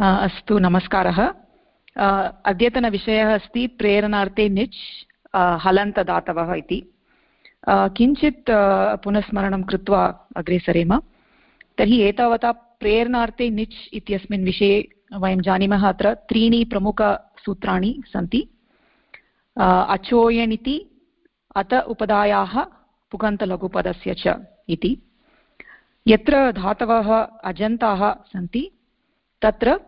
अस्तु, नमस्कारः। अद्यतनविषयः अस्ति, प्रेरणार्थे निच् हलन्तदातवः इति। किञ्चित् पुनस्मरणं कृत्वा अग्रे सरेम। तर्हि एतावता प्रेरणार्थे निच् इत्यस्मिन् विषये वयं जानीमः अत्र। त्रीणि प्रमुखसूत्राणि सन्ति। अचोयनिति, अत उपदायाः पुगन्तलघुपदस्य च इति। यत्र धातवः अजन्ताः सन्ति तत्र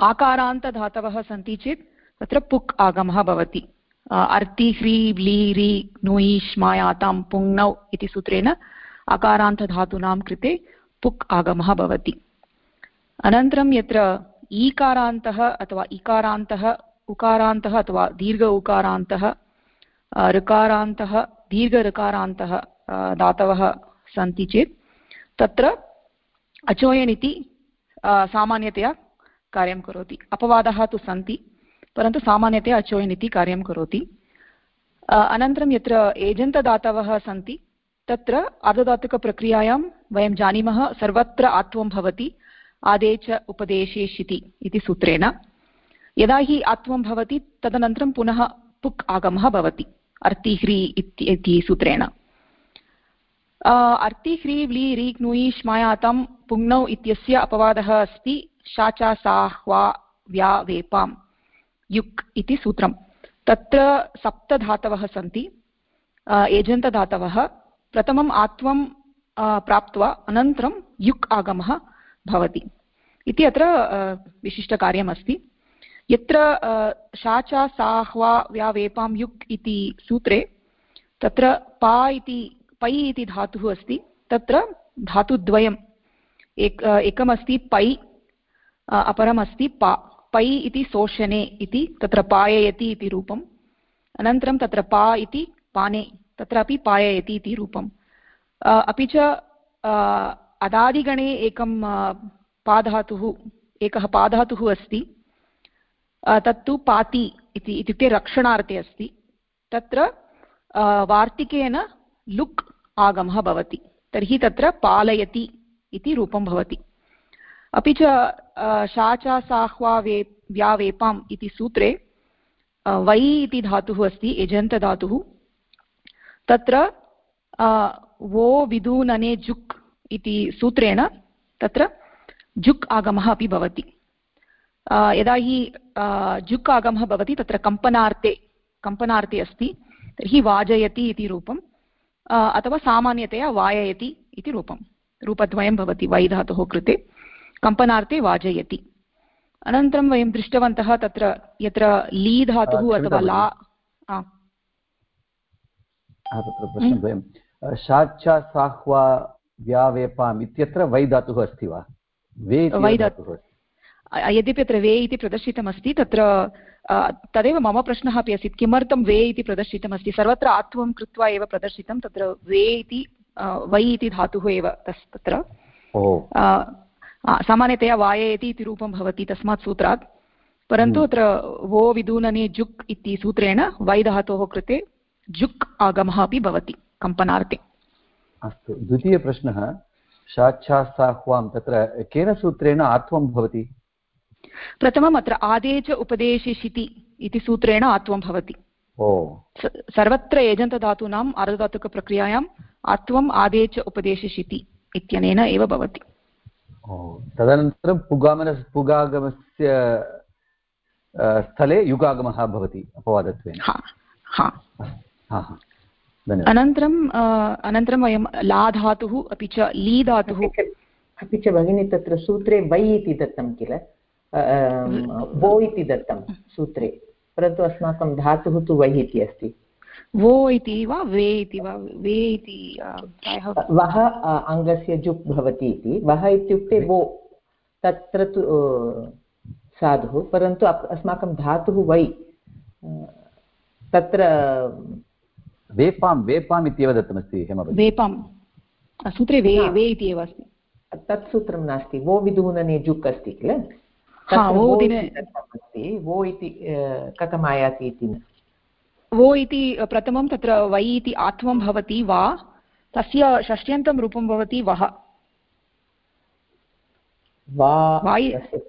आकारान्तधातवः सन्ति चेत् तत्र पुक् आगमः भवति। अर्ति, ह्री व्ली रि नुयि श्मायातां, पुङ्नौ इति सूत्रेण अकारान्तधातूनां कृते पुक् आगमः भवति। अनन्तरं यत्र ईकारान्तः अथवा इकारान्तः, उकारान्तः अथवा दीर्घ उकारान्तः ऋकारान्तः दीर्घऋकारान्तः धातवः सन्ति चेत् तत्र अचोयन् इति सामान्यतया कार्यं करोति अपवादाः तु सन्ति परन्तु सामान्यतया अचोयन् इति कार्यं करोति अनन्तरं यत्र एजन्तदातवः सन्ति तत्र आर्धधातुकप्रक्रियायां वयं जानीमः सर्वत्र आत्वं भवति आदे च इति सूत्रेण यदा हि आत्वं भवति तदनन्तरं पुनः पुक् आगमः भवति अर्तिह्री इति सूत्रेण अर्तिह्री व्ली रीक् नुयि श्मायातं पुङ्नौ इत्यस्य अपवादः अस्ति शाचा साह्वा व्या वेपां युक् इति सूत्रं। तत्र सप्तधातवः सन्ति एजन्तधातवः। प्रथमम् आत्वं प्राप्त्वा अनन्तरं युक् आगमः भवति। इति अत्र विशिष्टकार्यमस्ति। यत्र शाचा साह्वा व्या वेपां युक् इति सूत्रे, तत्र पा इति पै इति धातुः अस्ति, तत्र धातुद्वयम् एक एकमस्ति पै अपरमस्ति पा। पै इति शोषणे इति, तत्र पाययति इति रूपम्। अनन्तरं तत्र पा इति पाने तत्रापि पाययति इति रूपम्। अपि च अदादिगणे एकं पाधातुः, एकः पाधातुः अस्ति। तत्तु पाति इति, इत्युक्ते रक्षणार्थे अस्ति। तत्र वार्तिकेन लुक् आगमः भवति। तर्हि तत्र पालयति इति रूपं भवति। अपि च शाचा साह्वा वे व्यावेपाम् इति सूत्रे वै इति धातुः अस्ति, एजन्तधातुः। तत्र वो विदूनने जुक् इति सूत्रेण तत्र जुक् आगमः अपि भवति। यदा हि जुक् आगमः भवति, तत्र कम्पनार्थे कम्पनार्थे अस्ति, तर्हि वाजयति इति रूपम्। अथवा सामान्यतया वाययति इति रूपं रूपद्वयं भवति वै धातुः कृते। कम्पनार्थे वाजयति। अनन्तरं वयं दृष्टवन्तः तत्र यत्र ली धातुः अथवा ला तत्र प्रश्नद्वयं साह्वा व्यावेपाम् इत्यत्र वै धातुः अस्ति वा? वे वै धातुः यद्यपि अत्र वे इति प्रदर्शितमस्ति तत्र तदेव मम प्रश्नः अपि आसीत् किमर्थं वे इति प्रदर्शितमस्ति? सर्वत्र आत्वं कृत्वा एव प्रदर्शितं तत्र वे इति वै इति धातुः एव तस् तत्र। सामान्यतया वाययति इति रूपं भवति तस्मात् सूत्रात्। परन्तु हम्म। अत्र वो विदूनने जुक् इति सूत्रेण वै धातोः कृते जुक् आगमः अपि भवति कम्पनार्थे। अस्तु द्वितीयप्रश्नः शाच्छास्ताह्वां तत्र केन सूत्रेण आत्वं भवति? प्रथमम् अत्र आदे च उपदेशिषिति इति सूत्रेण आत्वं भवति। ओ। सर्वत्र एजन्तधातूनाम् अर्धधातुकप्रक्रियायाम् आत्वम् आदे च उपदेशिषिति इत्यनेन एव भवति। तदनन्तरं पुगामन पुगागमस्य स्थले युगागमः भवति अपवादत्वेन। अनन्तरम् अनन्तरं वयं ला धातुः अपि च ली धातुः। अपि च भगिनी तत्र सूत्रे वै इति दत्तं किल? वो इति दत्तं सूत्रे परन्तु अस्माकं धातुः तु वै इति अस्ति। वो इति वा वे इति वा वे इति वः अङ्गस्य जुक् भवति इति। वः इत्युक्ते वो तत्र तु साधुः परन्तु अस्माकं धातुः वै तत्र वेपां वेपाम् इत्येव दत्तमस्ति वेपां सूत्रे वे वे इति एव अस्ति। तत् सूत्रं नास्ति वो विधूनने जुक् अस्ति किल? वो इति कथम् आयाति इति वो इति प्रथमं तत्र वै इति आत्मं भवति वा तस्य षष्ट्यन्तं रूपं भवति वः।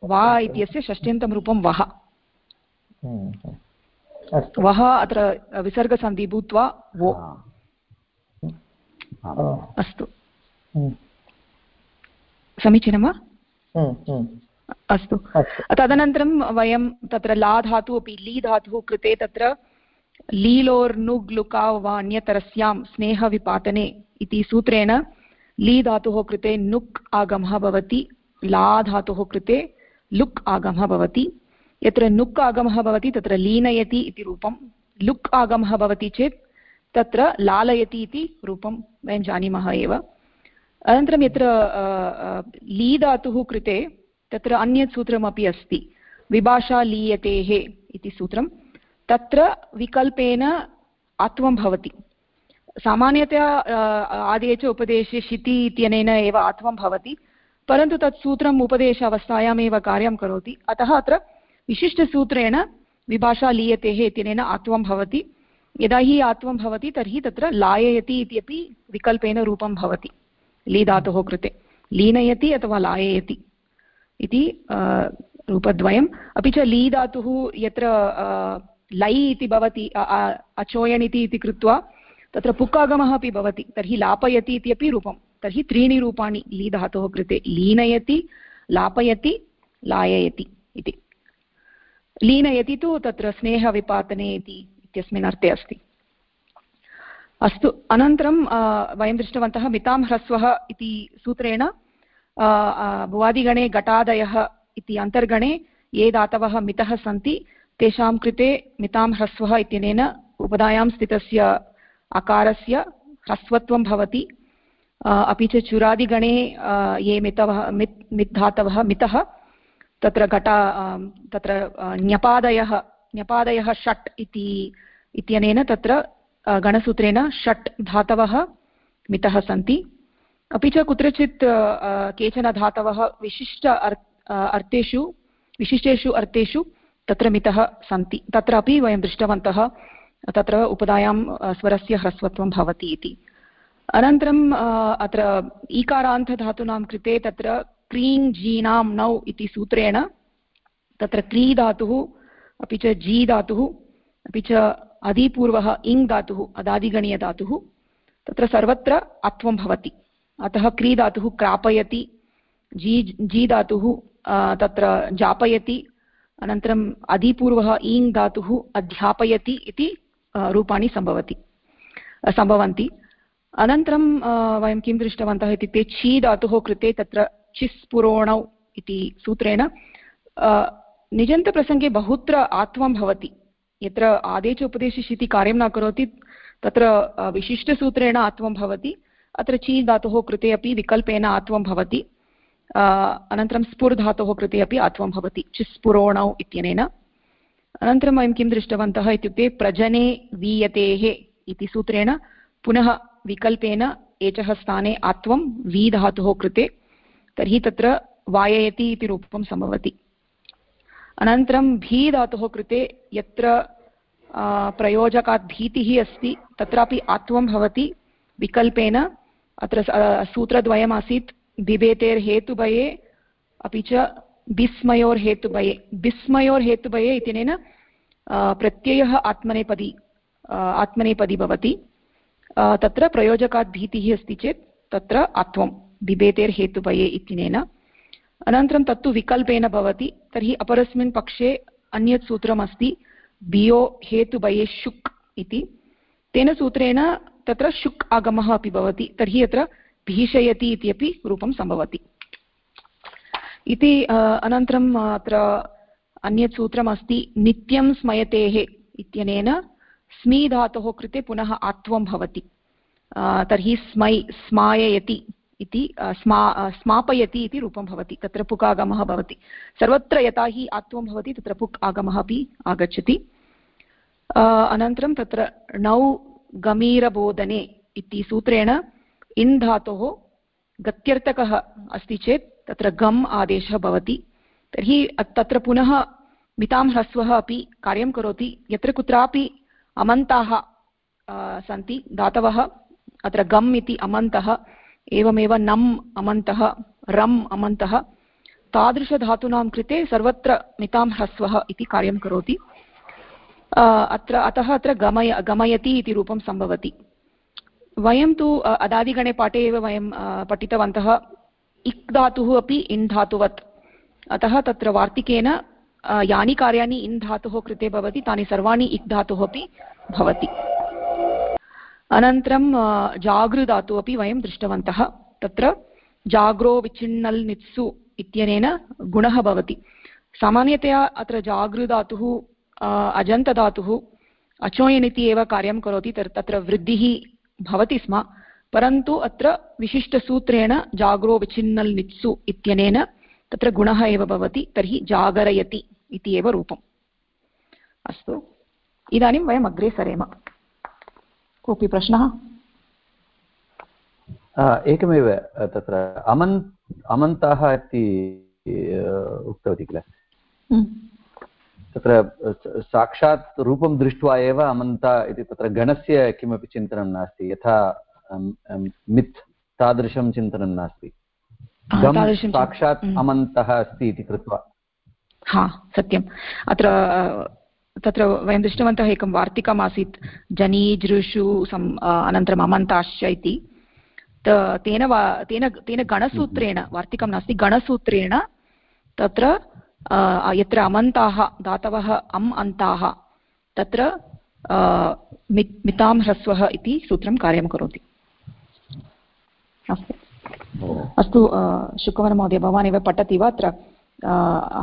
वा इत्यस्य षष्ट्यन्तं रूपं वः। हम्म, हम्म। वः अत्र विसर्गसन्धि भूत्वा वो अस्तु। समीचीनं वा? अस्तु। तदनन्तरं वयं तत्र ला धातुः अपि ली धातुः कृते तत्र लीलोर्नुग् लुका वा अन्यतरस्यां स्नेहविपातने इति सूत्रेण ली धातुः कृते नुक् आगमः भवति ला धातुः कृते लुक् आगमः भवति। यत्र नुक् आगमः भवति तत्र लीनयति इति रूपं लुक् आगमः भवति चेत् तत्र लालयति इति रूपं वयं जानीमः एव। अनन्तरं यत्र ली धातुः कृते तत्र अन्यत् सूत्रमपि अस्ति। विभाषा लीयतेः इति सूत्रं। तत्र विकल्पेन आत्वं भवति। सामान्यतया आदेश उपदेशे शिति इत्यनेन एव आत्वं भवति, परन्तु तत् सूत्रम् उपदेश अवस्थायामेव कार्यं करोति। अतः अत्र विशिष्टसूत्रेण विभाषा लीयतेः इत्यनेन आत्वं भवति। यदा हि आत्वं भवति, तर्हि तत्र लाययति इत्यपि विकल्पेन रूपं भवति। लीधातोः कृते। लीनयति अथवा लाययति। इति रूपद्वयम्। अपि च लीधातुः यत्र लै इति भवति अचोयन् इति कृत्वा, तत्र पुक्कागमः अपि भवति। तर्हि लापयति इति अपि रूपं तर्हि त्रीणि रूपाणि लीधातोः कृते। लीनयति, लापयति, लाययति इति। लीनयति तु तत्र स्नेहविपातने इति, इत्यस्मिन् अर्थे अस्ति। अस्तु, अनन्तरं वयं दृष्टवन्तः मितां ह्रस्वः इति सूत्रेण भुवादिगणे घटादयः इति अन्तर्गणे ये धातवः मितः सन्ति, तेषां कृते मितां ह्रस्वः इत्यनेन उपधायां स्थितस्य अकारस्य ह्रस्वत्वं भवति। अपि च चुरादिगणे ये मितवः, मित् मित् धातवः मितः, तत्र घटा तत्र ण्यपादयः न्यपादयः षट् इति, इत्यनेन तत्र गणसूत्रेण षट् धातवः मितः सन्ति। अपि च कुत्रचित् केचन धातवः विशिष्ट अर्थेषु, विशिष्टेषु अर्थेषु तत्र मितः सन्ति। तत्रापि वयं दृष्टवन्तः तत्र उपधायां स्वरस्य ह्रस्वत्वं भवति इति। अनन्तरम् अत्र ईकारान्तधातूनां कृते तत्र क्रीङ् जीनां नौ इति सूत्रेण तत्र क्री धातुः, अपि च जी धातुः, अपि च अधिपूर्वः इङ् धातुः, अदादिगणीयधातुः, तत्र सर्वत्र अत्वं भवति। अतः क्री धातुः क्रापयति जी जी धातुः तत्र जापयति, अनन्तरम् अधिपूर्वः ईङ् धातुः अध्यापयति इति रूपाणि सम्भवति सम्भवन्ति। अनन्तरं वयं किं दृष्टवन्तः इत्युक्ते छी धातुः कृते तत्र चिस्पुरोणौ इति सूत्रेण निजन्तप्रसङ्गे बहुत्र आत्वं भवति। यत्र आदेश उपदेशः कार्यं न करोति, तत्र विशिष्टसूत्रेण आत्वं भवति। अत्र ची धातोः कृते अपि विकल्पेन आत्वं भवति। अनन्तरं स्फुर् धातोः कृते अपि आत्वं भवति। चिस्पुरोणौ इत्यनेन। अनन्तरं वयं किं दृष्टवन्तः इत्युक्ते प्रजने वीयतेः इति सूत्रेण पुनः विकल्पेन एचः स्थाने आत्वं वी धातोः कृते, तर्हि तत्र वाययति इति रूपं सम्भवति। अनन्तरं भी धातोः कृते यत्र प्रयोजकात् भीतिः अस्ति, तत्रापि आत्वं भवति। विकल्पेन अत्र सूत्रद्वयमासीत् बिभेतेर्हेतुभये, अपि च बिस्मयोर्हेतुभये। बिस्मयोर्हेतुभये इत्यनेन प्रत्ययः आत्मनेपदी आत्मनेपदी भवति। तत्र प्रयोजकात् भीतिः अस्ति चेत् तत्र आत्वं बिभेतेर्हेतुभये इत्यनेन। अनन्तरं तत्तु विकल्पेन भवति। तर्हि अपरस्मिन् पक्षे अन्यत् सूत्रमस्ति, बियो हेतुभये शुक् इति। तेन सूत्रेण तत्र शुक् आगमः अपि भवति, तर्हि अत्र भीषयति इत्यपि रूपं सम्भवति। इति अनन्तरम् अत्र अन्यत् सूत्रमस्ति नित्यं स्मयतेः इत्यनेन स्मी धातोः कृते पुनः आत्वं भवति। तर्हि स्मै, स्माययति इति स्मा स्मापयति इति रूपं भवति, तत्र पुक् आगमः भवति। सर्वत्र यथा हि आत्वं भवति, तत्र पुक् आगमः अपि आगच्छति। अनन्तरं तत्र णौ गमीरबोधने इति सूत्रेण इन् धातोः गत्यर्थकः अस्ति चेत् तत्र गम् आदेशः भवति। तर्हि तत्र पुनः मितां ह्रस्वः अपि कार्यं करोति। यत्र कुत्रापि अमन्ताः सन्ति, धातवः, अत्र गम् इति अमन्तः, एवमेव नम् अमन्तः, रम् अमन्तः, तादृशधातूनां कृते सर्वत्र मितां ह्रस्वः इति कार्यं करोति। अत्र, अतः अत्र गमय, गमयति इति रूपं सम्भवति। वयं तु अदादिगणे पाठे एव वयं पठितवन्तः, इक् धातुः अपि इन् धातुवत्। अतः तत्र वार्तिकेन यानि कार्याणि इन् धातुः कृते भवति, तानि सर्वाणि इक् धातुः अपि भवति। अनन्तरं जागृधातुः अपि वयं दृष्टवन्तः। तत्र जाग्रो विचिन्नल् नित्सु इत्यनेन गुणः भवति। सामान्यतया अत्र जागृधातुः अजन्तधातुः अचोयन् इति एव कार्यं करोति तत्र वृद्धिः भवति स्म परन्तु अत्र विशिष्टसूत्रेण जाग्रो विचिन्नल् नित्सु इत्यनेन तत्र गुणः एव भवति तर्हि जागरयति इति एव रूपम्। अस्तु इदानीं वयम् अग्रे सरेम। कोऽपि प्रश्नः? एकमेव तत्र अमन् अमन्ताः इति उक्तवती किल? हम्म। तत्र साक्षात् रूपं दृष्ट्वा एव अमन्ता इति तत्र गणस्य किमपि चिन्तनं नास्ति यथा मित् तादृशं चिन्तनं नास्ति। साक्षात् हम्म। अमन्तः अस्ति इति कृत्वा। हा सत्यम्। अत्र तत्र वयं दृष्टवन्तः एकं वार्तिकम् आसीत् जनी जृषु सम् अनन्तरम् अमन्ताश्च इति। तेन वा तेन तेन गणसूत्रेण वार्तिकं नास्ति गणसूत्रेण तत्र यत्र अमन्ताः धातवः अम् अन्ताः तत्र मितां ह्रस्वः इति सूत्रं कार्यं करोति। अस्तु। अस्तु शुकवरमहोदय भवान् एव पठति वा? अत्र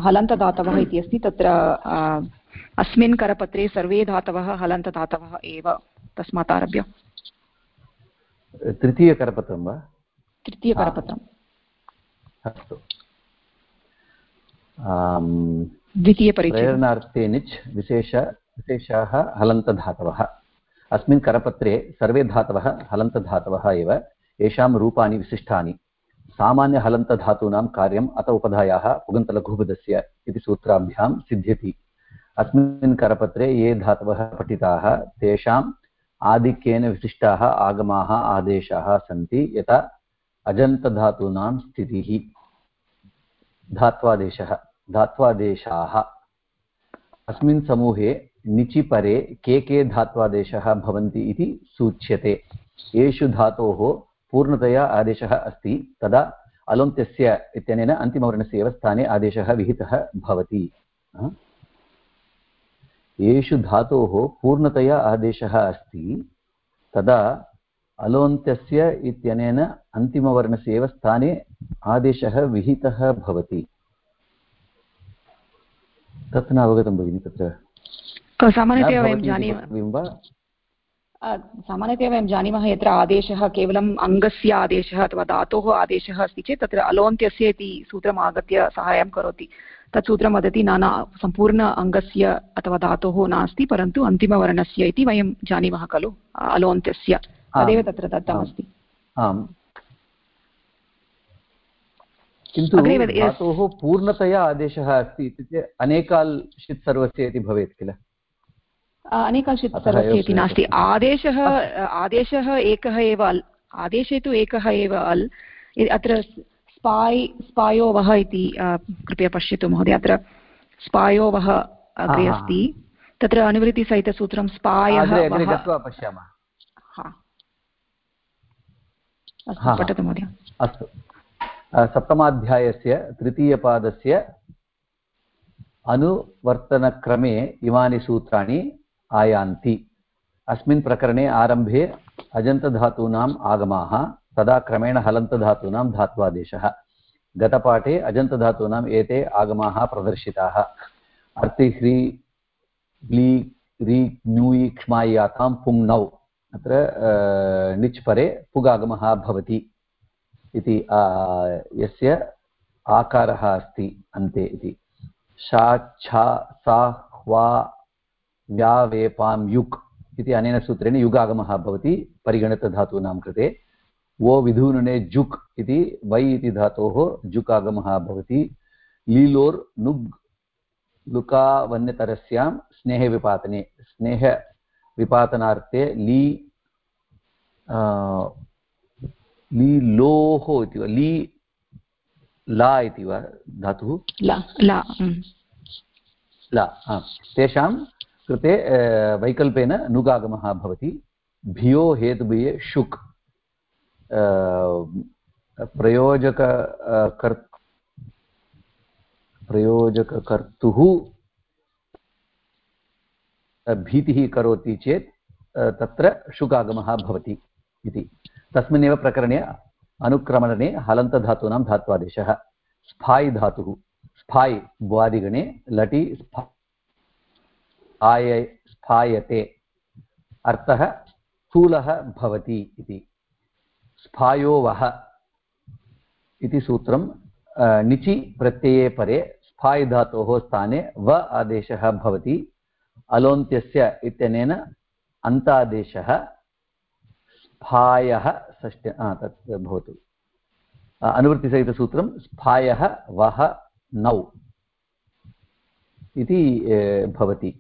हलन्तदातवः इति अस्ति तत्र अस्मिन् करपत्रे सर्वे धातवः हलन्तदातवः एव तस्मात् आरभ्य। तृतीयकरपत्रं वा? तृतीयकरपत्रम्। अस्तु। द्वितीयपरिचयनार्थे निच् विशेष विशेषाः हलन्तधातवः। अस्मिन् करपत्रे सर्वे धातवः हलन्तधातवः एव येषां रूपाणि विशिष्टानि। सामान्यहलन्तधातूनां कार्यम् अत उपधायाः पुगन्तलघुपदस्य इति सूत्राभ्यां सिद्ध्यति। अस्मिन् करपत्रे ये धातवः पठिताः तेषाम् आधिक्येन विशिष्टाः आगमाः आदेशाः सन्ति यथा अजन्तधातूनां स्थितिः। धात्वादेशः, धात्वादेशाः। अस्मिन् समूहे निचि परे के के धात्वादेशः भवन्ति इति सूच्यते। येषु धातोः पूर्णतया आदेशः अस्ति, तदा अलोन्त्यस्य इत्यनेन अन्तिमवर्णस्य एव स्थाने आदेशः विहितः भवति। येषु धातोः पूर्णतया आदेशः अस्ति, तदा अलोन्त्यस्य इत्यनेन अन्तिमवर्णस्य एव स्थाने आदेशः विहितः भवति। तत् न अवगतं भगिनि तत्र। सामान्यतया वयं जानीमः सामान्यतया वयं जानीमः यत्र आदेशः केवलम् अङ्गस्य आदेशः अथवा धातोः आदेशः अस्ति चेत् तत्र अलोन्त्यस्य इति सूत्रम् आगत्य सहायं करोति। तत् सूत्रं वदति न न सम्पूर्ण अङ्गस्य अथवा धातोः नास्ति परन्तु अन्तिमवर्णस्य इति वयं जानीमः खलु अलोन्त्यस्य। तदेव तत्र दत्तमस्ति। आम् किन्तु धातोः पूर्णतया आदेशः अस्ति इत्युक्ते अनेकाल् षित् सर्वस्य इति भवेत् किल? अनेकांशित् सर्वस्य इति नास्ति। आदेशः आदेशः एकः एव अल् आदेशे तु एकः एव अल्। अत्र स्पाय् स्पायोवः इति कृपया पश्यतु महोदय। अत्र स्पायोवः अग्रे अस्ति। तत्र अनुवृत्तिसहितसूत्रं स्पायः पश्यामः। पठतु महोदय। अस्तु। सप्तमाध्यायस्य तृतीयपादस्य अनुवर्तनक्रमे इमानि सूत्राणि आयान्ति। अस्मिन् प्रकरणे आरम्भे अजन्तधातूनाम् आगमाः तदा क्रमेण हलन्तधातूनां धात्वादेशः। गतपाठे अजन्तधातूनाम् एते आगमाः प्रदर्शिताः। अर्तिह्री ब्ली री ञूयि पुङ्नौ अत्र णिच् परे पुगागमः भवति इति यस्य आकारः अस्ति अन्ते इति। शा, छा, सा, ह्वा व्यावेपां युक् इति अनेन सूत्रेण युगागमः भवति परिगणितधातूनां कृते। वो, विधूनने, जुक् इति वै इति धातोः जुक् आगमः भवति। लीलोर्, नुग्, लुकावन्यतरस्यां स्नेहविपातने स्नेहविपातनार्थे ली लीलोः इति वा ली ला इति वा धातुः ला ला तेषां कृते वैकल्पेन नुगागमः भवति भियो हेतुभिये शुक् प्रयोजक कर् प्रयोजककर्तुः भीतिः करोति चेत् तत्र शुकागमः भवति इति। तस्मिन्नेव प्रकरणे अनुक्रमणे हलन्तधातूनां धात्वादेशः। स्फाय् धातुः स्फाय् भ्वादिगणे लटि स्फाय स्फायते अर्थः स्थूलः भवति इति। स्फायोवः इति सूत्रं निचि प्रत्यये परे स्फाय् धातोः स्थाने व आदेशः भवति। अलोन्त्यस्य इत्यनेन अन्तादेशः स्फायः षष्ट तत् भवतु। अनुवृत्तिसहितसूत्रं स्फायः वः नौ इति भवति।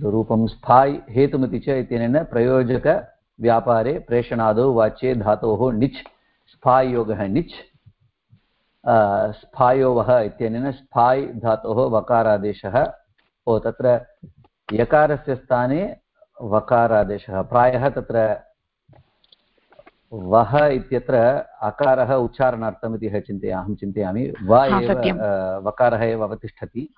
रूपं स्थाय् हेतुमिति च इत्यनेन प्रयोजकव्यापारे प्रेषणादौ वाच्ये धातोः निच् स्फायोगः निच् स्फायोवः इत्यनेन स्फाय् धातोः वकारादेशः, ओ, तत्र यकारस्य स्थाने वकारादेशः। प्रायः तत्र वः इत्यत्र अकारः उच्चारणार्थम् इति चिन्तया अहं चिन्तयामि। व एव वकारः एव अवतिष्ठति।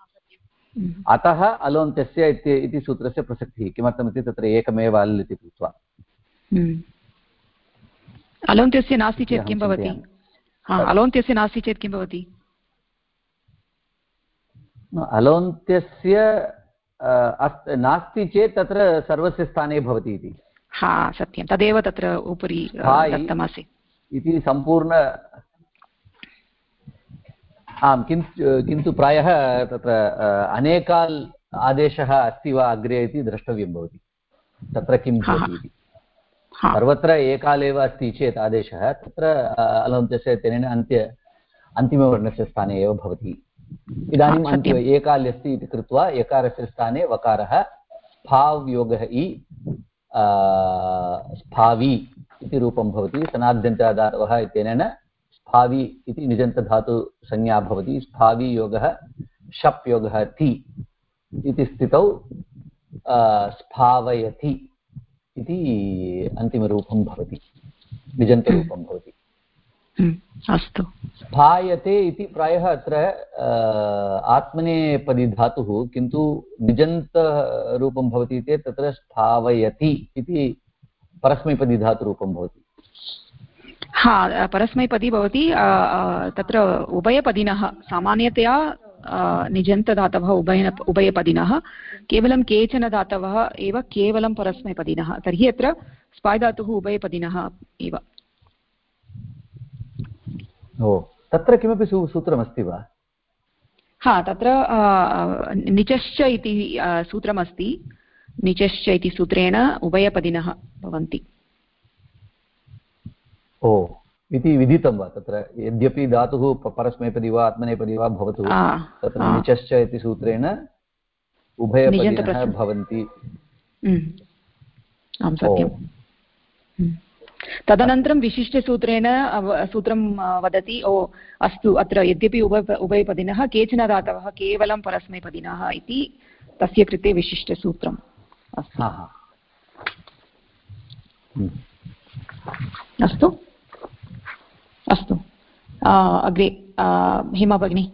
अतः अलोन्त्यस्य इति सूत्रस्य प्रसक्तिः। किमर्थमिति तत्र एकमेव अल् इति कृत्वा। हम्म। अलोन्त्यस्य नास्ति चेत् किं भवति? अलोन्त्यस्य नास्ति चेत् किं भवति? अलोन्त्यस्य नास्ति चेत् तत्र सर्वस्य स्थाने भवति इति। हा सत्यं। तदेव तत्र उपरि दत्तमासीत्। इति सम्पूर्ण आम् किन्तु किन्तु प्रायः तत्र अनेकाल् आदेशः अस्ति वा अग्रे इति द्रष्टव्यं भवति। तत्र किं भवति इति। सर्वत्र एकाल एव अस्ति चेत् आदेशः तत्र अलन्तस्य तेन अन्त्य अन्तिमवर्णस्य स्थाने एव भवति। इदानीम् अन्तिम एकाल् अस्ति इति कृत्वा एकारस्य स्थाने वकारः स्फाव्योगः इ स्फावि इति रूपं भवति सनाद्यन्तादातवः इत्यनेन स्फावि इति निजन्तधातुसंज्ञा भवति स्फावि योगः शप् योगः ति इति स्थितौ स्फावयति इति अन्तिमरूपं भवति निजन्तरूपं भवति। अस्तु। स्फायते इति प्रायः अत्र आत्मनेपदी धातुः किन्तु निजन्तरूपं भवति चेत् तत्र स्थावयति इति परस्मैपदी धातुरूपं भवति। हा परस्मैपदी भवति तत्र उभयपदिनः सामान्यतया निजन्तदातवः उभय उभयपदिनः केवलं केचन दातवः एव केवलं परस्मैपदिनः। तर्हि अत्र स्पाय् धातुः उभयपदिनः एव। ओ तत्र किमपि सूत्रमस्ति वा? हा तत्र निचश्च इति सूत्रमस्ति। निचश्च इति सूत्रेण उभयपदिनः भवन्ति। ओ इति विदितं वा तत्र? यद्यपि धातुः परस्मैपदी वा आत्मनेपदी वा भवतु तत्र निचश्च इति सूत्रेण उभयपदिनः भवन्ति। आं सत्यं तदनन्तरं विशिष्टसूत्रेण सूत्रं वदति ओ अस्तु अत्र यद्यपि उभय उभयपदिनः केचन धातवः केवलं परस्मैपदिनः इति तस्य कृते विशिष्टसूत्रम् अस्तु। अस्तु? अग्रे हेमा भगिनी।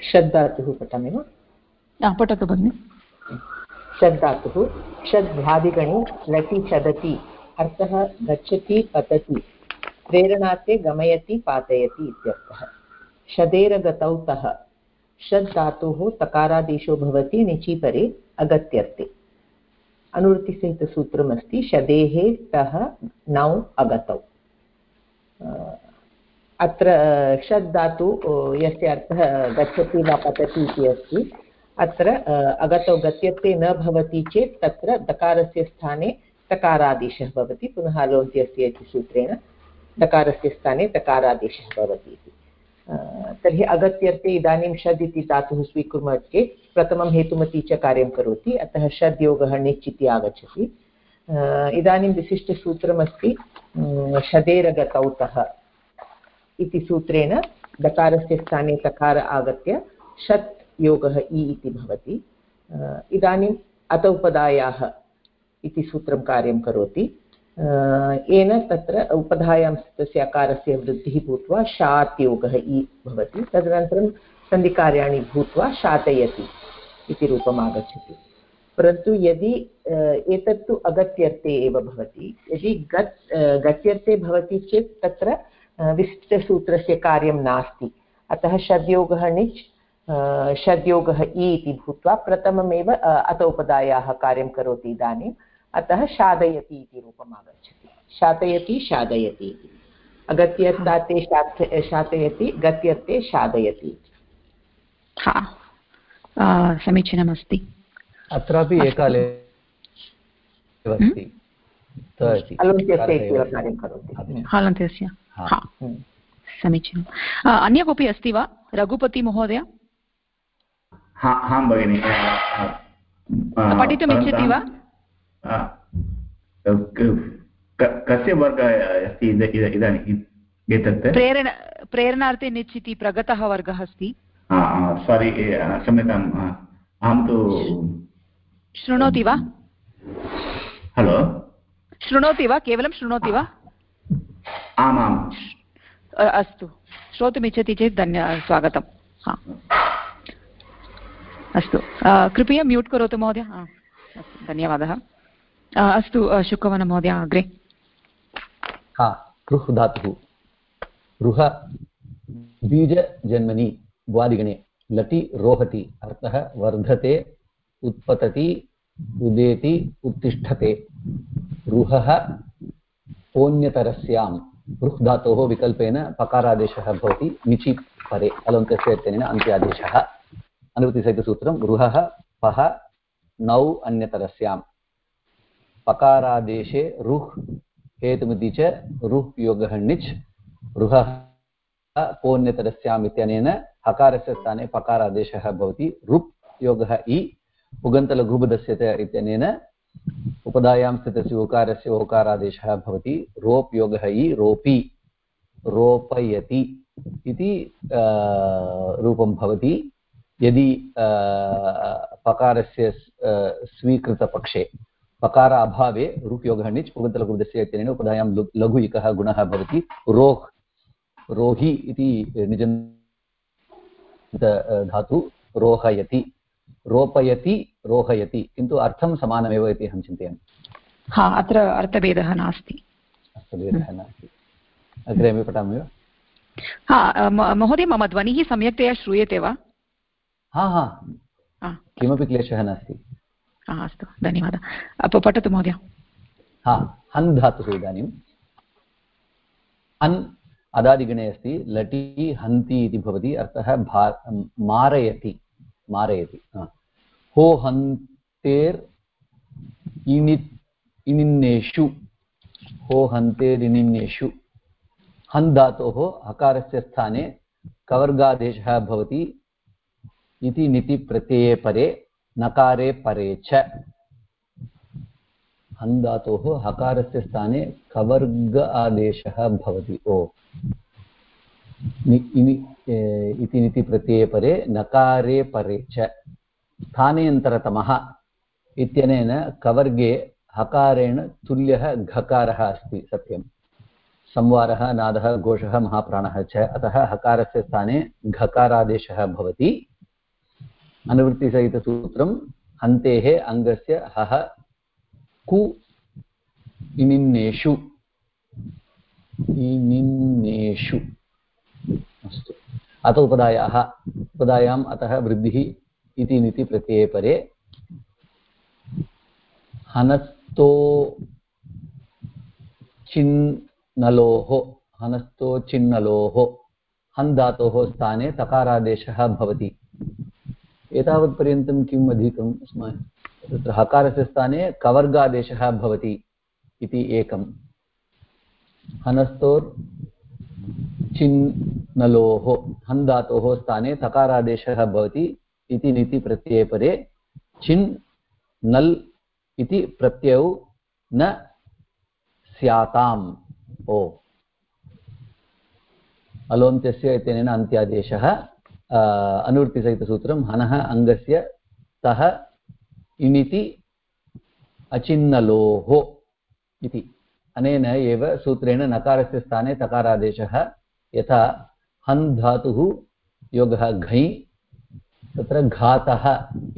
षड्धातुः पठामि वा? पठतु भगिनि। षड्धातुः, षड्भ्यादिगणे लटि चदति, अर्थः गच्छति, पतति, प्रेरणार्थे गमयति, पातयति इत्यर्थः। शदेरगतौ तः, षड्धातुः तकारादेशो भवति, निचीपरे अगत्यर्थे। अनुवृत्तिसहितसूत्रमस्ति शदेः तः नौ अगतौ। अत्र षड् धातु यस्य अर्थः गच्छति वा पतति इति अस्ति। अत्र अगतौ गत्यत्वे न भवति चेत् तत्र दकारस्य स्थाने तकारादेशः भवति, पुनः लोन्त्यस्य इति सूत्रेण दकारस्य स्थाने तकारादेशः भवति इति। तर्हि अगत्यर्थे इदानीं षड् इति धातुः स्वीकुर्मः चेत् प्रथमं हेतुमती च कार्यं करोति, अतः षड् योगः निच् इति आगच्छति। इदानीं विशिष्टसूत्रमस्ति षदेरगतौतः इति सूत्रेण दकारस्य स्थाने तकार आगत्य षत् योगः इ इति भवति। इदानीम् अत उपदायाः इति सूत्रं कार्यं करोति। येन तत्र उपधायां स्थितस्य अकारस्य वृद्धिः भूत्वा शात् योगः इ भवति। तदनन्तरं सन्धिकार्याणि भूत्वा शातयति इति रूपम् आगच्छति। परन्तु यदि एतत्तु अगत्यर्थे एव भवति। यदि गत् गत्यर्थे भवति चेत् तत्र विशिष्टसूत्रस्य कार्यं नास्ति। अतः षद्योगः णिच् षद्योगः इ इति भूत्वा प्रथममेव अत उपदायाः कार्यं करोति इदानीम् अतः शादयति इति रूपम् आगच्छति। शातयति शादयति इति। अगत्यर्थाते शातयति गत्यर्थे शादयति हा। समीचीनमस्ति। अत्रापि एकाले हलन्त्यस्य समीचीनम्। अन्य कोऽपि अस्ति वा? रघुपतिमहोदय? हाँ भगिनि पठितुमिच्छति वा कस्य वर्गः अस्ति इदानीम् एतत् प्रेरण प्रेरणार्थे निच् इति प्रगतः वर्गः अस्ति सारि क्षम्यताम् अहं तु शृणोति वा हलो शृणोति वा केवलं शृणोति वा आमाम् अस्तु श्रोतुमिच्छति चेत् धन्य स्वागतं हा अस्तु। कृपया म्यूट् करोतु महोदय। धन्यवादः। अस्तु शुकवन महोदय अग्रे। हा रुह् धातुः। रुह बीजजन्मनि द्वादिगणे लटि रोहति अर्थः वर्धते उत्पतति उदेति उत्तिष्ठते। रुहः ओन्यतरस्यां रुह् धातोः विकल्पेन पकारादेशः भवति निचि परे अलौन्तस्य इत्यनेन अन्त्यादेशः। अनुवृत्तिसहितसूत्रं गृहः, पः, नौ अन्यतरस्यां पकारादेशे रुह् हेतुमिति च रुह् योगः णिच्, रुहः पोन्यतरस्याम् इत्यनेन हकारस्य स्थाने पकारादेशः भवति। रुप् योगः इ, उगन्तलघुबधस्य इत्यनेन उपधायां स्थितस्य उकारस्य ओकारादेशः भवति। रोप् योगः इ, रोपि, रोपयति इति रूपं भवति। यदि पकारस्य स्वीकृतपक्षे पकार अभावे रूपयोगः णिच् पुगन्तलकृतस्य इत्यनेन उपधायां लघु इकः गुणः भवति रोह् रोहि इति निजन् धातु रोहयति रोपयति रोहयति किन्तु अर्थं समानमेव इति अहं चिन्तयामि। हा अत्र अर्थभेदः नास्ति। अर्थभेदः नास्ति। अग्रे पठामि वा? हा महोदय मम ध्वनिः सम्यक्तया श्रूयते वा? हा हा। किमपि क्लेशः नास्ति। अस्तु। धन्यवादः। पठतु महोदय। हा हन् धातुः इदानीं। हन् अदादिगणे अस्ति लटि हन्ति इति भवति अर्थः भा मारयति। मारयति हो। हन्तेर् इणि इनिन्नेषु हो हन्तेरिनिन्नेषु हन् धातोः हकारस्य स्थाने कवर्गादेशः भवति। इति नितिप्रत्यये परे, नकारे परे च। हन् धातोः हकारस्य स्थाने कवर्ग आदेशः भवति। ओ। इति नितिप्रत्यये परे, नकारे परे च। स्थानेन्तरतमः इत्यनेन कवर्गे हकारेण तुल्यः घकारः अस्ति सत्यं संवारः, नादः घोषः महाप्राणः च। अतः हकारस्य स्थाने घकारादेशः भवति। अनुवृत्तिसहितसूत्रं हन्तेः अङ्गस्य हः कु इनिन्नेषु। इनिन्नेषु। अस्तु। अत उपदायाः उपदायाम् अतः वृद्धिः इति नीति प्रत्यये परे हनस्तो चिन् नलोः हनस्थो चिन्नलोः हन् धातोः स्थाने तकारादेशः भवति। एतावत्पर्यन्तं किम् अधिकम् अस्मान् तत्र हकारस्य स्थाने कवर्गादेशः भवति इति एकं हनस्तोर् चिन्नलोः हन् धातोः स्थाने तकारादेशः भवति इति नीतिप्रत्यये परे चिन् नल् इति प्रत्ययौ न स्याताम्। ओ। अलोन्त्यस्य इत्यनेन अन्त्यादेशः। अनुवृत्तिसहितसूत्रं हनः अङ्गस्य तः इणिति अचिन्नलोः इति अनेन एव सूत्रेण नकारस्य स्थाने तकारादेशः यथा हन् धातुः योगः घञ् तत्र घातः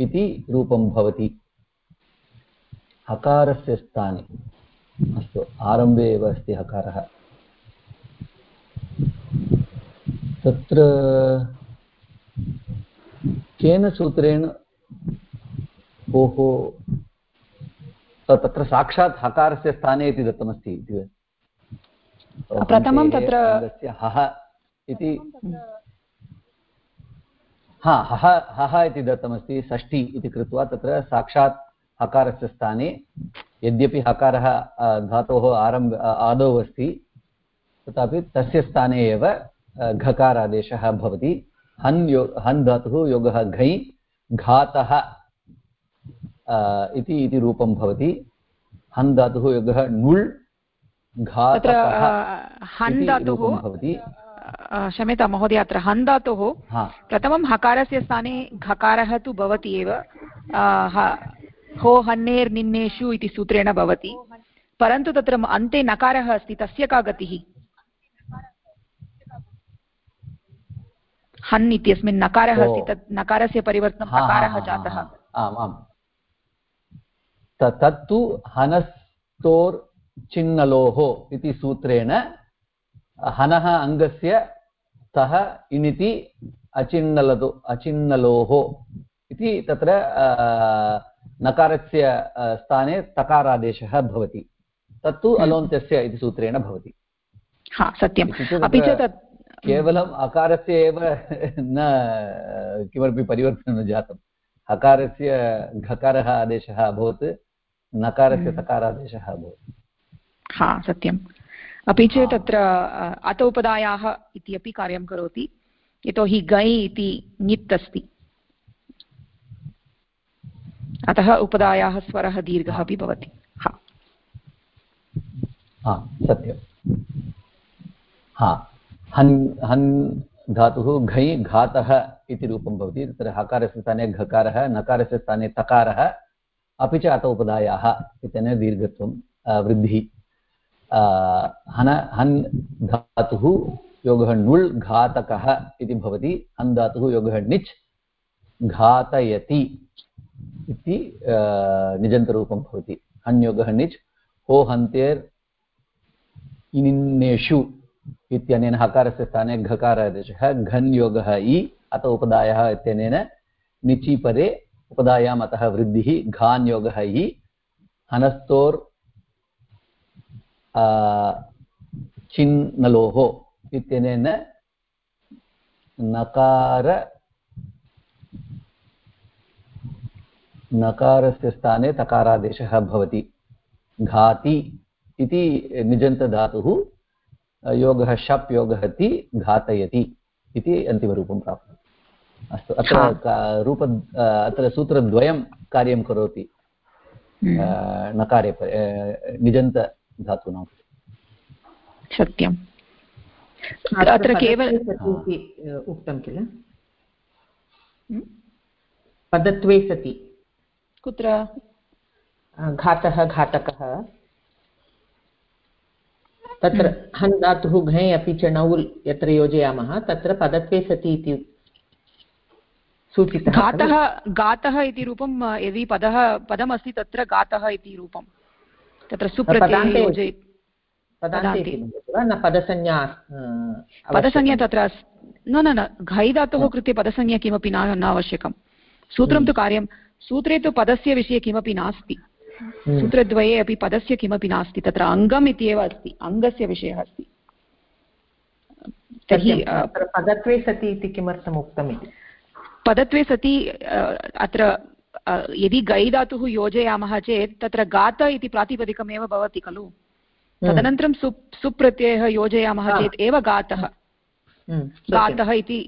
इति रूपं भवति हकारस्य स्थाने अस्तु आरम्भे एव अस्ति हकारः तत्र केन सूत्रेण भोः तत्र साक्षात् हकारस्य स्थाने इति दत्तमस्ति इति। प्रथमं तत्र हः इति। हा हः हः इति दत्तमस्ति षष्ठी इति कृत्वा तत्र साक्षात् हकारस्य स्थाने यद्यपि हकारः धातोः आरंभ आदौ अस्ति तथापि तस्य स्थाने एव घकारादेशः भवति। हन् यो हन् धातुः योगः घञ् घातः इति इति रूपं भवति। हन् धातुः योगः नुल् हन् धातुः भवति। क्षम्यतां महोदय अत्र हन् धातुः प्रथमं हकारस्य स्थाने घकारः तु भवति एव। हो हन्नेर्निन्नेषु इति सूत्रेण भवति। परन्तु तत्र अन्ते नकारः अस्ति तस्य का गतिः? हन् इत्यस्मिन् नकारः अस्ति तत् नकारस्य परिवर्तनं नकारः जातः। आम् आम्। तत्तु हनस्तोर् चिन्नलोः इति सूत्रेण हनः अङ्गस्य तः इनिति अचिन्नलतु अचिन्नलोः इति तत्र नकारस्य स्थाने तकारादेशः भवति। तत्तु हम्म। अलोन्त्यस्य इति सूत्रेण भवति। हा सत्यम्। अपि च तत् केवलम् अकारस्य एव न किमपि परिवर्तनं न जातं हकारस्य घकारः आदेशः अभवत् नकारस्य हम्म। तकारादेशः अभवत्। हा सत्यम्। अपि च तत्र अत उपदायाः इति अपि कार्यं करोति। यतोहि गै इति ङित् अस्ति। अतः उपदायाः स्वरः दीर्घः अपि भवति। हा। सत्यं हा। हन् हन् धातुः घञ् घातः इति रूपं भवति। तत्र हकारस्य स्थाने घकारः, नकारस्य स्थाने तकारः, अपि च अत उपदायाः इत्यनेन दीर्घत्वं वृद्धिः। हन, हन् धातुः योगः णुल् घातकः इति भवति। हन् धातुः योगः णिच् घातयति इति निजन्तरूपं भवति। णिच् हो हन्तेर् इनिन्नेषु इत्यनेन हकारस्य स्थाने घकारादेशः घन् योगः इ अत उपदायः इत्यनेन निचि परे उपदायाम् अतः वृद्धिः। घान् योगः इ हनस्तोर् चिन्नलोः इत्यनेन नकार, नकारस्य स्थाने तकारादेशः भवति। घाति इति निजन्तधातुः योगः शप् योगः ति घातयति इति अन्तिमरूपं प्राप्नोति अस्तु अत्र रूप अत्र सूत्रद्वयं कार्यं करोति। हम्म। नकारे निजन्तधातूनां सत्यम्। अत्र केवल उक्तं किल? हम्म? पदत्वे सति। कुत्र? घातः घातकः। तत्र हन् धातुः घञ् अपि च नौल् यत्र योजयामः तत्र पदत्वे सति इति सूचितः घातः गातः इति रूपं यदि पदः पदमस्ति तत्र गातः इति रूपं। तत्र न पदसंज्ञा पदसंज्ञा तत्र न न न घै धातुः कृते पदसंज्ञा किमपि न आवश्यकं सूत्रं तु कार्यं सूत्रे तु पदस्य विषये किमपि नास्ति। हम्म। सूत्रद्वये अपि पदस्य किमपि नास्ति तत्र अङ्गम् इत्येव अस्ति अङ्गस्य विषयः अस्ति। तर्हि पदत्वे सति इति किमर्थम् उक्तम् इति? पदत्वे सति अत्र यदि गै धातुः योजयामः चेत् तत्र गात इति प्रातिपदिकमेव भवति खलु। हम्म। तदनन्तरं सु सुप्रत्ययः योजयामः चेत् एव गातः। हम्म, गातः इति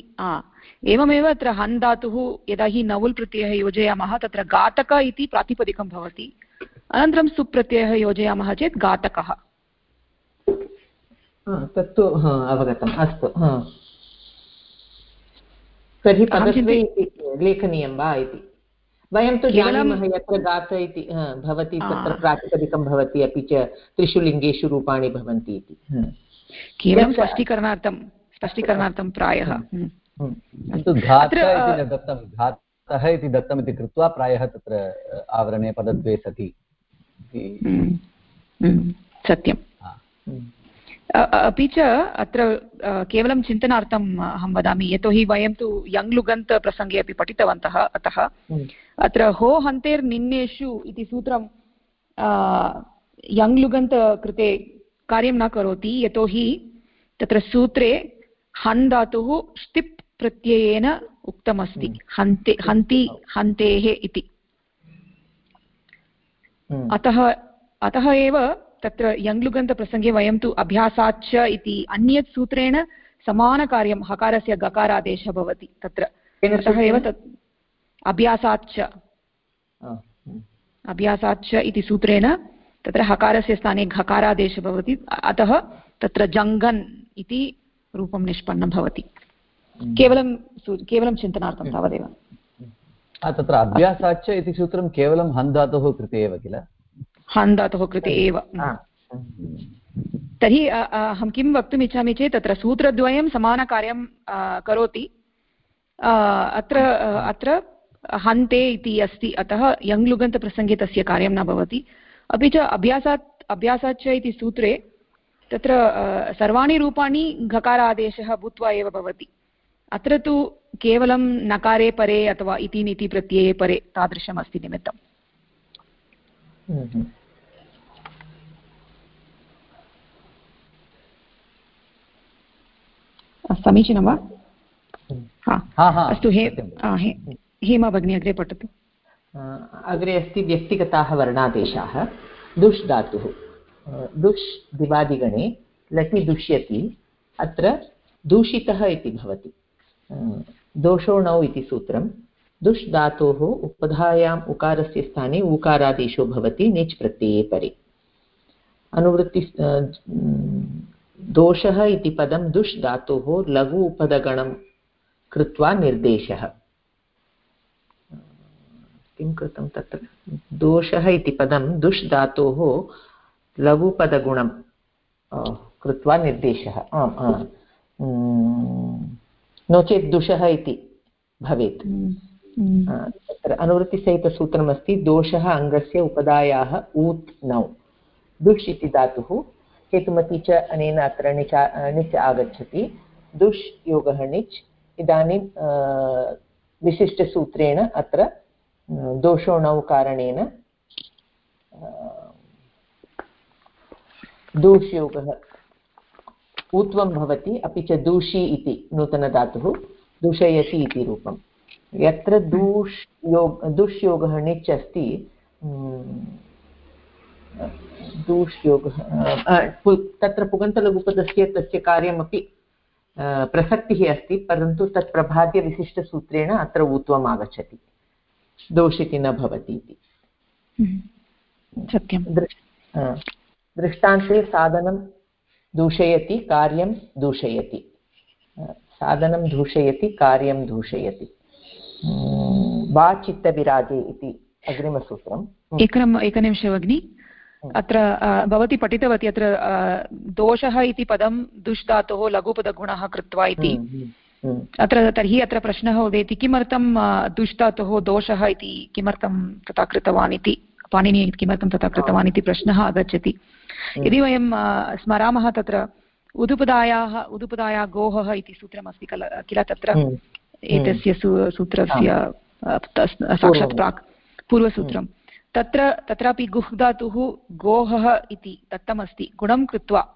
एवमेव अत्र हन् धातुः यदा हि नवुल् प्रत्ययः योजयामः तत्र गातक इति प्रातिपदिकं भवति। अनन्तरं सुप्रत्ययः योजयामः चेत् घातकः। तत्तु अवगतम् अस्तु तर्हि लेखनीयं वा इति? वयं तु जानीमः यत्र गात इति भवति तत्र प्रातिपदिकं भवति अपि च त्रिषु लिङ्गेषु रूपाणि भवन्ति इति। केवलं स्पष्टीकरणार्थं स्पष्टीकरणार्थं प्रायः। घातः इति दत्तम् इति कृत्वा प्रायः तत्र आवरणे पदद्वे सति। सत्यम्। अपि च अत्र केवलं चिन्तनार्थम् अहं वदामि यतोहि वयं तु यङ्लुगन्त प्रसङ्गे अपि पठितवन्तः अतः अत्र हो हन्तेर्निन्नेषु इति सूत्रं यङ्लुगन्त कृते कार्यं न करोति यतोहि तत्र सूत्रे हन् धातुः ष्टिप् प्रत्ययेन उक्तमस्ति हन्ते हन्ति हन्तेः इति। अतः अतः एव तत्र यङ्लुगन्तप्रसङ्गे वयं तु अभ्यासाच्च इति अन्यत् सूत्रेण समानकार्यं हकारस्य गकारादेशः भवति तत्र। अतः एव तत् अभ्यासाच्च। अभ्यासाच्च इति सूत्रेण तत्र हकारस्य स्थाने घकारादेशः भवति। अतः तत्र जङ्गन् इति रूपं निष्पन्नं भवति। केवलं केवलं चिन्तनार्थं तावदेव। तत्र अभ्यासाच्च इति सूत्रं केवलं हन् धातोः कृते एव किल? हन् धातोः कृते एव। तर्हि अहं किं वक्तुम् इच्छामि चेत् तत्र सूत्रद्वयं समानकार्यं करोति। अत्र अत्र हन्ते इति अस्ति अतः यङ्लुगन्तप्रसङ्गे तस्य कार्यं न भवति। अपि च अभ्यासात् अभ्यासाच्च इति सूत्रे तत्र सर्वाणि रूपाणि घकारादेशः भूत्वा एव भवति। अत्र तु केवलं नकारे परे अथवा इति नीति प्रत्यये परे तादृशमस्ति निमित्तम् समीचीनं वा? अस्तु हे हेमा भगिनी अग्रे पठतु। अग्रे अस्ति व्यक्तिगताः वर्णादेशाः। दुष् धातुः। दुष् दिवादिगणे लटि दुष्यति। अत्र दूषितः इति भवति। दोषोणौ इति सूत्रं। दुष् धातोः उपधायाम् उकारस्य स्थाने ऊकारादेशो भवति, निच् प्रत्यये परे। अनुवृत्ति दोषः इति पदं दुष् धातोः लघु उपदगणं कृत्वा निर्देशः। किं कृतं तत्र? दोषः इति पदं दुष् धातोः लघुपदगुणं कृत्वा निर्देशः। आम् नो चेत् दुषः इति भवेत्। तत्र अनुवृत्तिसहितसूत्रमस्ति दोषः अङ्गस्य उपदायाः ऊत् नौ। दुष् इति धातुः हेतुमती च अनेन अत्र णिचा णिच् आगच्छति। दुष् योगः णिच् इदानीं विशिष्टसूत्रेण अत्र दोषोणौ कारणेन दूष्योगः ऊत्वं भवति अपि च दूषी इति नूतनधातुः दूषयति इति रूपं। यत्र दूष् योग दुष्योगः णिच् अस्ति दूष्योगः तत्र पुगन्तलघुपदस्य तस्य कार्यमपि प्रसक्तिः अस्ति परन्तु तत् प्रभाद्य विशिष्टसूत्रेण अत्र ऊत्वम् आगच्छति। दोषिति न भवति इति। हम्म। सत्यं दृष्टान्ते साधनं दूषयति कार्यं दूषयति। साधनं दूषयति कार्यं दूषयति। वा चित्तविराजे इति अग्रिमसूत्रम्। एकम् एकनिमिषं भगिनि अत्र भवती पठितवती अत्र दोषः इति पदं दुष्धातोः लघुपदगुणः कृत्वा इति। हम्म, हम्म, हम्म। अत्र तर्हि अत्र प्रश्नः उदेति किमर्थं दुष्धातोः दोषः इति किमर्थं तथा कृतवान् इति? पाणिनि किमर्थं तथा कृतवान् इति प्रश्नः आगच्छति। यदि वयं स्मरामः तत्र उदुपदायाः उदुपदाया गोहः इति सूत्रमस्ति किल किल तत्र? एतस्य सूत्रस्य साक्षात् प्राक् पूर्वसूत्रं। तत्र तत्रापि गुह् धातुः गोहः इति दत्तमस्ति गुणं कृत्वा।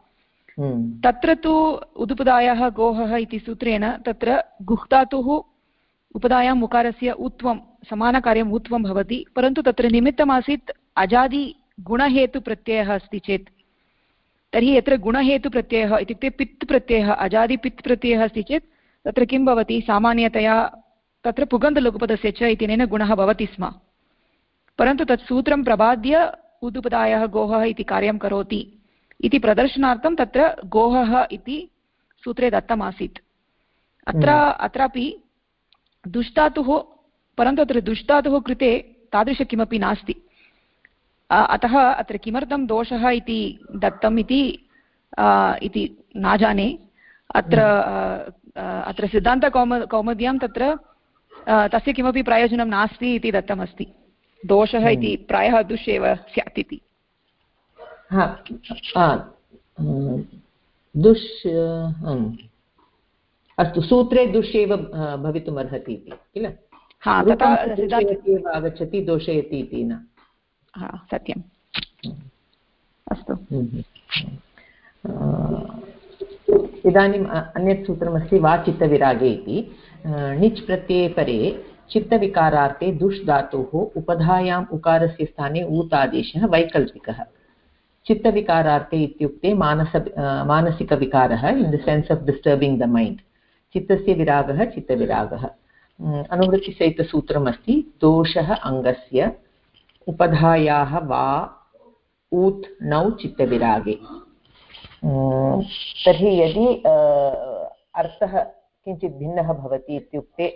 हम्म। तत्र तु उदुपदायाः गोहः इति सूत्रेण तत्र गुह् धातुः उपदायाम् उकारस्य उत्वं समानकार्यम् उत्वं भवति परन्तु तत्र निमित्तमासीत् अजादिगुणहेतुप्रत्ययः अस्ति चेत्। तर्हि यत्र गुणहेतुप्रत्ययः इत्युक्ते पित् प्रत्ययः अजादिपित् प्रत्ययः अस्ति चेत् तत्र किं भवति? सामान्यतया तत्र पुगन्तलघुपदस्य च इत्यनेन गुणः भवति स्म। परन्तु तत् सूत्रं प्रबाद्य उदुपदायः गोहः इति कार्यं करोति इति प्रदर्शनार्थं तत्र गोहः इति सूत्रे दत्तमासीत्। अत्र अत्रापि दुष्टातुः परन्तु अत्र दुष्टातुः कृते तादृश किमपि नास्ति। अतः अत्र किमर्थं दोषः इति दत्तम् इति इति न जाने। अत्र अत्र सिद्धान्तकौम कौमुद्यां तत्र तस्य किमपि प्रयोजनं नास्ति इति दत्तमस्ति। दोषः इति प्रायः दुष् एव स्यात् इति। दुष् अस्तु सूत्रे दुष् एव भवितुम् अर्हति इति किल? आगच्छति दोषयति इति न। सत्यम् अस्तु। इदानीम् अन्यत् सूत्रमस्ति वा चित्तविरागे इति। णिच् प्रत्यये परे चित्तविकारार्थे दुष् धातोः उपधायाम् उकारस्य स्थाने ऊतादेशः वैकल्पिकः। चित्तविकारार्थे इत्युक्ते मानस मानसिकविकारः in the sense of disturbing the mind चित्तस्य विरागः चित्तविरागः। अनुवृत्तिसहितसूत्रमस्ति दोषः अङ्गस्य उपधायाः वा ऊत् नौ चित्तविरागे। तर्हि यदि अर्थः किञ्चित् भिन्नः भवति इत्युक्ते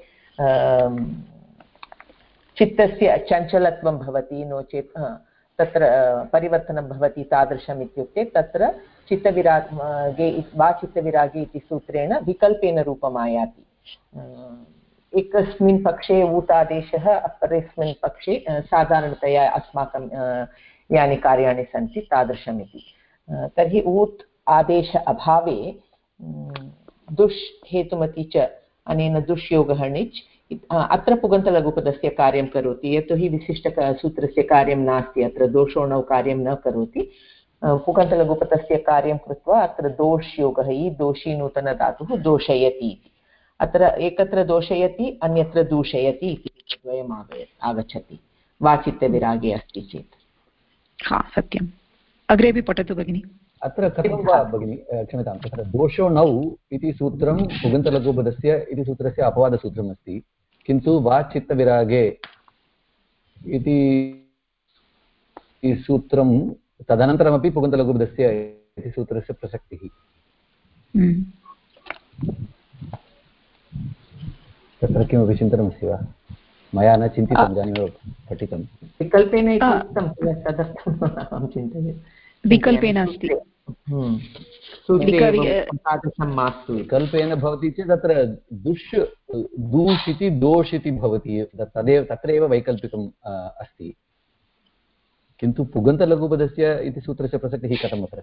चित्तस्य चञ्चलत्वं भवति नो चेत् तत्र परिवर्तनं भवति तादृशम् इत्युक्ते तत्र चित्तविरागे वा चित्तविरागे इति सूत्रेण विकल्पेन रूपम् आयाति एकस्मिन् पक्षे ऊतादेशः अपरेस्मिन् पक्षे साधारणतया अस्माकं यानि कार्याणि सन्ति तादृशमिति। तर्हि ऊत् आदेश अभावे दुष् हेतुमति च अनेन दुष्योगः णिच् अत्र पुगन्तलघुपदस्य कार्यं करोति, यतोहि विशिष्टसूत्रस्य कार्यं नास्ति, अत्र दोषोणौ कार्यं न करोति। पुगन्तलघुपतस्य कार्यं कृत्वा अत्र दोष्योगः इ दोषी नूतनधातुः दोषयति इति। अत्र एकत्र दोषयति अन्यत्र दूषयति इति द्वयम् आगय आगच्छति। वाचित्यविरागे अस्ति चेत्। हा सत्यम्। अग्रेपि पठतु भगिनि। अत्र कथं वा भगिनि क्षम्यतां तत्र दोषो नौ इति सूत्रं पुगन्तलघुपदस्य इति सूत्रस्य अपवादसूत्रम् अस्ति। किन्तु वाचित्तविरागे इति सूत्रं तदनन्तरमपि पुगन्तलघुपदस्य इति सूत्रस्य प्रसक्तिः। हम्म। तत्र किमपि चिन्तनमस्ति वा? मया न चिन्तितं इदानीमेव पठितं। विकल्पेन तदर्थम् अहं चिन्तयामि विकल्पेन अस्ति। हम्म। तादृशं मास्तु विकल्पेन भवति चेत् तत्र दुष् दूष् इति दोष् इति भवति। तदेव तत्र एव वैकल्पिकम् अस्ति। किन्तु पुगन्तलघुपदस्य इति सूत्रस्य प्रसक्तिः कथम् अत्र?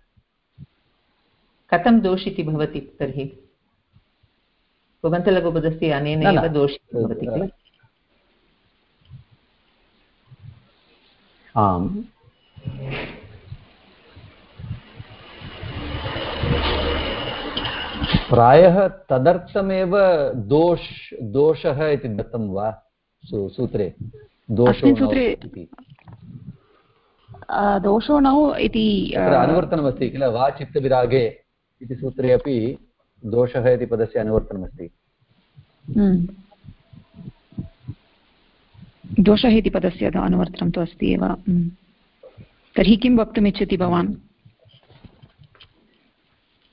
कथं दोष् इति भवति तर्हि? पुगन्तलघुपदस्य अनेन एव दोष भवति किल? आम्। प्रायः तदर्थमेव दोष् दोषः इति दत्तं वा सूत्रे? दोषो सूत्रे दोषो नौ इति अनुवर्तनमस्ति किल वा चित्तविरागे इति सूत्रे अपि दोषः इति पदस्य अनुवर्तनमस्ति हम्म। दोषः इति पदस्य अनुवर्तनं तु अस्ति एव हम्म। तर्हि किं वक्तुमिच्छति भवान्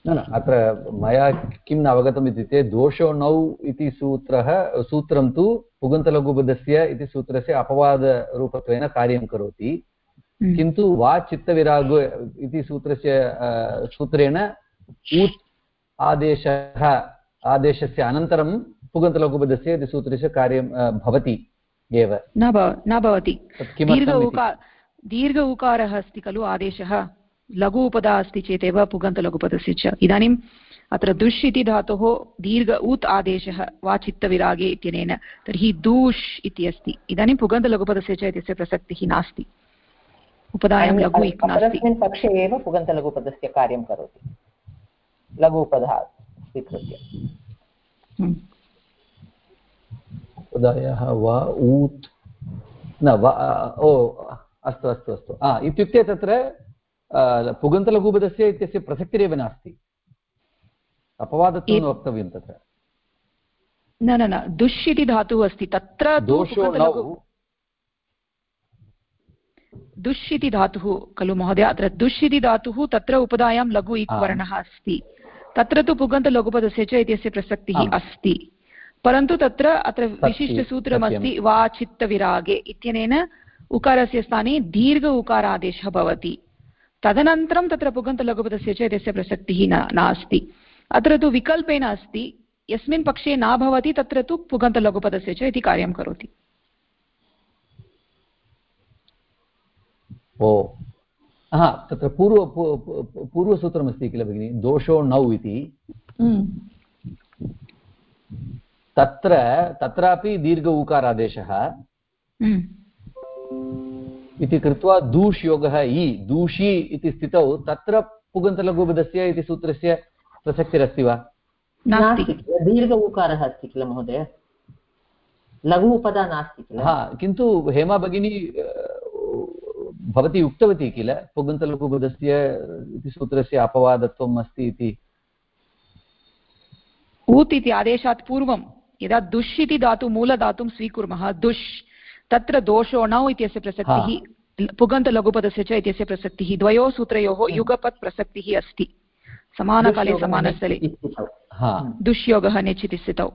न न अत्र मया किं न अवगतम् इत्युक्ते दोषो नौ इति सूत्रः सूत्रं तु पुगन्तलघुपदस्य इति सूत्रस्य अपवादरूपत्वेन कार्यं करोति। किन्तु वा चित्तविराग इति सूत्रस्य सूत्रेण ऊत् आदेशः आदेशस्य अनन्तरं पुगन्तलघुपदस्य इति सूत्रस्य कार्यं भवति एव। न न भवति। दीर्घ उकार दीर्घ उकारः अस्ति खलु आदेशः। लघु उपदा अस्ति चेदेव पुगन्तलघुपदस्य च। इदानीम् अत्र दुष् इति धातोः दीर्घ उत् आदेशः वा चित्तविरागे इत्यनेन। तर्हि दूष् इति अस्ति। इदानीं पुगन्तलघुपदस्य च इत्यस्य प्रसक्तिः नास्ति। उपधायां लघु नास्ति। पक्षे एव पुगन्तलघुपदस्य कार्यं करोति। लघु उपधा स्वीकृत्य। हम्म। उपधायाः वा ऊत् न वा ओ अस्तु अस्तु अस्तु। इत्युक्ते तत्र पुगन्तलघुपदस्य इत्यस्य प्रसक्तिरेव नास्ति। अपवादत्वं वक्तव्यं तत्र। न न न दुष् इति धातुः अस्ति। तत्र दोषो दुष् इति धातुः खलु महोदय? अत्र दुष् इति धातुः तत्र उपधायां लघु इक्वर्णः अस्ति। तत्र तु पुगन्तलघुपदस्य च इत्यस्य प्रसक्तिः अस्ति। परन्तु तत्र अत्र विशिष्टसूत्रमस्ति वा चित्तविरागे इत्यनेन उकारस्य स्थाने दीर्घ उकारादेशः भवति। तदनन्तरं तत्र पुगन्तलघुपदस्य च इत्यस्य प्रसक्तिः न नास्ति। अत्र तु विकल्पेन अस्ति। यस्मिन् पक्षे न भवति तत्र तु पुगन्तलघुपदस्य च इति कार्यं करोति। ओ हा तत्र पूर्व पूर्वसूत्रमस्ति किल भगिनि? दोषो नौ इति। हम्म। तत्र तत्रापि दीर्घ उकारादेशः हम्म। इति कृत्वा दूष् योगः इ दूषी इति स्थितौ तत्र पुगन्तलघुपदस्य इति सूत्रस्य प्रसक्तिरस्ति वा? नास्ति। दीर्घ उकारः अस्ति किल महोदय? लघु उपदा नास्ति किल? हा किन्तु हेमा भगिनी भवती उक्तवती किल? पुगन्तलघुपदस्य इति सूत्रस्य अपवादत्वम् अस्ति इति? ऊत् इति आदेशात् पूर्वं यदा दुष् इति धातु मूलधातुं स्वीकुर्मः दुष् तत्र दोषो नौ इत्यस्य प्रसक्तिः पुगन्तलघुपदस्य च इत्यस्य प्रसक्तिः द्वयोः सूत्रयोः युगपत् प्रसक्तिः अस्ति। समानकाले समानस्थले। दुष्योगः नेच् इति स्थितौ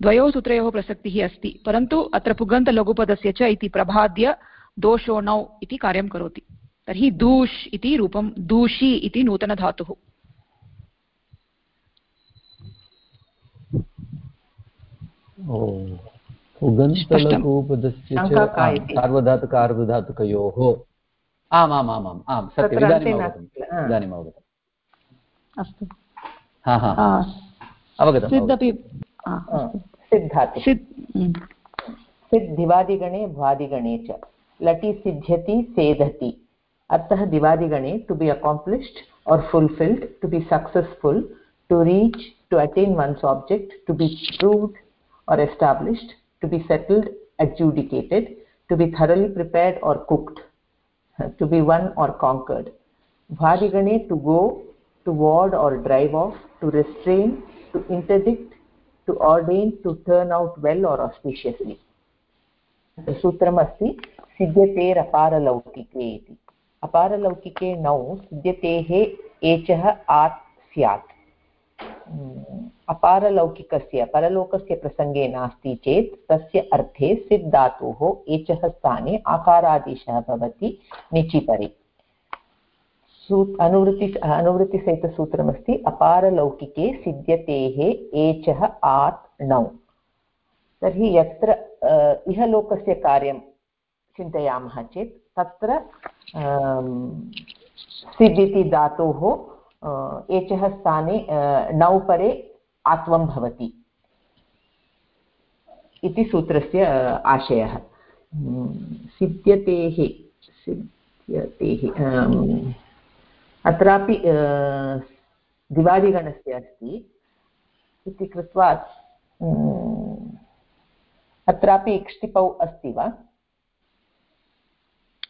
द्वयोः सूत्रयोः प्रसक्तिः अस्ति परन्तु अत्र पुगन्तलघुपदस्य च इति प्रभाद्य दोषो नौ इति कार्यं करोति। तर्हि दूष् इति रूपं दूषी इति नूतनधातुः। सार्वधातुक अर्धधातुकयोः आम् आम् आम् आम् आम् सत्यम् इदानीम् अवगतम् इदानीम् अवगतम् अस्तु अवगतं सिद्धपि सिद्धाति। सिद् दिवादिगणे भ्वादिगणे च। लटि सिद्ध्यति सेधति अर्थः दिवादिगणे to be accomplished or fulfilled to be successful to reach to attain one's object to be proved or established, to be settled, adjudicated, to be thoroughly prepared or cooked, to be won or conquered. Bhadigane, to go, to ward or drive off, to restrain, to interdict, to ordain, to turn out well or auspiciously. सूत्रमस्ति सिद्ध्यतेरपारलौकिके इति अपारलौकिके नौ, सिद्ध्यतेः एचः आत् स्यात्। अपारलौकिकस्य, परलोकस्य प्रसङ्गे नास्ति चेत् तस्य अर्थे सिद् धातोः एचः स्थाने आकारादेशः भवति निचिपरे। सू अनुवृत्ति, अनुवृत्तिसहितसूत्रमस्ति, अपारलौकिके सिद्ध्यतेः एचः आत् णौ तर्हि यत्र इहलोकस्य कार्यं चिन्तयामः चेत् तत्र सिद् इति धातोः एचः स्थाने नौ परे आत्वं भवति इति सूत्रस्य आशयः। सिद्ध्यतेः सिद्ध्यतेः अत्रापि दिवादिगणस्य अस्ति इति कृत्वा अत्रापि इक्ष्टिपौ अस्ति वा?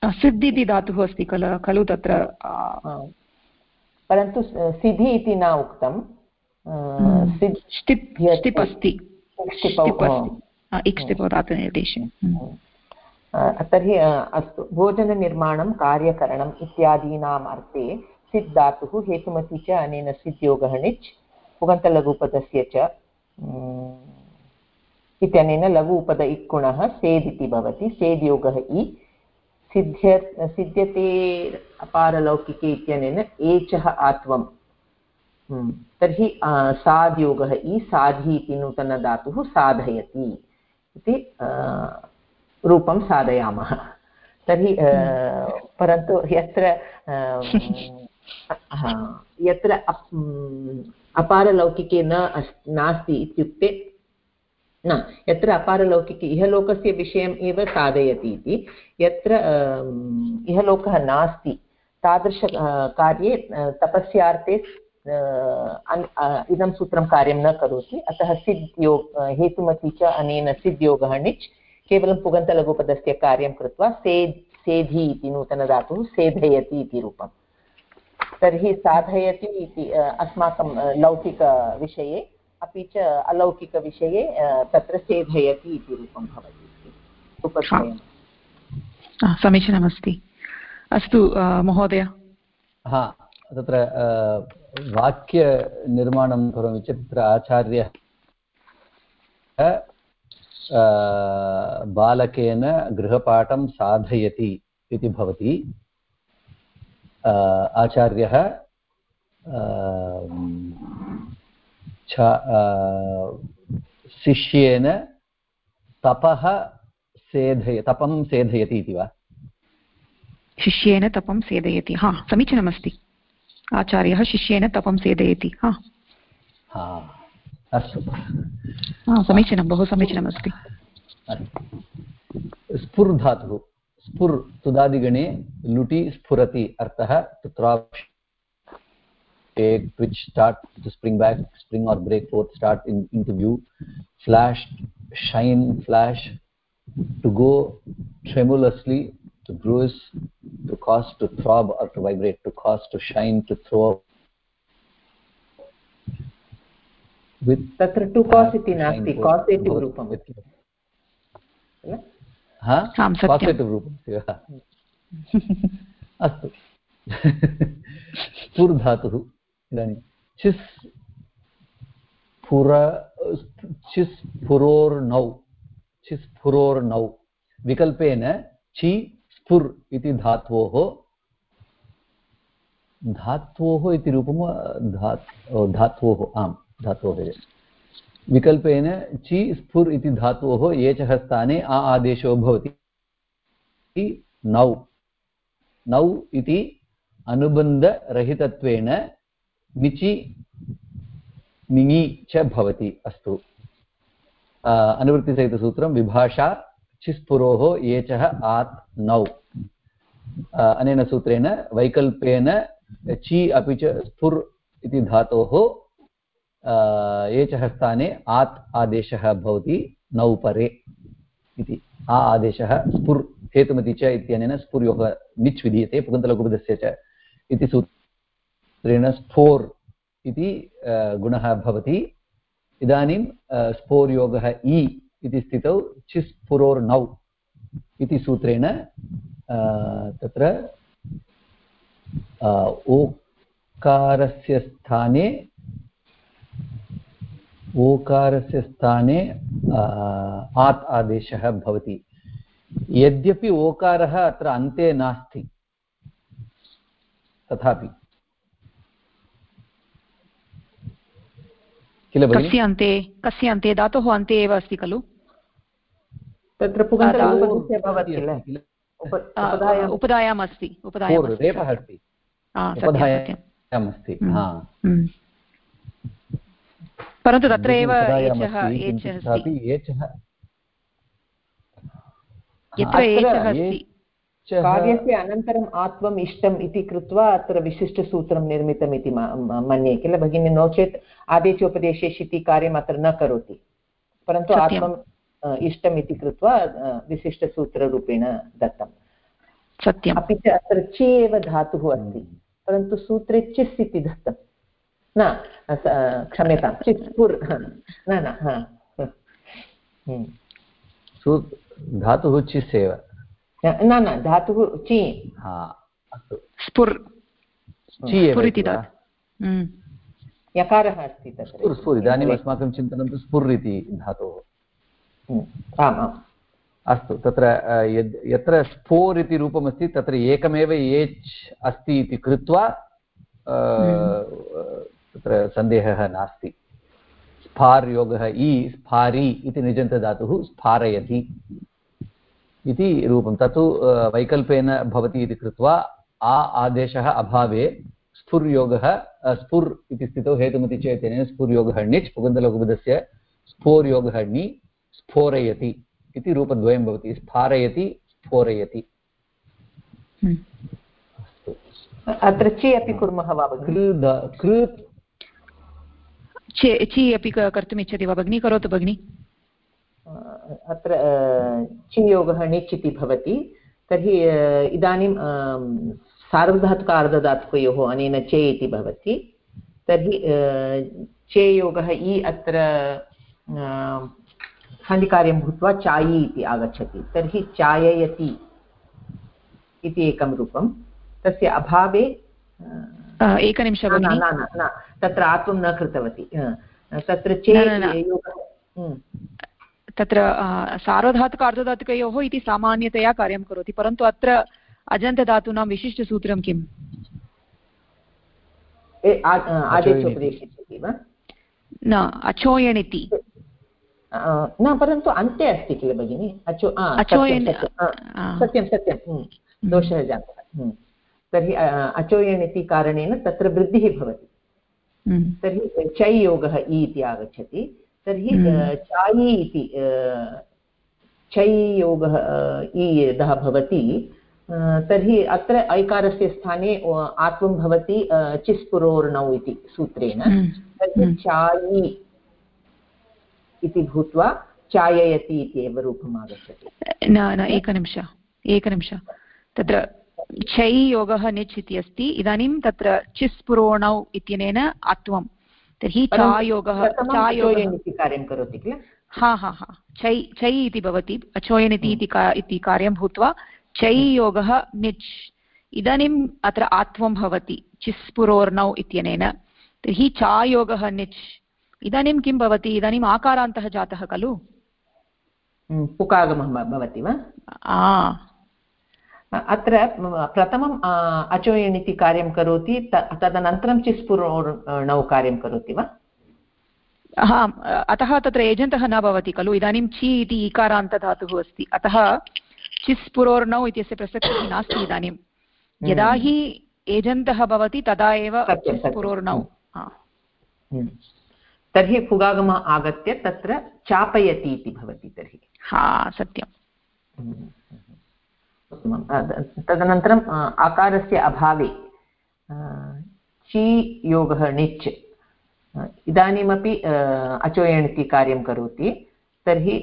सिद्ध इति धातुः अस्ति खलु खलु तत्र परन्तु सिधि इति न उक्तं। स्टिप् अस्ति। तर्हि अस्तु। भोजननिर्माणं कार्यकरणम् इत्यादीनाम् अर्थे सिद् धातुः हेतुमति च अनेन सिद्योगः णिच् पुगन्तलघुपदस्य च इत्यनेन लघु उपद इक्कुणः सेद् इति भवति सेद्योगः इ। सिद्ध्य, सिद्ध्यते अपारलौकिके इत्यनेन एचः आत्वं हम्म। तर्हि साध्योगः इ साधि इति नूतनधातुः साधयति इति रूपं साधयामः तर्हि परन्तु यत्र यत्र अपारलौकिके न अस्, नास्ति इत्युक्ते न, यत्र अपारलौकिके इहलोकस्य विषयम् एव साधयति इति, यत्र इहलोकः नास्ति, तादृश कार्ये तपस्यार्थे इदं सूत्रं कार्यं न करोति, अतः सिद्योग हेतुमति च अनेन सिद्योगः णिच् केवलं पुगन्तलघुपदस्य कार्यं कृत्वा सेद् सेधि इति नूतनधातुः सेधयति इति रूपम्। तर्हि साधयति इति अस्माकं लौकिकविषये अपि च अलौकिकविषये तत्र सेधयति इति रूपं भवति समीचीनमस्ति। अस्तु महोदय। हा तत्र वाक्यनिर्माणं करोमि चेत् तत्र आचार्यः बालकेन गृहपाठं साधयति इति भवति। आचार्यः शिष्येन तपः सेधय तपं सेधयति इति वा? शिष्येन तपं सेदयति हा समीचीनमस्ति। आचार्यः शिष्येन तपं सेदयति हा। अस्तु। समीचीनं बहु समीचीनमस्ति। स्फुर् धातुः स्फुर् तुदादिगणे लुटि स्फुरति अर्थः तत्र take which start to spring back spring or break forth start in, into view flash shine flash to go tremulously to bruise to cause to throb or to vibrate to cause to shine to throw with तत्र to कास् इति नास्ति कासेटिव् रूपं कासेटिव् रूपम् अस्तु स्फुर्धातुः इदानीं। चिस् स्फुर चिस्फुरोर्नौ चिस्फुरोर्नौ विकल्पेन चि स्फुर् इति धात्वोः धात्वोः इति रूपं धात् धात्वोः, आम् धातोः विकल्पेन चि स्फुर् इति धातोः एचः स्थाने आ आदेशो भवति। नौ। नौ इति अनुबन्धरहितत्वेन निचि निङि च भवति अस्तु। अनुवृत्तिसहितसूत्रं विभाषा चिस्पुरोः एचः आत् नौ। अनेन सूत्रेण वैकल्पेन चि अपि च स्फुर् इति धातोः एचः स्थाने आत् आदेशः भवति नौ परे इति। आ आदेशः स्फुर् हेतुमति च इत्यनेन स्फुर्योः निच् विधीयते पुगन्तलकुपदस्य च इति सूत्रेण स्फोर् इति गुणः भवति। इदानीं स्फोर्योगः इ इति स्थितौ चिस्फुरोर्नौ इति सूत्रेण तत्र ओकारस्य स्थाने ओकारस्य स्थाने आत् आदेशः भवति। यद्यपि ओकारः अत्र अन्ते नास्ति, तथापि। किल कस्य अन्ते कस्य अन्ते धातोः अन्ते एव अस्ति खलु? तत्र उपधायाम् अस्ति उपधायाम् अस्ति। परन्तु तत्र एव कार्यस्य अनन्तरम् आत्मम् इष्टम् इति कृत्वा अत्र विशिष्टसूत्रं निर्मितम् इति मन्ये किल? भगिनी नो चेत् आदेशोपदेशे शिति कार्यम् अत्र न करोति। परन्तु आत्मम् इष्टम् इति कृत्वा विशिष्टसूत्ररूपेण दत्तम्। सत्यम्। अपि च अत्र चि एव धातुः अस्ति। परन्तु सूत्रे चिस् इति दत्तम्। न क्षम्यतां चित्पुर् न न हम्म। धातुः चिस् एव। न न धातुः चि स्फुर् इति हम्म। यकारः अस्ति तत्र स्फुर् इदानीम् अस्माकं चिन्तनं तु स्फुर् इति धातोः। आम् आम् अस्तु तत्र यद् यत्र स्फोर् इति रूपमस्ति तत्र एकमेव एच् अस्ति इति कृत्वा तत्र सन्देहः नास्ति स्फार् योगः इ स्फारि इति निजन्तधातुः स्फारयति इति रूपं। तत्तु वैकल्पेन भवति इति कृत्वा आ आदेशः अभावे स्फुर्योगः स्फुर् इति स्थितौ हेतुमति चेत् स्फुर्योगः णिच् पुगन्तलघुपदस्य स्फोर्योगः णि स्फोरयति इति रूपद्वयं भवति। स्फारयति स्फोरयति। हम्म। अत्र चे अपि कुर्मः वा कृ चि अपि कर्तुम् इच्छति वा भगिनी? करोतु भगिनि। अत्र चियोगः णिच् इति भवति। तर्हि इदानीं सार्वधातुक अर्धधातुकयोः अनेन चे इति भवति। तर्हि चेयोगः इ अत्र सन्धिकार्यं भूत्वा चायि इति आगच्छति। तर्हि चाययति इति एकं रूपं। तस्य अभावे एकनिमिष न न तत्र आत्वं न कृतवती। तत्र चेत् तत्र सार्वधातुक अर्धधातुकयोः इति सामान्यतया कार्यं करोति परन्तु अत्र अजन्तधातूनां विशिष्टसूत्रं किम्? न अचोयणिति न परन्तु अन्ते अस्ति किल भगिनि? अचो सत्यं सत्यं हम्म, दोषः जातः। तर्हि अचोयण् इति कारणेन तत्र वृद्धिः भवति। हम्म। तर्हि चै योगः इ इति आगच्छति। तर्हि चायि इति चै योगः इ यदा भवति तर्हि अत्र ऐकारस्य स्थाने आत्वं भवति चिस्पुरोर्णौ इति सूत्रेण। तर्हि चायि इति भूत्वा चाययति इत्येव रूपम् आगच्छति। न न एकनिमिष एकनिमिष। तत्र छै योगः निच् इति अस्ति इदानीं तत्र चिस् पुरोणौ इत्यनेन अत्वं तर्हि चायोगः चायोगः कार्यं करोति किल? हा हा हा। छै छै इति भवति। अचोयन् इति इति कार्यं भूत्वा चै योगः निच्। इदानीम् अत्र आत्वं भवति चिस्पुरोर्णौ इत्यनेन। तर्हि चायोगः निच्। इदानीं किं भवति? इदानीम् आकारान्तः जातः खलु? पुकागमः भवति वा? अत्र प्रथमम् अचोयन् इति कार्यं करोति तदनन्तरं चिस्पुरोणौ कार्यं करोति वा? हा अतः तत्र एजन्तः न भवति खलु इदानीं छि इति इकारान्तधातुः अस्ति। अतः चिस्पुरोर्णौ इत्यस्य प्रसक्तिः नास्ति इदानीं। यदा हि एजन्तः भवति तदा एव चिस्पुरोर्णौ हम्म। तर्हि फुगागमः आगत्य तत्र चापयति इति भवति तर्हि। हा सत्यम्। हम्म। तदनन्तरम् आकारस्य अभावे ची योगः णिच् इदानीमपि अचोयण् इति कार्यं करोति तर्हि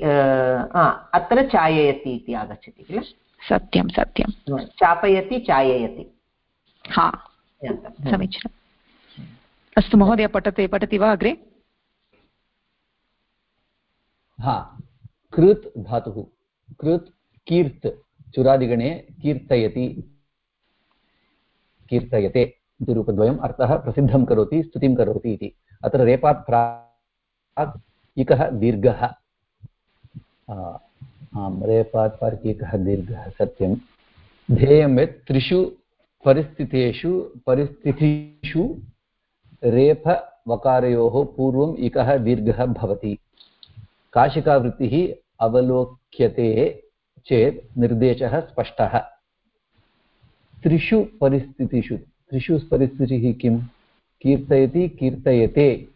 अत्र चाययति इति आगच्छति किल? सत्यं सत्यं। चापयति चाययति। हा समीचीनम् अस्तु महोदय पठते पठति वा अग्रे? हा कृत् धातुः कृत् कीर्त्। चुरादिगणे कीर्तयति। कीर्तयते इति रूपद्वयम् अर्थः प्रसिद्धं करोति, स्तुतिं करोति इति। अत्र रेपात् प्राक् इकः दीर्घः। आं रेपात् प्राक् एकः दीर्घः सत्यं ध्येयं यत् त्रिषु परिस्थितेषु, परिस्थितिषु रेफवकारयोः पूर्वम् इकः दीर्घः भवति। काशिकावृत्तिः अवलोक्यते। चेत् निर्देशः स्पष्टः। त्रिषु परिस्थितिषु त्रिषु परिस्थितिः किं? कीर्तयति कीर्तयते।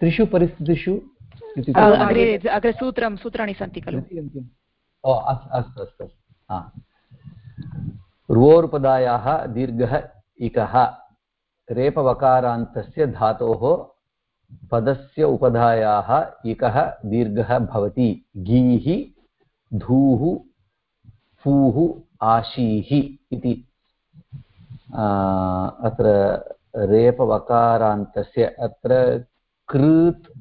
त्रिषु परिस्थितिषु अग्रे सूत्रं सूत्राणि सन्ति खलु। ओ अस्तु अस्तु। हा। रुवोरुपदायाः दीर्घः इकः। रेपवकारान्तस्य धातोः पदस्य उपधायाः इकः दीर्घः भवति। गीः धूः फूः आशीः इति। अत्र रेपवकारान्तस्य अत्र कृत्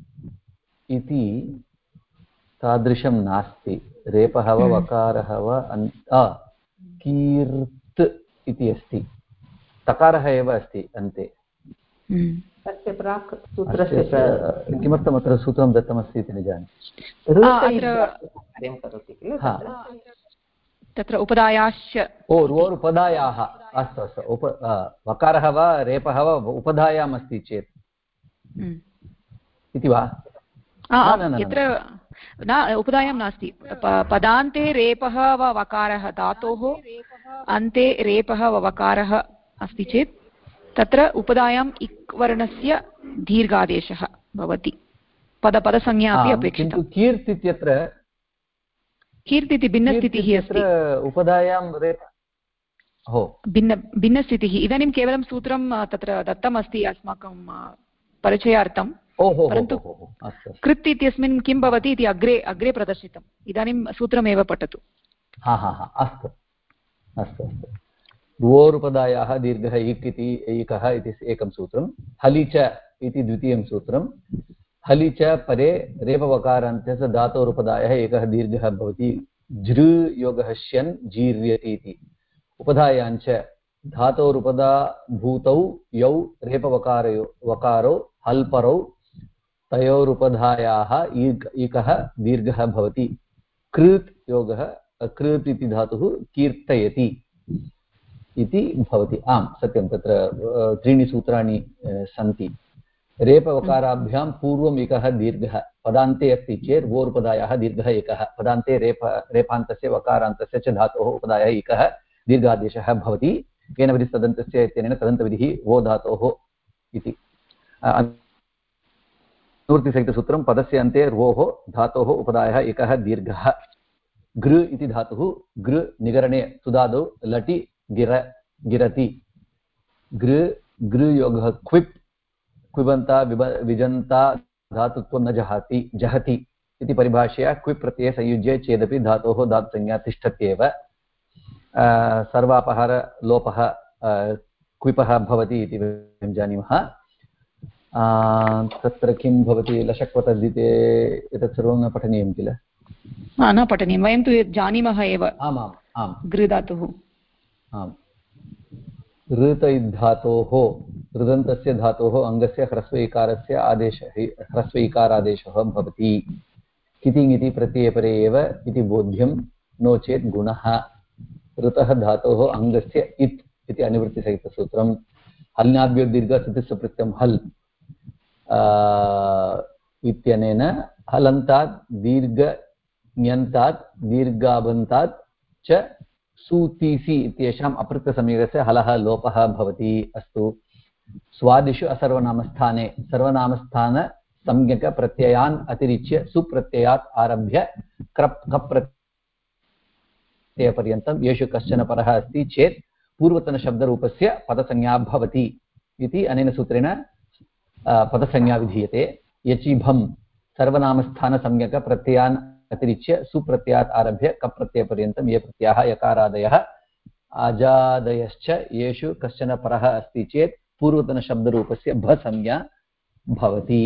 इति तादृशं नास्ति। रेपः वा हम्म। वकारः वा कीर्त् इति अस्ति। तकारः एव अस्ति अन्ते। हम्म। तस्य प्राक् सूत्रस्य किमर्थम् अत्र सूत्रं दत्तमस्ति इति न जाने। तत्र उपदायाश्च ओ रोर् उपधायाः अस्तु अस्तु। उप वकारः वा रेपः वा उपधायाम् अस्ति चेत्। हम्म। इति वा? यत्र न उपधायां नास्ति। पदान्ते रेपः वा वकारः धातोः अन्ते रेपः वा वकारः अस्ति चेत्। तत्र उपधायाम् इक् वर्णस्य दीर्घादेशः भवति। पदपदसंज्ञा अपि अपेक्षिता। कीर्त् इत्यत्र कीर्त् इति भिन्नस्थितिः अस्ति। उपधायां भिन्न भिन्नस्थितिः। इदानीं केवलं सूत्रं तत्र दत्तमस्ति अस्माकं परिचयार्थं। परन्तु कृत् इत्यस्मिन् किं भवति इति अग्रे अग्रे प्रदर्शितम्। इदानीं सूत्रमेव पठतु। हा हा हा अस्तु अस्तु अस्तु। भुवोरुपदायाः दीर्घः इक् इति एकः इति एकं सूत्रं, हलि च इति द्वितीयं सूत्रं, हलि च परे रेपवकारान्तस्य धातोरुपदायः एकः दीर्घः भवति जृ योगः श्यन् जीर्यति इति। उपधायाञ्च धातोरुपदा भूतौ यौ रेपवकारयो, वकारो, हल्परौ, तयोरुपधायाः इकः दीर्घः भवति। कृत् योगः, कृत् इति धातुः कीर्तयति। इति भवति। आम्, सत्यं, तत्र त्रीणि सूत्राणि सन्ति। रेपवकाराभ्यां पूर्वम् एकः दीर्घः, पदान्ते अस्ति चेत् वोरुपदायः दीर्घः एकः, पदान्ते रेप, रेपान्तस्य, वकारान्तस्य च धातोः उपदायः एकः, दीर्घादेशः भवति। येन विधिः तदन्तस्य इत्यनेन तदन्तविधिः वो धातोः इति निवृत्तिसहितसूत्रं पदस्य अन्ते र्वोः धातोः उपदायः एकः दीर्घः। गृ इति धातुः, गृ निगरणे सुदादौ लटि गिर गिरति। गृ गृयोगः क्विप् क्विबन्ता विब विजन्ता धातुत्वं न जहाति जहति इति परिभाषया क्विप् प्रत्यये संयुज्य चेदपि धातोः धातुसंज्ञा तिष्ठत्येव। सर्वापहारलोपः क्विपः भवति इति वयं जानीमः। तत्र किं भवति? लशक्वतद्धिते एतत् सर्वं न पठनीयं किल? न पठनीयं। वयं तु जानीमः एव। आमाम् आम्। गृधातुः आम्। ऋत धातोः ऋदन्तस्य धातोः अङ्गस्य ह्रस्व आदेशः ह्रस्व भवति। कितिङ् प्रत्ययपरे एव इति बोध्यं नो चेत् गुणः। ऋतः धातोः अङ्गस्य इत् इति अनुवृत्तिसहितसूत्रं हल्नाभ्यो हल् इत्यनेन हलन्तात्, दीर्घ दीर्घाबन्तात् च सूतीसि इत्येषाम् अपृक्तसंयोगस्य हलः लोपः भवति, अस्तु। स्वादिषु असर्वनामस्थाने, सर्वनामस्थानसंज्ञकप्रत्ययान् अतिरिच्य सुप्रत्ययात् आरभ्य क्रप् कप् प्रत्ययपर्यन्तं येषु कश्चन परः अस्ति चेत् पूर्वतनशब्दरूपस्य पदसंज्ञा भवति इति अनेन सूत्रेण पदसंज्ञा विधीयते। यचिभं सर्वनामस्थानसंज्ञकप्रत्ययान् अतिरिच्य सुप्रत्ययात् आरभ्य कप्रत्ययपर्यन्तं ये प्रत्ययाः यकारादयः अजादयश्च येषु कश्चन परः अस्ति चेत् पूर्वतनशब्दरूपस्य भसंज्ञा भवति।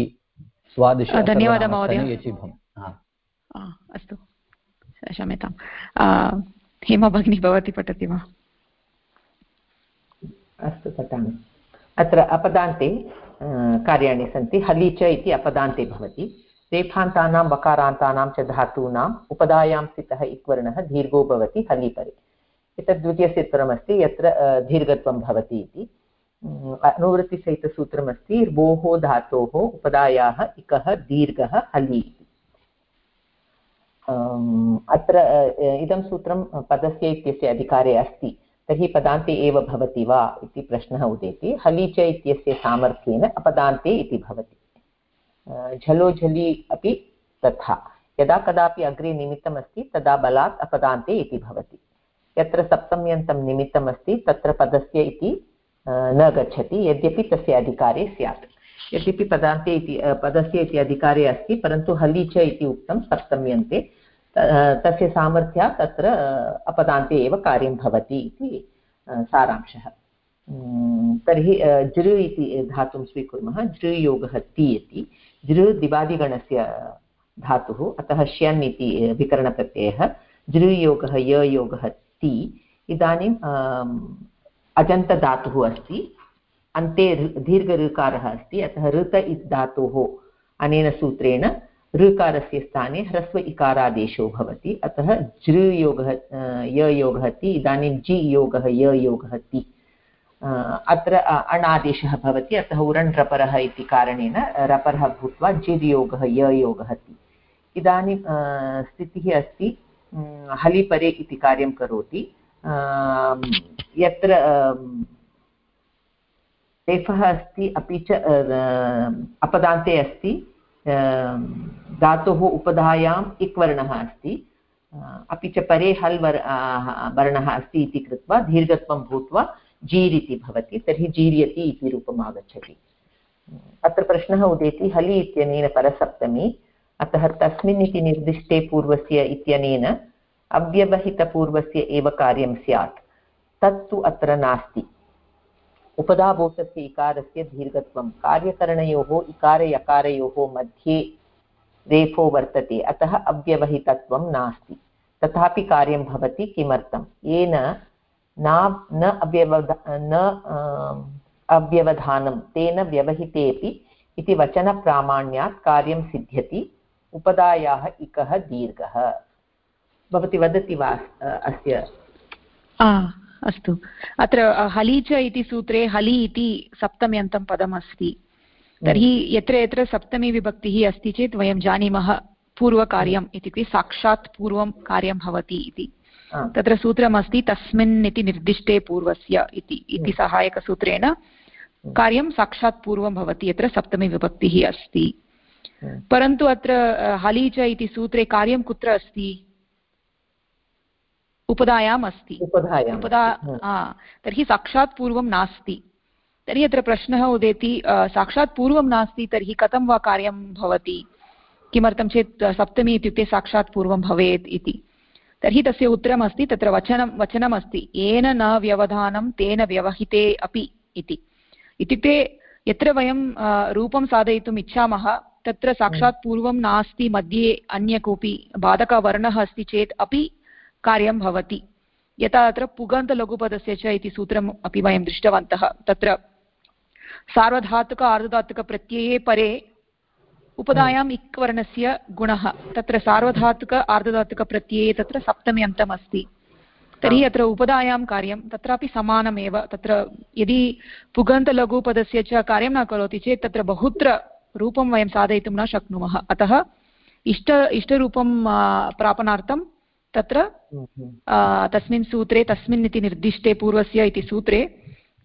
स्वादिश धन्यवादः महोदय। अस्तु। क्षम्यतां हेमा भगिनी भवती पठति वा? अस्तु पठामि। अत्र अपदान्ते कार्याणि सन्ति। हलि च इति अपदान्ते भवति। रेफान्तानां वकारान्तानां च धातूनाम् उपदायां स्थितः इक्वर्णः दीर्घो भवति हलिपरे एतत् द्वितीयसूत्रमस्ति यत्र दीर्घत्वं भवति इति। अनुवृत्तिसहितसूत्रमस्ति भोः धातोः उपदायाः इकः, दीर्घः हलि इति। अत्र इदं सूत्रं पदस्य इत्यस्य अधिकारे अस्ति, तर्हि पदान्ते एव भवति वा इति प्रश्नः उदेति। हलि च इत्यस्य सामर्थ्येन अपदान्ते इति भवति। झलो झलि अपि तथा। यदा कदापि अग्रे निमित्तमस्ति, तदा बलात् अपदान्ते इति भवति। यत्र सप्तम्यन्तं निमित्तमस्ति, तत्र पदस्य इति न गच्छति, यद्यपि तस्य अधिकारे स्यात्। यद्यपि पदान्ते इति पदस्य इति अधिकारे अस्ति, परन्तु हलि च इति उक्तं सप्तम्यन्ते तस्य सामर्थ्या तत्र अपदान्ते एव कार्यं भवति इति सारांशः। तर्हि जृ इति धातुं स्वीकुर्मः, जृयोगः ति इति। जृ दिवादिगणस्य धातुः, अतः श्यन् इति विकरणप्रत्ययः जृयोगः ययोगः ति, इदानीम् अजन्तधातुः अस्ति, अन्ते दीर्घऋकारः अस्ति, अतः ऋत इति धातोः अनेन सूत्रेण ऋकारस्य स्थाने ह्रस्व इकारादेशो भवति, अतः जृयोगः ययोगः, ति, इदानीं जि योगः ययोगः, ति। अत्र अणादेशः भवति, अतः उरण् रपरः इति कारणेन रपरः भूत्वा जिर्योगः ययोगः ति इदानीं स्थितिः अस्ति हलिपरे इति कार्यं करोति। यत्र रेफः अस्ति, अपि च अपदान्ते अस्ति। धातोः उपधायाम् इक् वर्णः अस्ति अपि च परे हल् वर् वर्णः अस्ति इति कृत्वा दीर्घत्वं भूत्वा जीर् भवति, तर्हि जीर्यति इति रूपम् आगच्छति। अत्र प्रश्नः उदेति, हलि इत्यनेन परसप्तमी, अतः तस्मिन् इति निर्दिष्टे पूर्वस्य इत्यनेन अव्यवहितपूर्वस्य एव कार्यं स्यात्। तत्तु अत्र नास्ति। उपधाभूतस्य इकारस्य दीर्घत्वं, कार्यकरणयोः इकारयकारयोः मध्ये रेफो वर्तते, अतः अव्यवहितत्वं नास्ति। तथापि कार्यं भवति किमर्थं येन न अव्यवधा न अव्यवधानं तेन व्यवहितेऽपि इति वचनप्रामाण्यात् कार्यं सिद्ध्यति उपदायाः इकः दीर्घः। भवती वदति वा अस्य? अस्तु। अत्र हली च इति सूत्रे हलि इति सप्तम्यन्तं पदमस्ति। तर्हि यत्र यत्र सप्तमी विभक्तिः अस्ति चेत् वयं जानीमः पूर्वकार्यम् इत्युक्ते साक्षात् पूर्वं कार्यं भवति इति। तत्र सूत्रमस्ति तस्मिन् इति निर्दिष्टे पूर्वस्य इति सहायकसूत्रेण कार्यं साक्षात् पूर्वं भवति यत्र सप्तमी विभक्तिः अस्ति। परन्तु अत्र हली च इति सूत्रे कार्यं कुत्र अस्ति? उपधायाम् अस्ति। उपधा तर्हि साक्षात् पूर्वं नास्ति। तर्हि अत्र प्रश्नः उदेति साक्षात् पूर्वं नास्ति तर्हि कथं वा कार्यं भवति? किमर्थं चेत् सप्तमी इत्युक्ते साक्षात् पूर्वं भवेत् इति। तर्हि तस्य उत्तरमस्ति तत्र वचनं वचनमस्ति। येन न व्यवधानं तेन व्यवहिते अपि इति। इत्युक्ते यत्र वयं रूपं साधयितुम् इच्छामः तत्र साक्षात् पूर्वं नास्ति मध्ये अन्य कोऽपि बाधकवर्णः अस्ति चेत् अपि कार्यं भवति। यथा अत्र पुगन्तलघुपदस्य च इति सूत्रम् अपि वयं दृष्टवन्तः। तत्र सार्वधातुक आर्धधातुकप्रत्यये परे उपधायाम् इक् वर्णस्य गुणः तत्र सार्वधातुक आर्धधातुकप्रत्यये तत्र सप्तमी अन्तमस्ति तर्हि अत्र उपधायां कार्यं तत्रापि समानमेव तत्र यदि पुगन्तलघुपदस्य च कार्यं न करोति चेत् तत्र बहुत्र रूपं वयं साधयितुं न शक्नुमः। अतः इष्ट इष्टरूपं प्रापणार्थं तत्र तस्मिन् सूत्रे तस्मिन् इति निर्दिष्टे पूर्वस्य इति सूत्रे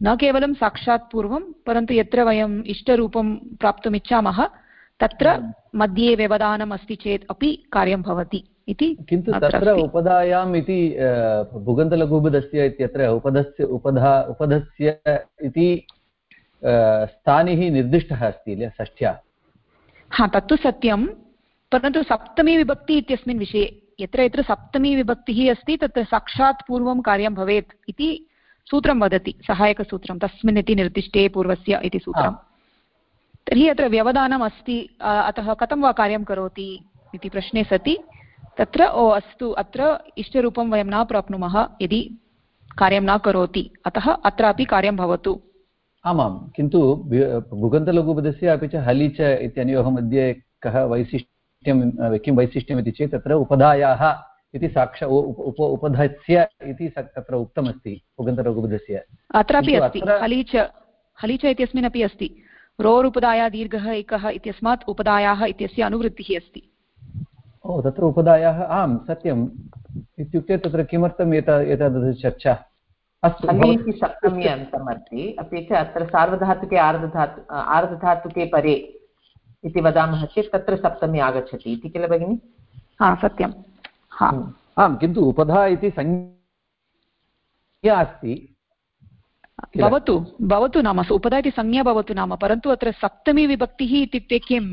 न केवलं साक्षात् पूर्वं परन्तु यत्र वयम् इष्टरूपं प्राप्तुम् इच्छामः तत्र हम्म। मध्ये व्यवधानम् अस्ति चेत् अपि कार्यं भवति इति किन्तु तत्र उपधायाम् इति भुगन्तलघुबुधस्य इत्यत्र उपधस्य उपधा उपधस्य इति स्थानिः निर्दिष्टः अस्ति षष्ठ्या हा तत्तु सत्यं। परन्तु सप्तमी विभक्ति इत्यस्मिन् विषये यत्र यत्र सप्तमी विभक्तिः अस्ति तत्र साक्षात् पूर्वं कार्यं भवेत् इति सूत्रं वदति सहायकसूत्रं तस्मिन् इति निर्दिष्टे पूर्वस्य इति सूत्रं तर्हि अत्र व्यवधानम् अस्ति अतः कथं वा कार्यं करोति इति प्रश्ने सति। तत्र ओ अस्तु अत्र इष्टरूपं वयं न प्राप्नुमः यदि कार्यं न करोति। अतः अत्रापि कार्यं भवतु। आमां किन्तु भुगन्तलघुपदस्य अपि च हलि च इत्यनयोः मध्ये कः वैशिष्ट्यं किं वैशिष्ट्यम् इति चेत् तत्र उपधायाः इति साक्ष उप उपधस्य इति तत्र उक्तमस्ति उगन्तरघुबुधस्य अत्रापि अस्ति। हलीच हलीच इत्यस्मिन् अपि अस्ति। रोरुपदाया दीर्घः एकः इत्यस्मात् उपदायाः इत्यस्य अनुवृत्तिः अस्ति। ओ तत्र उपदायाः आम् सत्यम्। इत्युक्ते तत्र किमर्थम् एता एतादृश चर्चा? अस्तु इति सप्तमी अन्तमस्ति अपि च अत्र सार्वधातुके आर्धधातु आर्धधातुके परे इति वदामः चेत् तत्र सप्तमी आगच्छति इति किल भगिनि? हा सत्यं हा। आम् किन्तु उपधा इति संज्ञा अस्ति। भवतु भवतु नाम उपधा इति संज्ञा भवतु नाम परन्तु अत्र सप्तमी विभक्तिः इत्युक्ते किं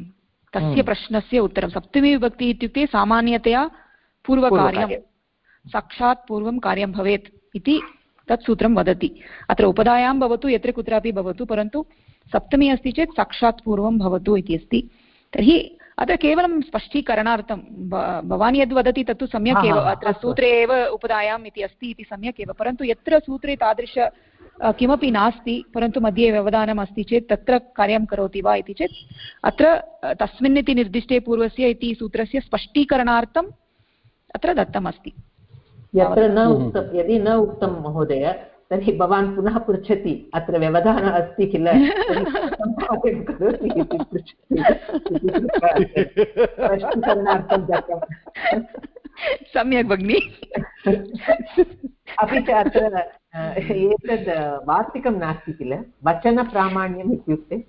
तस्य हम्म। प्रश्नस्य उत्तरं। सप्तमी विभक्तिः इत्युक्ते सामान्यतया पूर्वकार्यं। साक्षात् पूर्वं कार्यं भवेत् इति तत् सूत्रं वदति। अत्र उपधायां भवतु यत्र कुत्रापि भवतु परन्तु सप्तमी अस्ति चेत् साक्षात् पूर्वं भवतु इति अस्ति। तर्हि अत्र केवलं स्पष्टीकरणार्थं भवान् यद् वदति तत्तु सम्यक् एव। अत्र सूत्रे एव उपदायाम् इति अस्ति इति सम्यक् एव। परन्तु यत्र सूत्रे तादृश किमपि नास्ति परन्तु मध्ये व्यवधानम् अस्ति चेत् तत्र कार्यं करोति वा इति चेत् अत्र तस्मिन् इति निर्दिष्टे पूर्वस्य इति सूत्रस्य स्पष्टीकरणार्थम् अत्र दत्तमस्ति। यत्र न उक्तं यदि न उक्तं महोदय तर्हि भवान् पुनः पृच्छति अत्र व्यवधानः अस्ति किल? सम्यक् भगिनि। अपि च अत्र एतद् वार्तिकं नास्ति किल? वचनप्रामाण्यम् इत्युक्ते?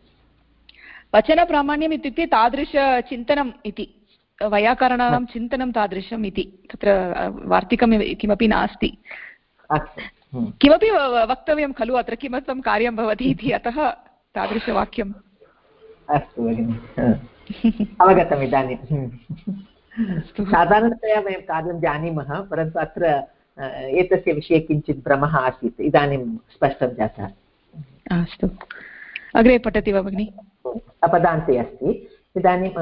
वचनप्रामाण्यम् इत्युक्ते तादृशचिन्तनम् इति। वैयाकरणानां चिन्तनं तादृशम् इति। तत्र वार्तिकं किमपि नास्ति। हम्म। किमपि वक्तव्यं खलु अत्र किमर्थं कार्यं भवति इति अतः तादृशवाक्यम्। अस्तु भगिनि। अवगतम् इदानीं। साधारणतया वयं कार्यं जानीमः परन्तु अत्र एतस्य विषये किञ्चित् भ्रमः आसीत् इदानीं स्पष्टं जातः। अस्तु। अग्रे पठति वा भगिनि? अपदान्ते अस्ति। इदानीम्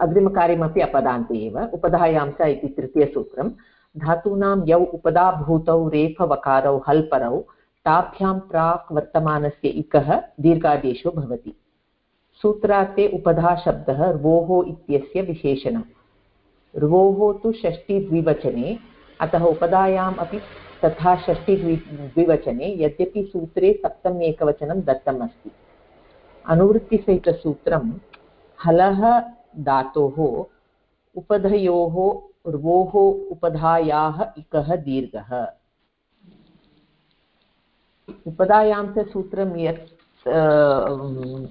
अग्रिमकार्यमपि अपदान्ते एव। उपधायां च इति तृतीयसूत्रं। धातूनां यौ उपदाभूतौ रेफवकारौ हल्परौ ताभ्यां प्राक् वर्तमानस्य इकः दीर्घादेशो भवति। सूत्रार्थे उपधाशब्दः र्वोः इत्यस्य विशेषणम्। र्वोः तु षष्टिद्विवचने अतः उपधायाम् अपि तथा षष्टिद्वि द्विवचने, यद्यपि सूत्रे सप्तम् एकवचनं दत्तम् अस्ति। अनुवृत्तिसहितसूत्रं हलः धातोः, उपधयोः र्वोः उपधायाः, इकः, दीर्घः। उपधायां च सूत्रं यत्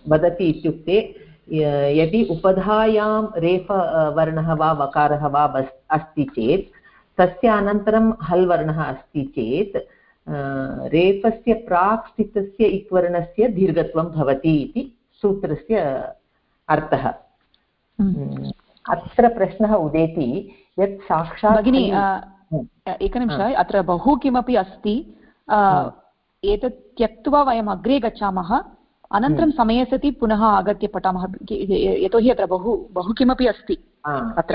वदति इत्युक्ते यदि उपधायां रेफ वर्णः वा वकारः वा अस्ति चेत् तस्य अनन्तरं हल् वर्णः अस्ति चेत् रेफस्य प्राक् स्थितस्य इक्वर्णस्य दीर्घत्वं भवति इति सूत्रस्य अर्थः। हम्म। अत्र प्रश्नः उदेति यत् साक्षात् भगिनि एकनिमिष अत्र बहु किमपि अस्ति एतत् त्यक्त्वा वयम् अग्रे गच्छामः। अनन्तरं हम्म। समये सति पुनः आगत्य पठामः यतोहि अत्र बहु बहु किमपि अस्ति अत्र।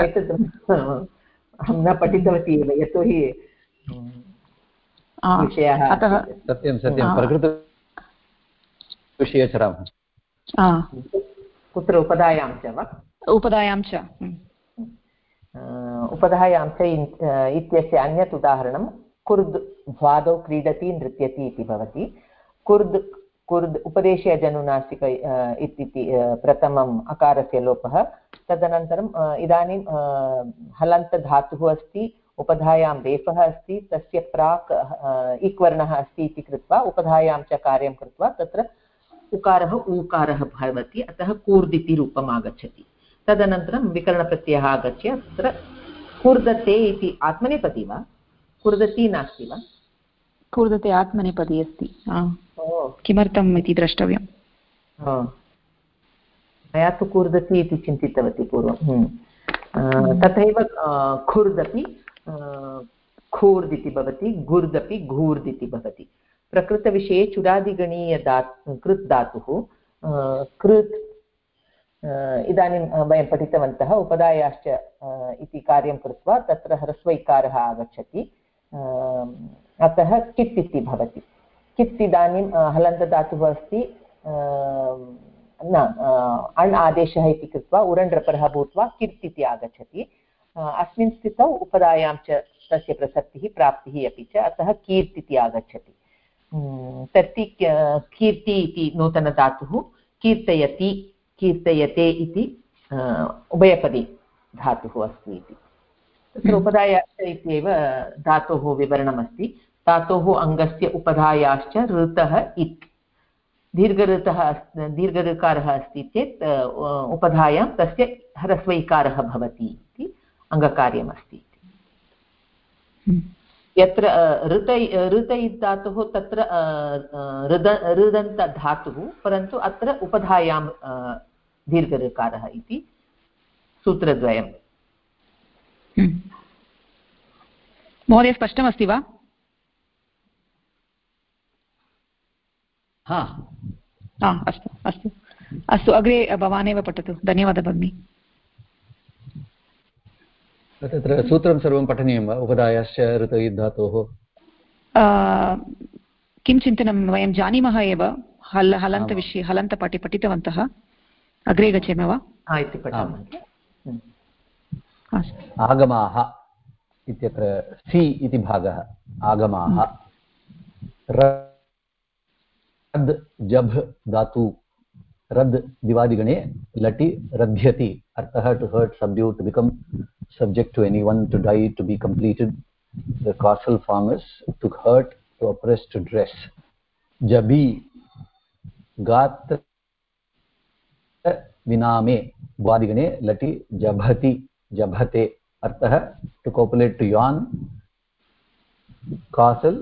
अहं न पठितवती एव यतोहि अतः सत्यं सत्यं प्रकृतविषये चरामः। कुत्र उपधायां च वा? उपधायां च उपधायां च इत्यस्य अन्यत् उदाहरणं कुर्द् भ्वादौ क्रीडति नृत्यति इति भवति। कुर्द् कुर्द् उपदेशे जनुनासिक इति प्रथमम् अकारस्य लोपः। तदनन्तरम् इदानीं हलन्तधातुः अस्ति, उपधायां रेफः अस्ति, तस्य प्राक् इक्वर्णः अस्ति इति कृत्वा, उपधायां च कार्यं कृत्वा तत्र उकारः ऊकारः भवति, अतः कूर्द् इति रूपम् आगच्छति। तदनन्तरं विकरणप्रत्ययः आगत्य तत्र कुर्दते इति आत्मनेपदी वा? कुर्दती नास्ति वा? कुर्दते आत्मनेपदी अस्ति। किमर्थम् इति द्रष्टव्यं मया तु कुर्दति इति चिन्तितवती पूर्वं। हम्म। तथैव खुर्दपि खूर्द् इति भवति गुर्दपि घूर्द् इति भवति। प्रकृतविषये चुरादिगणीयदा कृत् धातुः कृत् इदानीं वयं पठितवन्तः उपदायाश्च इति कार्यं कृत्वा तत्र ह्रस्वैकारः आगच्छति। अतः कित् इति भवति। कित् इदानीं हलन्तधातुः अस्ति न अण् आदेशः इति कृत्वा उरण्ड्रपरः भूत्वा कित् इति आगच्छति। अस्मिन् स्थितौ उपदायां च तस्य प्रसक्तिः प्राप्तिः अपि च अतः कीर्त् इति आगच्छति। तर्ति कीर्ति इति नूतनधातुः कीर्तयति कीर्तयते इति उभयपदी धातुः अस्ति इति। तत्र हम्म। इत्येव धातोः विवरणमस्ति। धातोः अङ्गस्य उपधायाश्च ऋतः इत् दीर्घऋतः दीर्घऋकारः अस्ति चेत् उपधायां तस्य ह्रस्वैकारः भवति इति अङ्गकार्यमस्ति हम्म। यत्र ऋत ऋत धातुः तत्र ऋद ऋदन्तधातुः परन्तु अत्र उपधायां दीर्घऋकारः इति सूत्रद्वयम् हम्म। महोदय स्पष्टमस्ति वा हा। अस्तु अस्तु। अस्तु अग्रे भवानेव पठतु। धन्यवादः भगिनी। तत्र सूत्रं सर्वं पठनीयं वा? उपदायश्च ऋतयि धातोः किं चिन्तनं वयं जानीमः एव? हल् हलन्तविषये हलन्तपाठे पठितवन्तः। अग्रे गच्छेम वा? आगमाः इत्यत्र सि इति भागः। आगमाः। रद् जभ् धातु रद् दिवादिगणे लटि रध्यति अर्थः to hurt subdued to become subject to anyone to die to be completed the causal form is to hurt to oppress to dress jabi gatra viname vadigane lati jabhati jabhate अर्थः टु कोपुलेट् टु यान् कासल्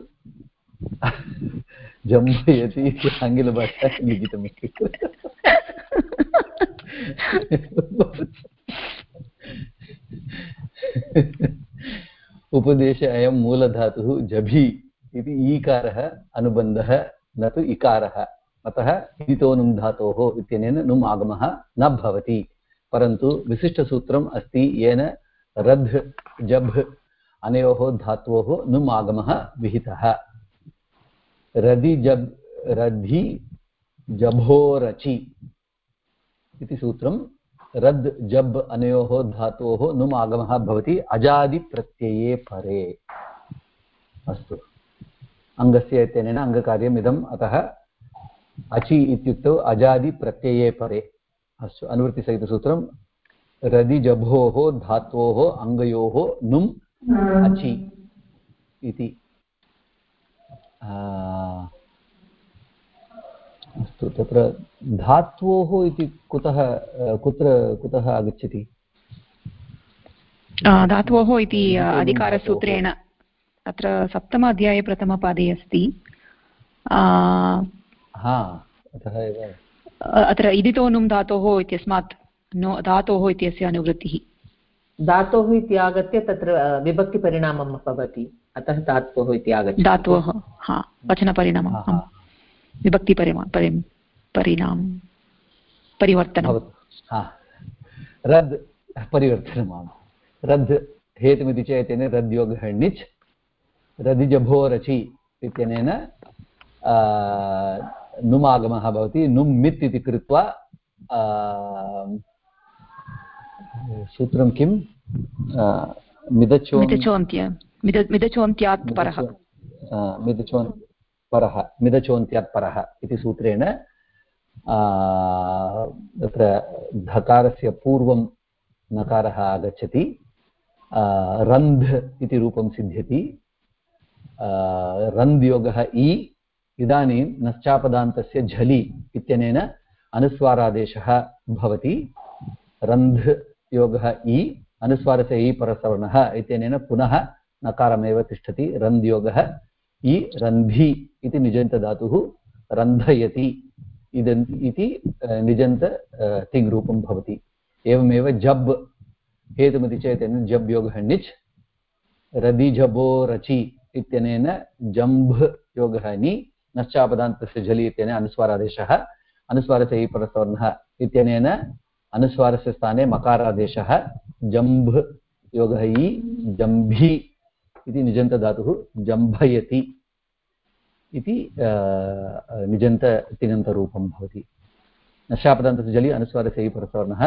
जम्बयति इति आङ्ग्लभाषायां लिखितमस्ति उपदेश अयं मूलधातुः जभि इति ईकारः, अनुबन्धः, न तु इकारः। अतः ईतोनुं धातोः इत्यनेन नुम् आगमः न भवति। परन्तु विशिष्टसूत्रम् अस्ति, येन रध् जभ् अनयोः धात्वोः नुम् आगमः विहितः। रदि जब्, रधि जभोरचि इति सूत्रं। रद् जब् अनयोः धातोः नुम् आगमः भवति। अजादिप्रत्यये परे। अस्तु। अङ्गस्य इत्यनेन अङ्गकार्यम् इदम्। अतः अचि इत्युक्तौ अजादिप्रत्यये परे। अस्तु, अनुवृत्तिसहितसूत्रं। रदिजभोः धात्वोः अङ्गयोः नुम् अचि इति। अस्तु तत्र धात्वोः इति कुतः कुत्र कुतः आगच्छति? धात्वोः इति अधिकारसूत्रेण अत्र सप्तम अध्याये प्रथमपादे अस्ति. अत्र इदितो नुं धातोः इत्यस्मात् नो धातोः इत्यस्य अनुवृत्तिः। धातोः इति आगत्य तत्र विभक्तिपरिणामं भवति। अतः धात्वोः इति आगच्छति। धातोः हा वचनपरिणामः विभक्तिपरिमा परि परिणाम परिवर्तनं। रद् परिवर्तनम् आम् रद् हेतुमिति चेत् रद्योगः णिच् रदिजभोरचि इत्यनेन नुमागमः भवति। नुम् मित् इति कृत्वा सूत्रं किं मिदचोन्त्य मिदचोन्त्यात् परः। मिदचोन् परः मिदचोन्त्यात् परः इति सूत्रेण तत्र धकारस्य पूर्वं नकारः आगच्छति रन्ध् इति रूपं सिद्ध्यति रन्द्योगः इ इदानीं नश्चापदान्तस्य झलि इत्यनेन अनुस्वारादेशः भवति रन्ध् योगः इ अनुस्वारस्य इ परसवर्णः इत्यनेन पुनः नकारमेव तिष्ठति रन्द्योगः इ रन्धि इति निजन्तधातुः रन्धयति इदन् इति निजन्त तिङ्रूपं भवति। एवमेव जब् हेतुमिति चेत् जब् योगः णिच् रदिझबो रचि इत्यनेन जम्भ योगः नि, नश्चापदान्तस्य झलि इत्यनेन अनुस्वारादेशः, अनुस्वारस्य इ परसवर्णः इत्यनेन अनुस्वारस्य स्थाने मकारादेशः, जम्भ योगः इ, जम्भि इति निजन्तधातुः जम्भयति इति निजन्ततिङन्तरूपं भवति। नशापदान्तस्य जलि अनुस्वारस्य परसवर्णः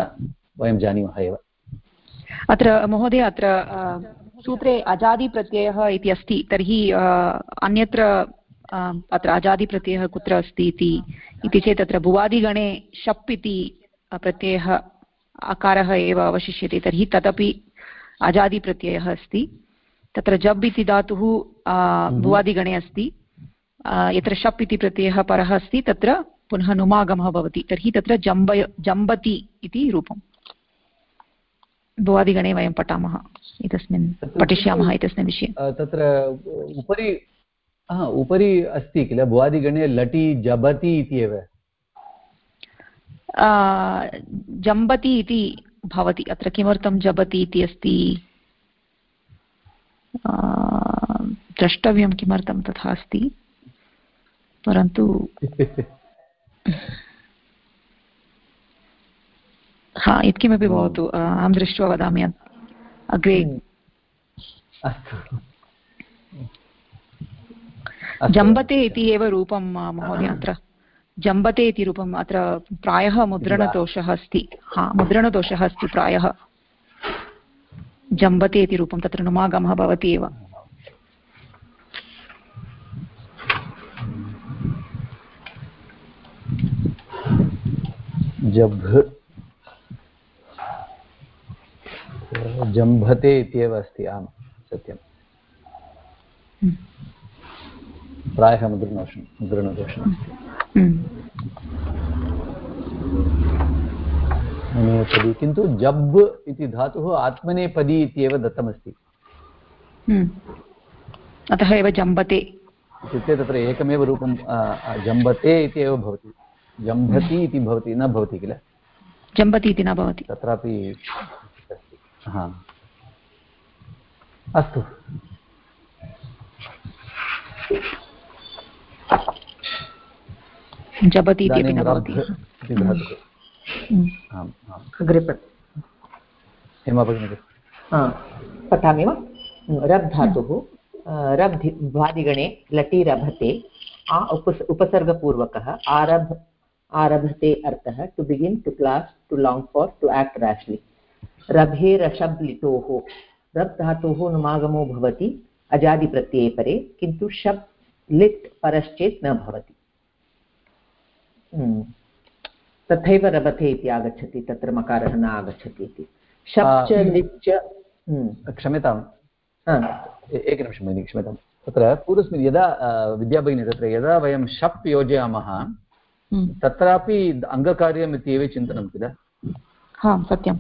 वयं जानीमः एव। अत्र, महोदय, अत्र सूत्रे अजादिप्रत्ययः इति अस्ति, तर्हि अन्यत्र अत्र अजादिप्रत्ययः कुत्र अस्ति इति चेत् अत्र भुवादिगणे शप् इति प्रत्ययः अकारः एव अवशिष्यते, तर्हि तदपि अजादिप्रत्ययः अस्ति। तत्र जब् इति धातुः। भुवादिगणे अस्ति। यत्र शप् इति प्रत्ययः परः अस्ति तत्र पुनः नुमागमः भवति। तर्हि तत्र जम्ब जम्बति इति रूपम्। भुवादिगणे वयं पठामः एतस्मिन् पठिष्यामः एतस्मिन् विषये। तत्र उपरि उपरि अस्ति किल? भुवादिगणे लटि जबति इति एव जम्बति इति भवति। अत्र किमर्थं जबति इति अस्ति? द्रष्टव्यं किमर्थं तथा अस्ति? परन्तु हा यत्किमपि भवतु अहं दृष्ट्वा वदामि अग्रे। जम्बते इति एव रूपं महोदय अत्र जम्बते इति रूपम् अत्र प्रायः मुद्रणदोषः अस्ति। हा मुद्रणदोषः अस्ति प्रायः। जम्बते इति रूपं तत्र नुमागमः भवति एव। जभ् जम्भते इत्येव अस्ति आम् सत्यं हम्म। प्रायः मुद्रणदोषं मुद्रणदोषम् आत्मनेपदी किन्तु जब् इति धातुः आत्मनेपदी इत्येव दत्तमस्ति। हम्म। अतः एव जम्बते। इत्युक्ते तत्र एकमेव रूपं जम्बते इति एव भवति। जम्भति इति भवति न भवति किल? जम्बति इति न भवति। तत्रापि हा। अस्तु। जपति इति न भवति अग्रे पठामि वा रब् धातुः रब् भ्वादिगणे लटि रभते आ उपस् उपसर्गपूर्वकः आरभ आरभते अर्थः to begin to clasp to long for to act rashly रभे रषब् लिटोः रब् धातोः नुमागमो भवति अजादिप्रत्यये परे किन्तु शप् लिट् परश्चेत् न भवति। तथैव रभते इति आगच्छति तत्र मकारः न आगच्छति इति शप् च लिट् च हम्म। क्षम्यताम् एकनिमिषं भगिनि क्षम्यतां तत्र पूर्वस्मिन् यदा विद्याभगिनी तत्र यदा वयं शप् योजयामः हम्म। तत्रापि अङ्गकार्यम् इत्येव चिन्तनं किल सत्यं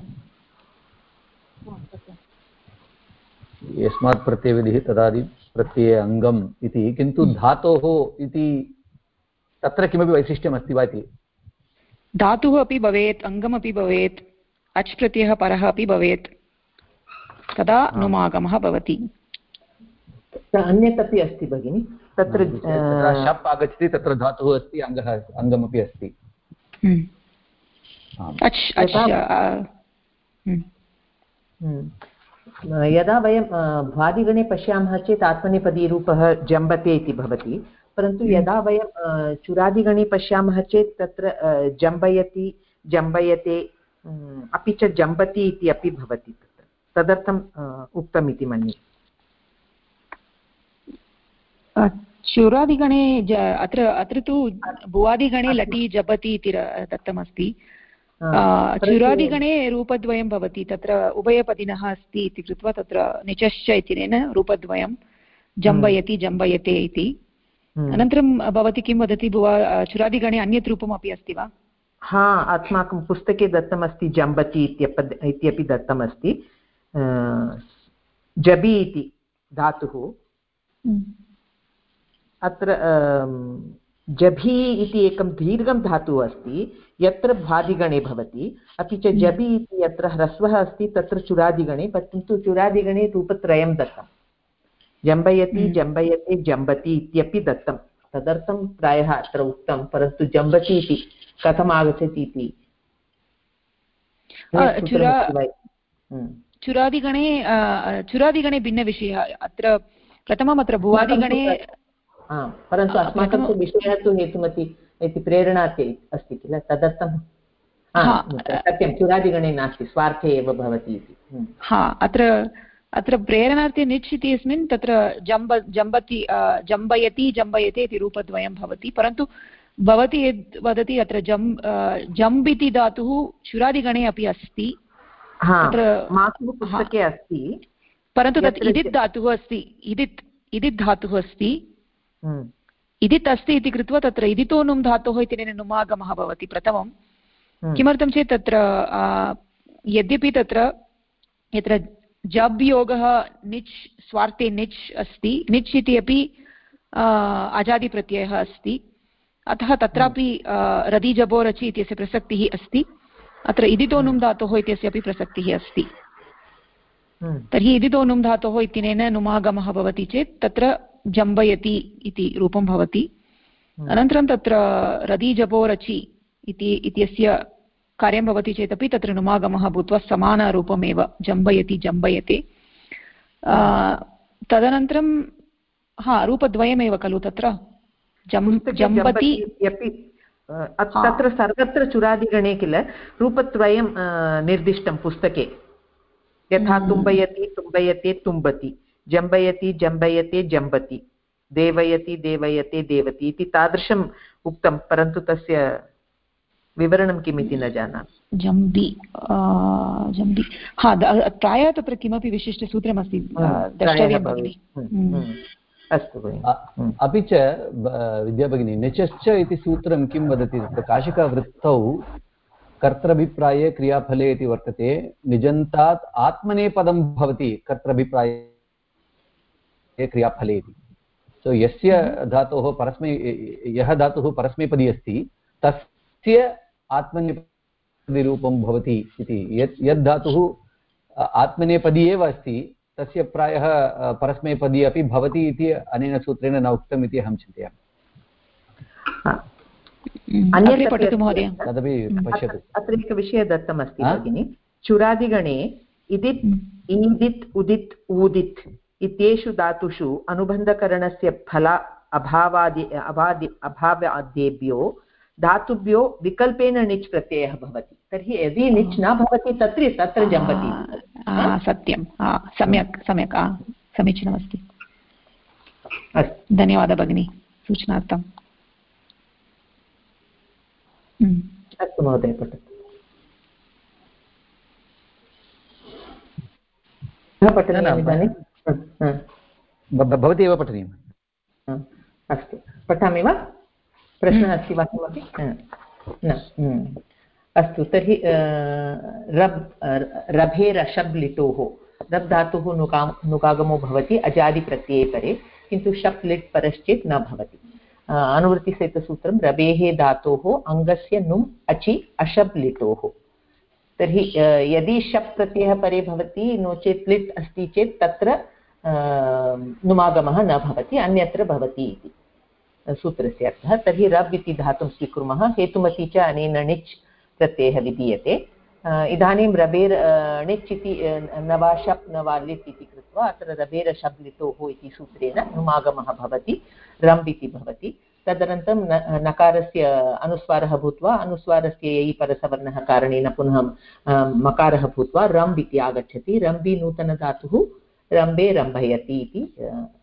यस्मात् प्रत्ययविधिः तदादि प्रत्यये अङ्गम् इति किन्तु। धातोः इति तत्र किमपि वैशिष्ट्यमस्ति वा इति धातुः अपि भवेत् अङ्गमपि भवेत् अच् प्रत्ययः परः अपि भवेत् तदा नुमागमः भवति। अन्यत् अपि अस्ति भगिनि तत्र शप् आगच्छति तत्र धातुः अस्ति अङ्गः अङ्गमपि अस्ति। हम्म। हम्म। यदा वयं भ्वादिगणे पश्यामः चेत् आत्मनेपदीरूपः जम्बते इति भवति। परन्तु। यदा वयं चुरादिगणे पश्यामः चेत् तत्र जम्बयति जम्बयते अपि च जम्बति इति अपि भवति तत्र तदर्थम् उक्तम् इति मन्ये चुरादिगणे अत्र अत्र तु भुवादिगणे लटि जपति इति दत्तमस्ति चुरादिगणे रूपद्वयं भवति तत्र उभयपदिनः अस्ति इति कृत्वा तत्र निचश्च इत्यनेन रूपद्वयं जम्बयति जम्बयते इति। अनन्तरं भवती किं वदति? भुवा चुरादिगणे अन्यत् रूपमपि अस्ति वा? हा अस्माकं पुस्तके दत्तमस्ति जम्बति इत्यप इत्यपि दत्तमस्ति। जबि इति धातुः। हम्म। अत्र जभि इति एकं दीर्घं धातुः अस्ति। यत्र भादिगणे भवति अपि च हम्म। जबि इति यत्र ह्रस्वः अस्ति तत्र चुरादिगणे किन्तु चुरादिगणे रूपत्रयं दत्तं जम्बयति हम्म। जम्बयते जम्बति इत्यपि दत्तं तदर्थं प्रायः अत्र उक्तं परन्तु जम्बति इति कथम् आगच्छति इति। चुरादिगणे चुरादिगणे भिन्नविषयः अत्र प्रथमम् अत्र भुवादिगणे परन्तु अस्माकं तु विषयः तु हेतुमति इति प्रेरणा अस्ति किल तदर्थं सत्यं चुरादिगणे नास्ति स्वार्थे एव भवति इति हम्म। हा अत्र अत्र प्रेरणार्थे निच् इति अस्मिन् तत्र जम्ब जम्बति जम्बयति जम्बयते इति रूपद्वयं भवति परन्तु भवती यद् वदति अत्र जम् जम्ब् इति धातुः चुरादिगणे अपि अस्ति। पुस्तके अस्ति। परन्तु तत् इदित् धातुः अस्ति इदित् इदित् धातुः अस्ति। हम्म। इदित् अस्ति इति कृत्वा तत्र इदितोनुं धातोः इत्यनेन नुमागमः भवति प्रथमं। हम्म। किमर्थं चेत् तत्र यद्यपि तत्र यत्र जब् योगः निच् स्वार्थे निच् अस्ति। निच् इति अपि अजादिप्रत्ययः अस्ति। अतः तत्रापि रदि जबो रचि इत्यस्य प्रसक्तिः अस्ति। अत्र इदितोनुं हम्म। धातोः इत्यस्य अपि प्रसक्तिः अस्ति। तर्हि इदितोनुं धातोः इत्यनेन नुमागमः भवति चेत् तत्र जम्बयति इति रूपं भवति। हम्म। अनन्तरं तत्र रदि जपो रचि इति इत्यस्य कार्यं भवति चेदपि तत्र नुमागमः भूत्वा समानरूपमेव जम्बयति जम्बयते। तदनन्तरं हा रूपद्वयमेव खलु तत्र? जम्बति तत्र सर्वत्र चुरादिगणे किल? रूपत्रयं निर्दिष्टं पुस्तके। यथा हम्म। तुम्बयति तुम्बयते तुम्बति। जम्बयति जम्बयते जम्बति। देवयति देवयते देवति इति तादृशम् उक्तं परन्तु तस्य विवरणं किम् इति न जानामि जम्बि जम्बि हा प्रायः तत्र किमपि विशिष्टसूत्रमस्ति भगिनि हम्म। हम्म। अस्तु हम्म। अपि च विद्याभगिनी निचश्च इति सूत्रं किं वदति तत्र काशिकावृत्तौ कर्तृभिप्राये क्रियाफले इति वर्तते निजन्तात् आत्मनेपदं भवति कर्तृभिप्राये क्रियाफले इति सो यस्य हम्म। धातोः परस्मै यः धातुः परस्मैपदी अस्ति तस्य आत्मनेपदीरूपं भवति इति। यत् यद् धातुः आत्मनेपदी एव अस्ति तस्य प्रायः परस्मैपदी अपि भवति इति अनेन सूत्रेण न उक्तम् इति अहं चिन्तयामि। तदपि पश्यतु अत्र एकः विषयः दत्तमस्ति भगिनि। चुरादिगणे इदित् ईदित् उदित् ऊदित् इत्येषु धातुषु अनुबन्धकरणस्य फला अभावादि अभादि अभावाद्येभ्यो धातुभ्यो विकल्पेन निच् प्रत्ययः भवति। तर्हि यदि निच् न भवति तत्र तत्र जम्बति सत्यं। सम्यक् सम्यक्। समीचीनमस्ति। धन्यवादः भगिनी। सूचनार्थम् हम्म। अस्तु महोदय पठतु। भवती एव पठनीयम्। अस्तु। पठामि वा? प्रश्नः अस्ति वा किमपि? न। अस्तु तर्हि रब् रभेरशब् लिटोः रब् धातुः नुका नुकागमो भवति अजादिप्रत्यये परे किन्तु शप् लिट् परश्चेत् न भवति। अनुवृत्तिसेतसूत्रं रवेः धातोः अङ्गस्य नुम् अचि अशब् लिटोः तर्हि यदि शप् प्रत्ययः परे भवति नो चेत् लिट् अस्ति चेत् तत्र नुमागमः न भवति अन्यत्र भवति इति। सूत्रस्य अर्थः, तर्हि रब् इति धातुं स्वीकुर्मः हेतुमती च अनेन णिच् प्रत्ययः विधीयते इदानीं रबेर् णिच् इति न वा शप्, न वा लिट् इति कृत्वा, अत्र रबेर शब् लिटोः इति सूत्रेण नुमागमः भवति, रम्ब् इति भवति। तदनन्तरं नकारस्य अनुस्वारः भूत्वा, अनुस्वारस्य ययि परसवर्णः कारणेन पुनः मकारः भूत्वा रम्ब् इति आगच्छति। रम्बि नूतनधातुः रम्बे रम्भयति इति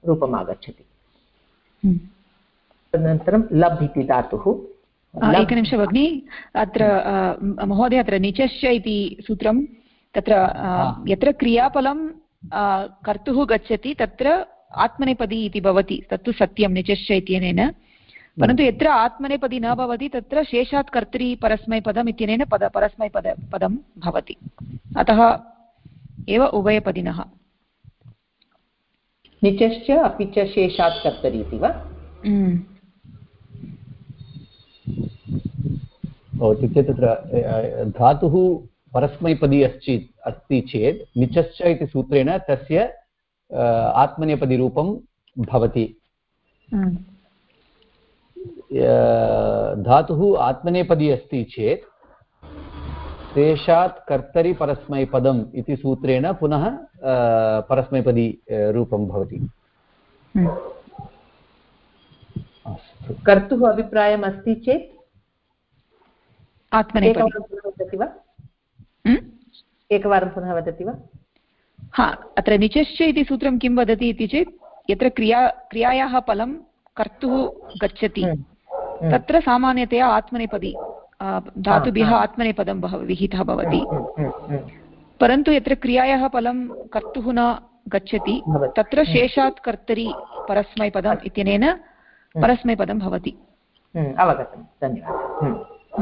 रूपम् आगच्छति हम्म। तदनन्तरं लब् इति धातुः एकनिमिष भगिनि अत्र महोदय अत्र निचश्च इति सूत्रं तत्र यत्र क्रियाफलं कर्तुः गच्छति तत्र आत्मनेपदी इति भवति तत्तु सत्यं निचश्च इत्यनेन। परन्तु यत्र आत्मनेपदी न भवति तत्र शेषात् कर्तरि परस्मैपदम् इत्यनेन पद परस्मैपद पदं भवति। अतः एव उभयपदिनः। निचश्च अपि च शेषात् कर्तरि इति वा? इत्युक्ते तत्र धातुः परस्मैपदी अस्ति अस्ति चेत् निचश्च इति सूत्रेण तस्य आत्मनेपदीरूपं भवति। धातुः आत्मनेपदी अस्ति चेत् तेषात् कर्तरि परस्मैपदम् इति सूत्रेण पुनः परस्मैपदी रूपं भवति। हम्म। कर्तुः अभिप्रायम् अस्ति चेत् वदति वा? हम्म? एकवारं पुनः वदति वा? हा अत्र निचश्च इति सूत्रं किं वदति इति चेत् यत्र क्रिया क्रियायाः फलं कर्तुः गच्छति। तत्र सामान्यतया आत्मनेपदी धातुभ्यः आत्मनेपदं विहितः भवति। परन्तु यत्र क्रियायाः फलं कर्तुः न गच्छति तत्र शेषात् कर्तरि परस्मैपदम् इत्यनेन परस्मैपदं भवति। अवगतं धन्यवादः।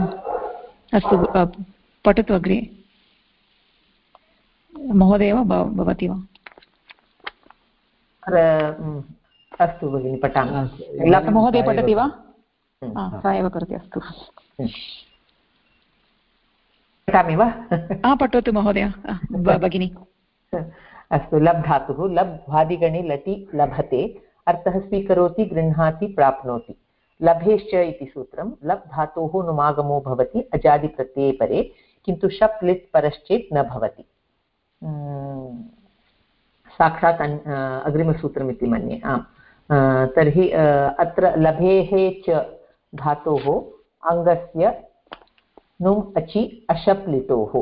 अस्तु पठतु अग्रे। महोदय वा भवति वा? अस्तु भगिनि पठामि। महोदय पठति वा? सा एव करोति अस्तु। पठामि वा? पठतु महोदय भगिनि। अस्तु लब् धातुः लब् भ्वादिगणे लटि लभते। अर्थः स्वीकरोति, गृह्णाति, प्राप्नोति। लभेश्च इति सूत्रं, लब् धातोः नुमागमो भवति अजादिप्रत्यये परे, किन्तु शप् लिट् परश्चेत् न भवति। साक्षात् अग्रिमसूत्रमिति मन्ये, आम्। तर्हि अत्र लभेः च धातोः, अङ्गस्य नुम् अचि अशप् लिटोः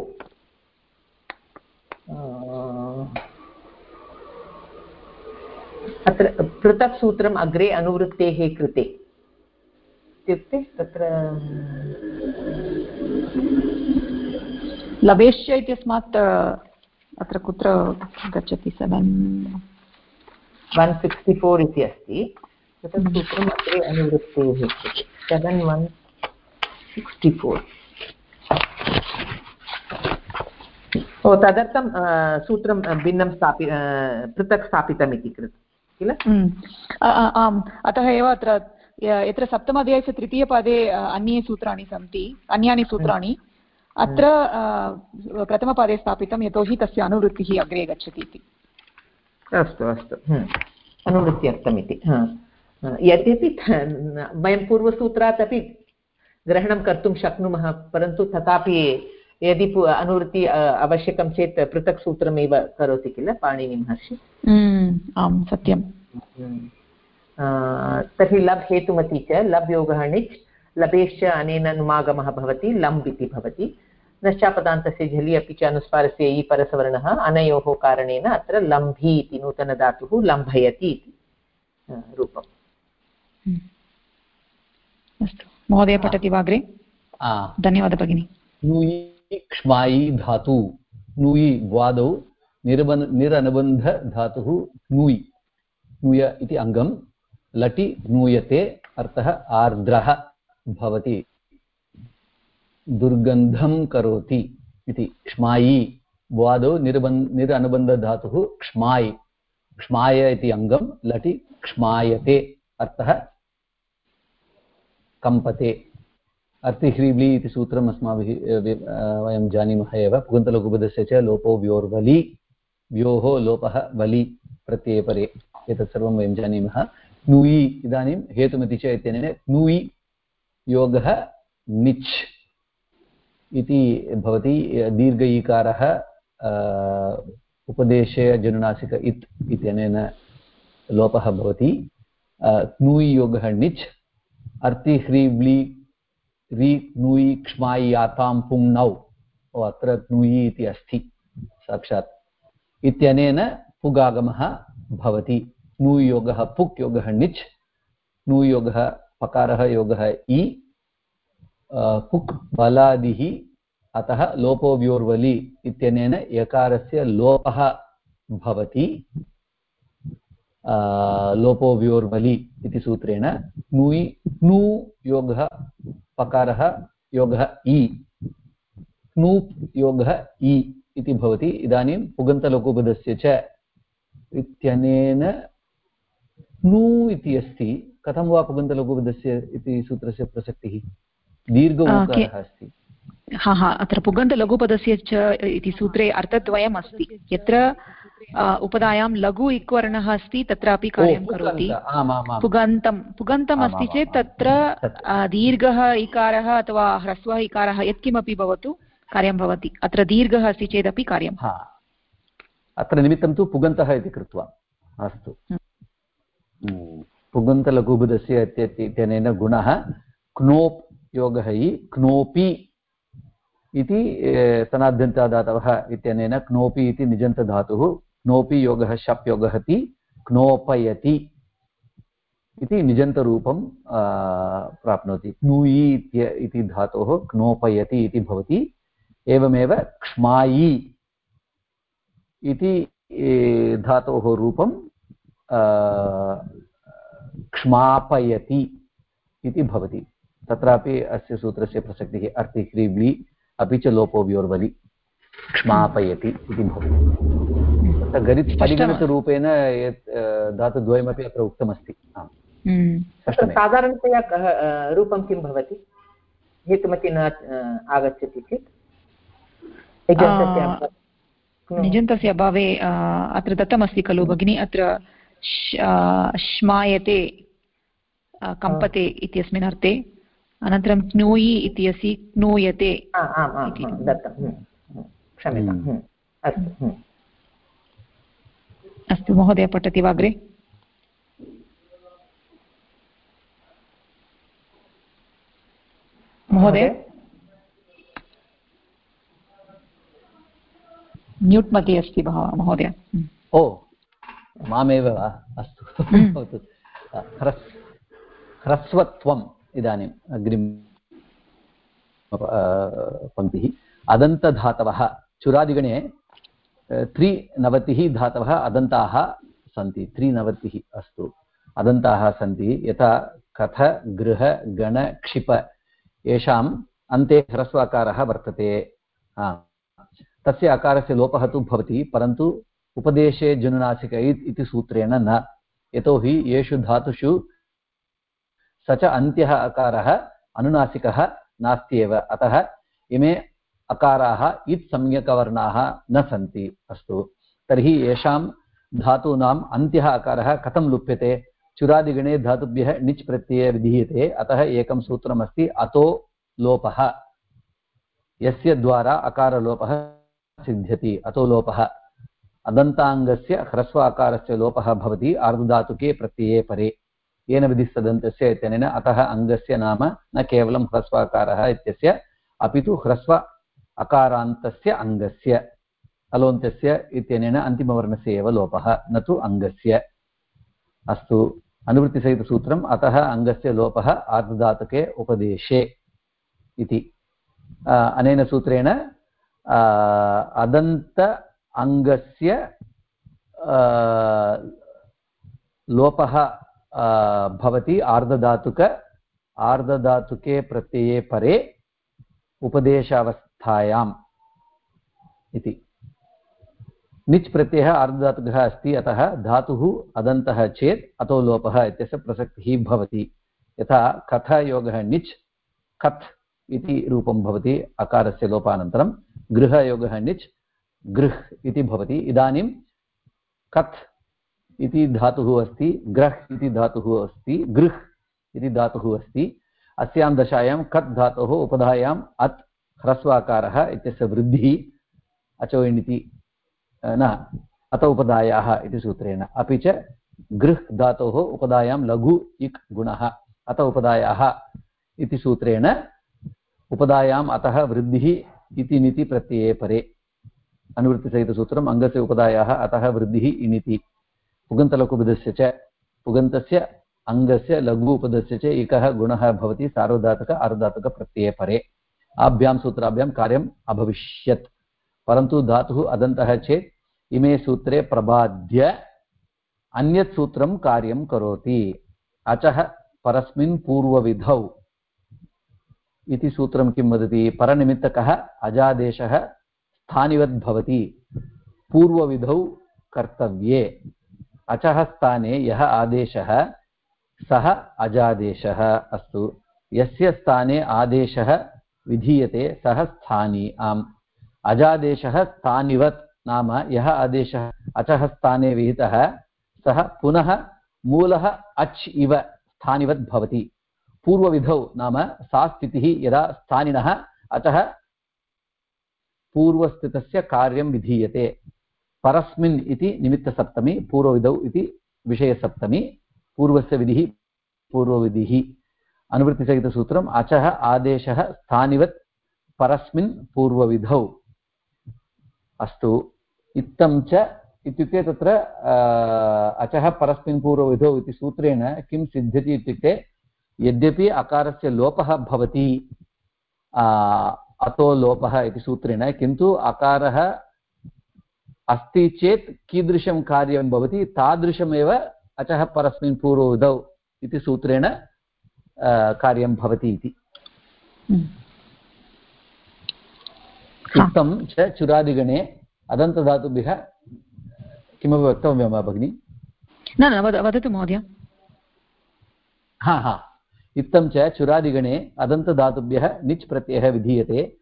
अत्र पृथक् सूत्रम् अग्रे अनुवृत्तेः कृते। इत्युक्ते तत्र लभेश्च इत्यस्मात् अत्र कुत्र गच्छति? सेवेन् वन् सिक्स्टि फोर् इति अस्ति। तत् सूत्रम् अग्रे अनुवृत्तेः सेवेन् वन् सिक्स्टि फोर् ओ तदर्थं सूत्रं भिन्नं स्थापि पृथक् स्थापितम् इति कृत् किल? आम्। अतः एव अत्र यत्र सप्तमाध्यायस्य तृतीयपादे अन्ये सूत्राणि सन्ति। अन्यानि सूत्राणि। अत्र प्रथमपादे स्थापितं यतोहि तस्य अनुवृत्तिः अग्रे गच्छति इति। अस्तु अस्तु। अनुवृत्त्यर्थम् इति यद्यपि वयं पूर्वसूत्रात् अपि ग्रहणं कर्तुं शक्नुमः परन्तु तथापि यदि अनुवृत्ति आवश्यकं चेत् पृथक् सूत्रमेव करोति किल पाणिनिमहर्षि आम् सत्यं तर्हि लब् हेतुमती च लब् योगः णिच् लभेश्च अनेन नुमागमः भवति लम्ब् इति भवति। नश्चापदान्तस्य झलि अपि च अनुस्वारस्य इ परसवर्णः अनयोः कारणेन अत्र लम्भी इति नूतनधातुः लम्भयति इति रूपम्। हम्म। अस्तु। महोदय पठति वा अग्रे? धन्यवादः भगिनि। नुयि क्ष्मायि धातु नुयि द्वादौ निरबन् निरनुबन्धधातुः नुयि। नुय इति अङ्गं। लटि नूयते, अर्थः आर्द्रः भवति। दुर्गन्धं करोति इति। क्ष्मायि द्वादौ निरबन् निर अनुबन्धधातुः क्ष्माय्। क्ष्माय इति अङ्गं। लटि क्ष्मायते, अर्थः कम्पते। अर्तिह्रीब्लि इति सूत्रम् अस्माभिः वयं जानीमः एव। पुगन्तलघुपदस्य च लोपो व्योर्वलि व्योः लोपः वलि प्रत्ययपरे। एतत् सर्वं वयं जानीमः। नुयि इदानीं हेतुमति च इत्यनेन नुयि योगः निच् इति भवति दीर्घ ईकारः उपदेशे जनुनासिक इत् इत्यनेन लोपः भवति। क्नूयि योगः णिच् अर्ति ह्रीब्लि रि क्नूयि क्ष्मायि यातां पुङ्नौ अत्र क्नूयि इति अस्ति, साक्षात्। इत्यनेन पुगागमः भवति। क्नूयोगः पुक्, योगः णिच् क्नूयोगः पकारः, योगः इ पुक् बलादिः, अतः लोपोव्योर्वलि इत्यनेन यकारस्य लोपः भवति। लोपोव्योर्वलि इति सूत्रेण नुयि नु योगः पकारः योगः इ क्नूप् योगः इ इति भवति इदानीं पुगन्तलघुपदस्य च इत्यनेन नु इति अस्ति कथं वा पुगन्तलघुपदस्य इति सूत्रस्य प्रसक्तिः दीर्घ अस्ति हा हा अत्र पुगन्तलघुपदस्य च इति सूत्रे अर्थद्वयम् अस्ति यत्र उपधायां लघु इक्वर्णः अस्ति तत्रापि कार्यं करोति। पुगन्तं पुगन्तम् अस्ति चेत् तत्र दीर्घः इकारः अथवा ह्रस्वः इकारः यत्किमपि भवतु कार्यं भवति। अत्र दीर्घः अस्ति चेदपि कार्यं। अत्र निमित्तं तु पुगन्तः इति कृत्वा। अस्तु। पुगन्तलघुबुधस्य इत्यनेन गुणः क्नोप् योगः हि क्नोपि इति सनाद्यन्तादातवः इत्यनेन क्नोपि इति निजन्तधातुः क्नोपि योगः शप् योगः ति क्नोपयति इति निजन्तरूपं प्राप्नोति। क्नूयि इति धातोः क्नोपयति इति भवति। एवमेव क्ष्मायि इति धातोः रूपं क्ष्मापयति इति भवति। तत्रापि अस्य सूत्रस्य प्रसक्तिः अर्तिक्रीब्लि अपि च लोपोव्योर्वलि क्ष्मापयति इति भवति। गणित परिगणितरूपेण यत् धातुद्वयमपि अत्र उक्तमस्ति. हम्म। साधारणतया कः रूपं किं भवति? हेतुमति न आगच्छति चेत्? निजन्तस्य अभावे अत्र दत्तमस्ति खलु भगिनी अत्र श्मायते कम्पते इत्यस्मिन् अर्थे अनन्तरं क्नूयि इति अस्ति क्नूयते अस्तु। महोदय पठति वा अग्रे? महोदय? म्यूट् मध्ये अस्ति महोदय। ओ मामेव वा अस्तु। ह्रस्वत्वं इदानीम् अग्रिम पङ्क्तिः। अदन्तधातवः चुरादिगणे त्रिनवतिः धातवः अदन्ताः सन्ति। त्रिनवतिः अस्तु। अदन्ताः सन्ति। यथा कथ, गृह, गण, क्षिप। येषाम् अन्ते ह्रस्वाकारः वर्तते। तस्य अकारस्य लोपः तु भवति, परन्तु उपदेशे जनुनासिक इति सूत्रेण न। यतोहि येषु धातुषु स च अन्त्यः अकारः अनुनासिकः नास्त्येव। अतः इमे अकाराः इत् सम्यकवर्णाः न सन्ति अस्तु। तर्हि येषां धातूनाम् अन्त्यः अकारः कथं लुप्यते? चुरादिगणे धातुभ्यः णिच् प्रत्यये विधीयते, अतः एकं सूत्रमस्ति, अतो लोपः। यस्य द्वारा अकारलोपः सिद्ध्यति, अतो लोपः। अदन्ताङ्गस्य ह्रस्व आकारस्य लोपः भवति, आर्धधातुके प्रत्यये परे। येन विधिस्तदन्तस्य इत्यनेन अतः अङ्गस्य नाम न केवलं ह्रस्वाकारः इत्यस्य अपि तु ह्रस्व अकारान्तस्य अङ्गस्य अलोन्तस्य इत्यनेन अन्तिमवर्णस्य एव लोपः, न तु अङ्गस्य अस्तु, अनुवृत्तिसहितसूत्रम्, अतः अङ्गस्य लोपः आर्धधातुके उपदेशे इति। अनेन सूत्रेण अदन्त अङ्गस्य लोपः भवति आर्धधातुक आर्धधातुके प्रत्यये परे उपदेशावस्थायाम् इति। निच् प्रत्ययः आर्धधातुकः अस्ति, अतः धातुः अदन्तः चेत् अतो लोपः इत्यस्य प्रसक्तिः भवति। यथा कथयोगः निच्, कथ् इति रूपं भवति अकारस्य लोपानन्तरं, गृहयोगः निच्, गृह् इति भवति। इदानीं कथ् इति धातुः अस्ति, ग्रह् इति धातुः अस्ति, गृह् इति धातुः अस्ति। अस्यां दशायां कत् धातोः उपधायाम् अत् ह्रस्वाकारः इत्यस्य वृद्धिः अचोयिणिति न, अत उपधायाः इति सूत्रेण। अपि च गृह् धातोः उपधायां लघु इक् गुणः, अत उपधायाः इति सूत्रेण उपधायाम् अतः वृद्धिः इति निति प्रत्यये परे। अनुवृत्तिसहितसूत्रम्, अङ्गस्य उपधायाः अतः वृद्धिः इनिति। पुगन्तलघुपदस्य च, पुगन्तस्य अङ्गस्य लघु उपदस्य च एकः गुणः भवति सार्वधातुक अर्धातुकप्रत्यये परे। आभ्यां सूत्राभ्यां कार्यम् अभविष्यत्। परन्तु धातुः अदन्तः चेत् इमे सूत्रे प्रबाद्य अन्यत् सूत्रं कार्यं करोति। अचः परस्मिन् पूर्वविधौ इति सूत्रं किं वदति? परनिमित्तकः अजादेशः स्थानिवद् पूर्वविधौ कर्तव्ये। अचः स्थाने यः आदेशः, सः अजादेशः अस्तु। यस्य स्थाने आदेशः विधीयते सः स्थानी आम्। अजादेशः स्थानिवत् नाम यः आदेशः अचः स्थाने विहितः, सः पुनः मूलः अच् इव स्थानिवत् भवति। पूर्वविधौ नाम सा स्थितिः यदा स्थानिनः, अतः पूर्वस्थितस्य कार्यं विधीयते। परस्मिन् इति निमित्तसप्तमी, पूर्वविधौ इति विषयसप्तमी, पूर्वस्य विधिः पूर्वविधिः। अनुवृत्तिसहितसूत्रम् अचः आदेशः स्थानिवत् परस्मिन् पूर्वविधौ। अस्तु। इत्थं च इत्युक्ते तत्र अचः परस्मिन् पूर्वविधौ इति सूत्रेण किं सिद्ध्यति इत्युक्ते, यद्यपि अकारस्य लोपः भवति अतो लोपः इति सूत्रेण, किन्तु अकारः अस्ति चेत् कीदृशं कार्यं भवति, तादृशमेव अचः परस्मिन् पूर्वविधौ इति सूत्रेण कार्यं भवति इति। सुप्तं च चुरादिगणे अदन्तधातुभ्यः किमपि वक्तव्यं वा भगिनि? न न वदतु महोदय। हा हा। इत्थं च चुरादिगणे अदन्तधातुभ्यः निच् प्रत्ययः विधीयते।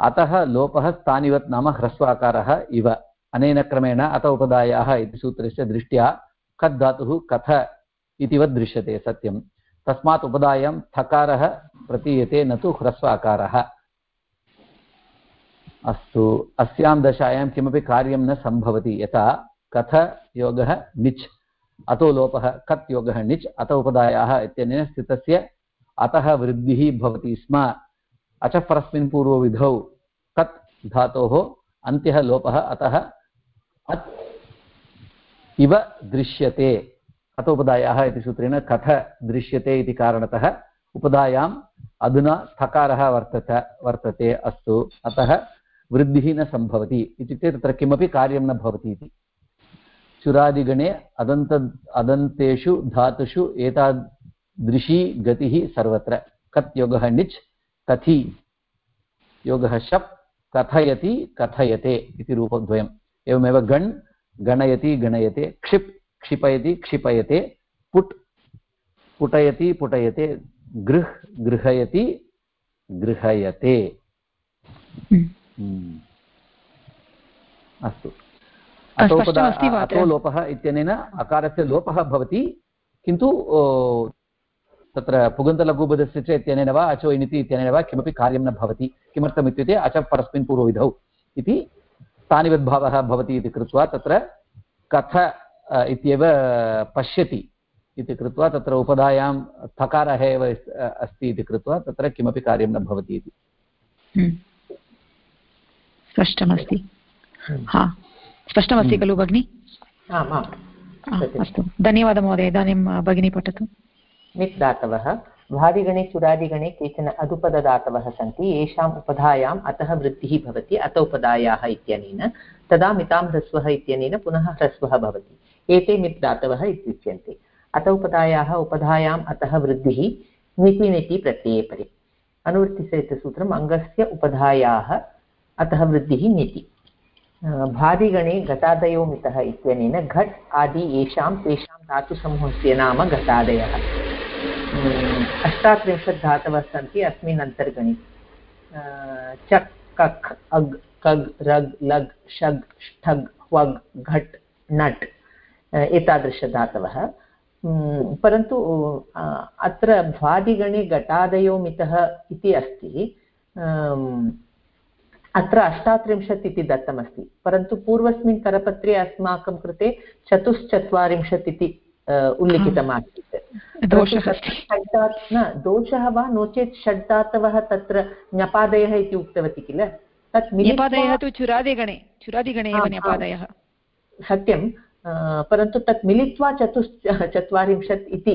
अतः लोपः स्थानिवत् नाम ह्रस्वाकारः इव। अनेन क्रमेण अत उपदायाः इति सूत्रस्य दृष्ट्या कत् धातुः कथ इतिवत् दृश्यते सत्यं तस्मात् उपदायां थकारः प्रतीयते न तु ह्रस्वाकारः। अस्तु, अस्यां दशायां किमपि कार्यं न सम्भवति। यथा, कथ योगः निच्, अतो लोपः कत् योगः निच्, अत उपदायाः इत्यनेन स्थितस्य अतः वृद्धिः भवति स्म। अचः परस्मिन् पूर्वविधौ कत् धातोः, अन्त्यः लोपः, अतः अत् इव दृश्यते। उपदायाः इति सूत्रेण कथ दृश्यते इति कारणतः उपदायाम् अधुना स्थकारः वर्तत, वर्तते अस्तु। अतः वृद्धिः न सम्भवति। इत्युक्ते तत्र किमपि कार्यं न भवति इति। चुरादिगणे अदन्त, अदन्तेषु धातुषु एतादृशी गतिः सर्वत्र। कत् योगः निच्, कथि? योगः शप्, कथयति, कथयते इति रूपद्वयम्। एवमेव गण्, गणयति, गणयते, क्षिप् क्षिपयति क्षिपयते पुट् पुटयति पुटयते गृह् गृहयति गृहयते हम्म। हम्म। अस्तु अतो लोपः इत्यनेन अकारस्य लोपः भवति किन्तु तत्र पुगन्तलघुपदस्य च इत्यनेन वा अचो इनिति इत्यनेन वा किमपि कार्यं न भवति किमर्थम् इत्युक्ते अच परस्मिन् पूर्वविधौ इति स्थानिवद्भावः भवति इति कृत्वा तत्र कथ इत्येव पश्यति इति कृत्वा तत्र उपधायां थकारः एव अस्ति इति कृत्वा तत्र किमपि कार्यं न भवति इति। हम्म। स्पष्टमस्ति। हा। स्पष्टमस्ति हम्म। खलु भगिनि? अस्तु। धन्यवादः महोदय इदानीं भगिनी पठतु। नित् दातवः भादिगणे चुरादिगणे केचन अदुपददातवः सन्ति। येषाम् उपधायाम् अतः वृद्धिः भवति। अत उपधायाः इत्यनेन तदा मितां ह्रस्वः इत्यनेन पुनः ह्रस्वः भवति। एते मित् दातवः इत्युच्यन्ते। अत उपधायाः, उपधायाम् अतः वृद्धिः निति निति प्रत्यये परे। अनुवृत्तिसहितसूत्रम् अङ्गस्य उपधायाः अतः वृद्धिः निति। भादिगणे घटादयो मितः इत्यनेन घट् आदि येषां, तेषां धातुसमूहस्य नाम घटादयः। अष्टात्रिंशत् धातवः सन्ति अस्मिन् अन्तर्गणे। चक् कक् अग्, कग्, रग्, लग् षग् ष्ठग्, ह्वग्, घट्, नट्। एतादृशधातवः परन्तु अत्र भ्वादिगणे घटादयो मितः इति अस्ति। अत्र अष्टात्रिंशत् इति दत्तमस्ति। परन्तु पूर्वस्मिन् करपत्रे अस्माकं कृते चतुश्चत्वारिंशत् इति उल्लिखितमासीत्। न दोषः वा नो चेत् षड्दातवः तत्र ञपादयः इति उक्तवती किल? तत् न्यपादयः तु चुरादिगणे चुरादिगणे एव सत्यं परन्तु तत् मिलित्वा चतुश् चत्वारिंशत् इति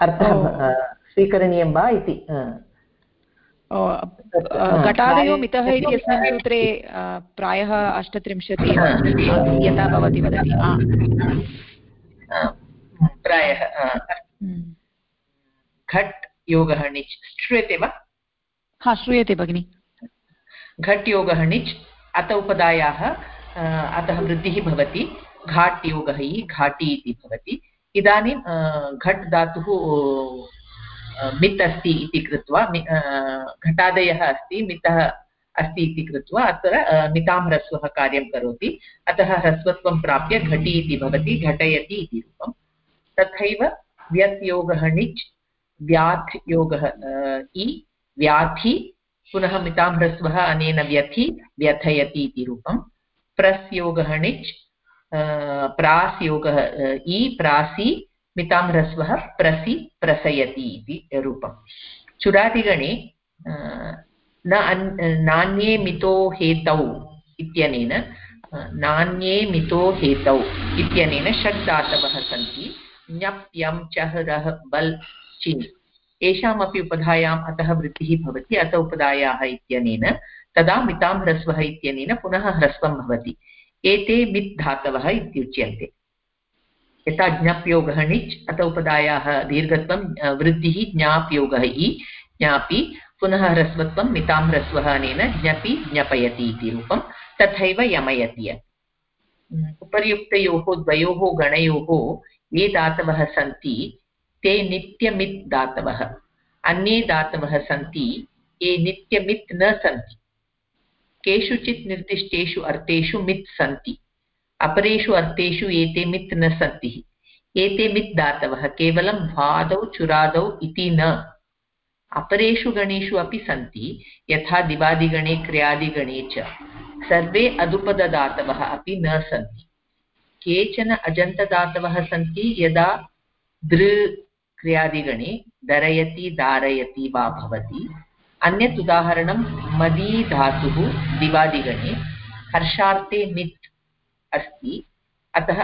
अर्थः स्वीकरणीयं वा इति घटादयो मितः इत्यस्मिन् सूत्रे प्रायः अष्टत्रिंशत् यथा भवती वदति प्रायः घट् योगः णिच् श्रूयते वा? हा श्रूयते भगिनि। घट् योगः णिच् अत उपदायाः अतः वृद्धिः भवति घाट् योगः इ घाटि इति भवति। इदानीं घट् धातुः मित् अस्ति इति कृत्वा घटादयः अस्ति, मितः अस्ति इति कृत्वा, अत्र मितां ह्रस्वः कार्यं करोति। अतः ह्रस्वत्वं प्राप्य घटि इति भवति, घटयति इति रूपं तथैव व्यत् योगः णिच् व्याथ् योगः इ, व्याथि, पुनः मितां ह्रस्वः अनेन व्यथि, व्यथयति इति रूपं प्रस् योगः णिच् प्रास् योगः इ, प्रासि मितां ह्रस्वः प्रसि, प्रसयति इति रूपं चुरादिगणे न नान्ये मितो हेतौ इत्यनेन नान्ये मितो हेतौ इत्यनेन षड् धातवः सन्ति। ञप् चः बल्, चिन्। येषामपि उपधायाम् अतः वृत्तिः भवति। अत उपधायाः इत्यनेन तदा मितां ह्रस्वः इत्यनेन पुनः ह्रस्वं भवति। एते मित् धातवः इत्युच्यन्ते। यथा ज्ञप्योगः णिच् अत उपदायाः दीर्घत्वं वृद्धिः ज्ञाप्योगः इ, ज्ञापि, पुनः ह्रस्वत्वं मितां ह्रस्वः अनेन ज्ञपि ज्ञपयति इति रूपं, तथैव यमयति उपर्युक्तयोः, द्वयोः, गणयोः ये दातवः सन्ति, ते नित्यमित् दातवः। अन्ये दातवः सन्ति, ये नित्यमित् न सन्ति। केषुचित् निर्दिष्टेषु अर्थेषु मित् सन्ति, अपरेषु अर्थेषु एते मित् न सन्ति। एते मित् दातवः, केवलं भादौ चुरादौ इति न। अपरेषु गणेषु अपि सन्ति, यथा दिवादिगणे, क्रियादिगणे च। सर्वे अदुपददातवः अपि न सन्ति। केचन अजन्तदातवः सन्ति, यदा दृ क्रियादिगणे, दरयति धारयति वा भवति। अन्यत् उदाहरणं मदी धातुः दिवादिगणे हर्षार्थे मित् अस्ति। अतः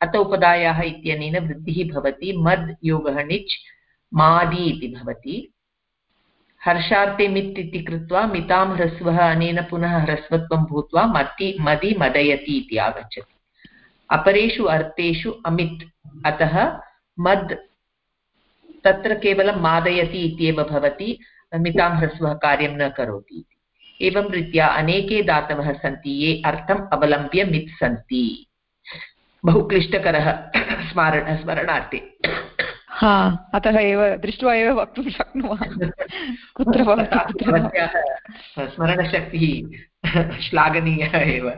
अत उपदायाः इत्यनेन वृद्धिः भवति। मद् योगः णिच् मादि इति भवति। हर्षार्थे मित् इति कृत्वा मितां ह्रस्वः अनेन पुनः ह्रस्वत्वं भूत्वा मति, मदि मदयति इति आगच्छति। अपरेषु अर्थेषु अमित्। अतः मद् तत्र केवलं मादयति इत्येव भवति। मितां ह्रस्वः कार्यं न करोति इति। एवं रीत्या अनेके धातवः सन्ति ये अर्थम् अवलम्ब्य मित् सन्ति बहु क्लिष्टकरः स्मारण स्मरणार्थे। हा अतः एव दृष्ट्वा एव वक्तुं शक्नुमः। कुत्र स्मरणशक्तिः श्लाघनीयः एव।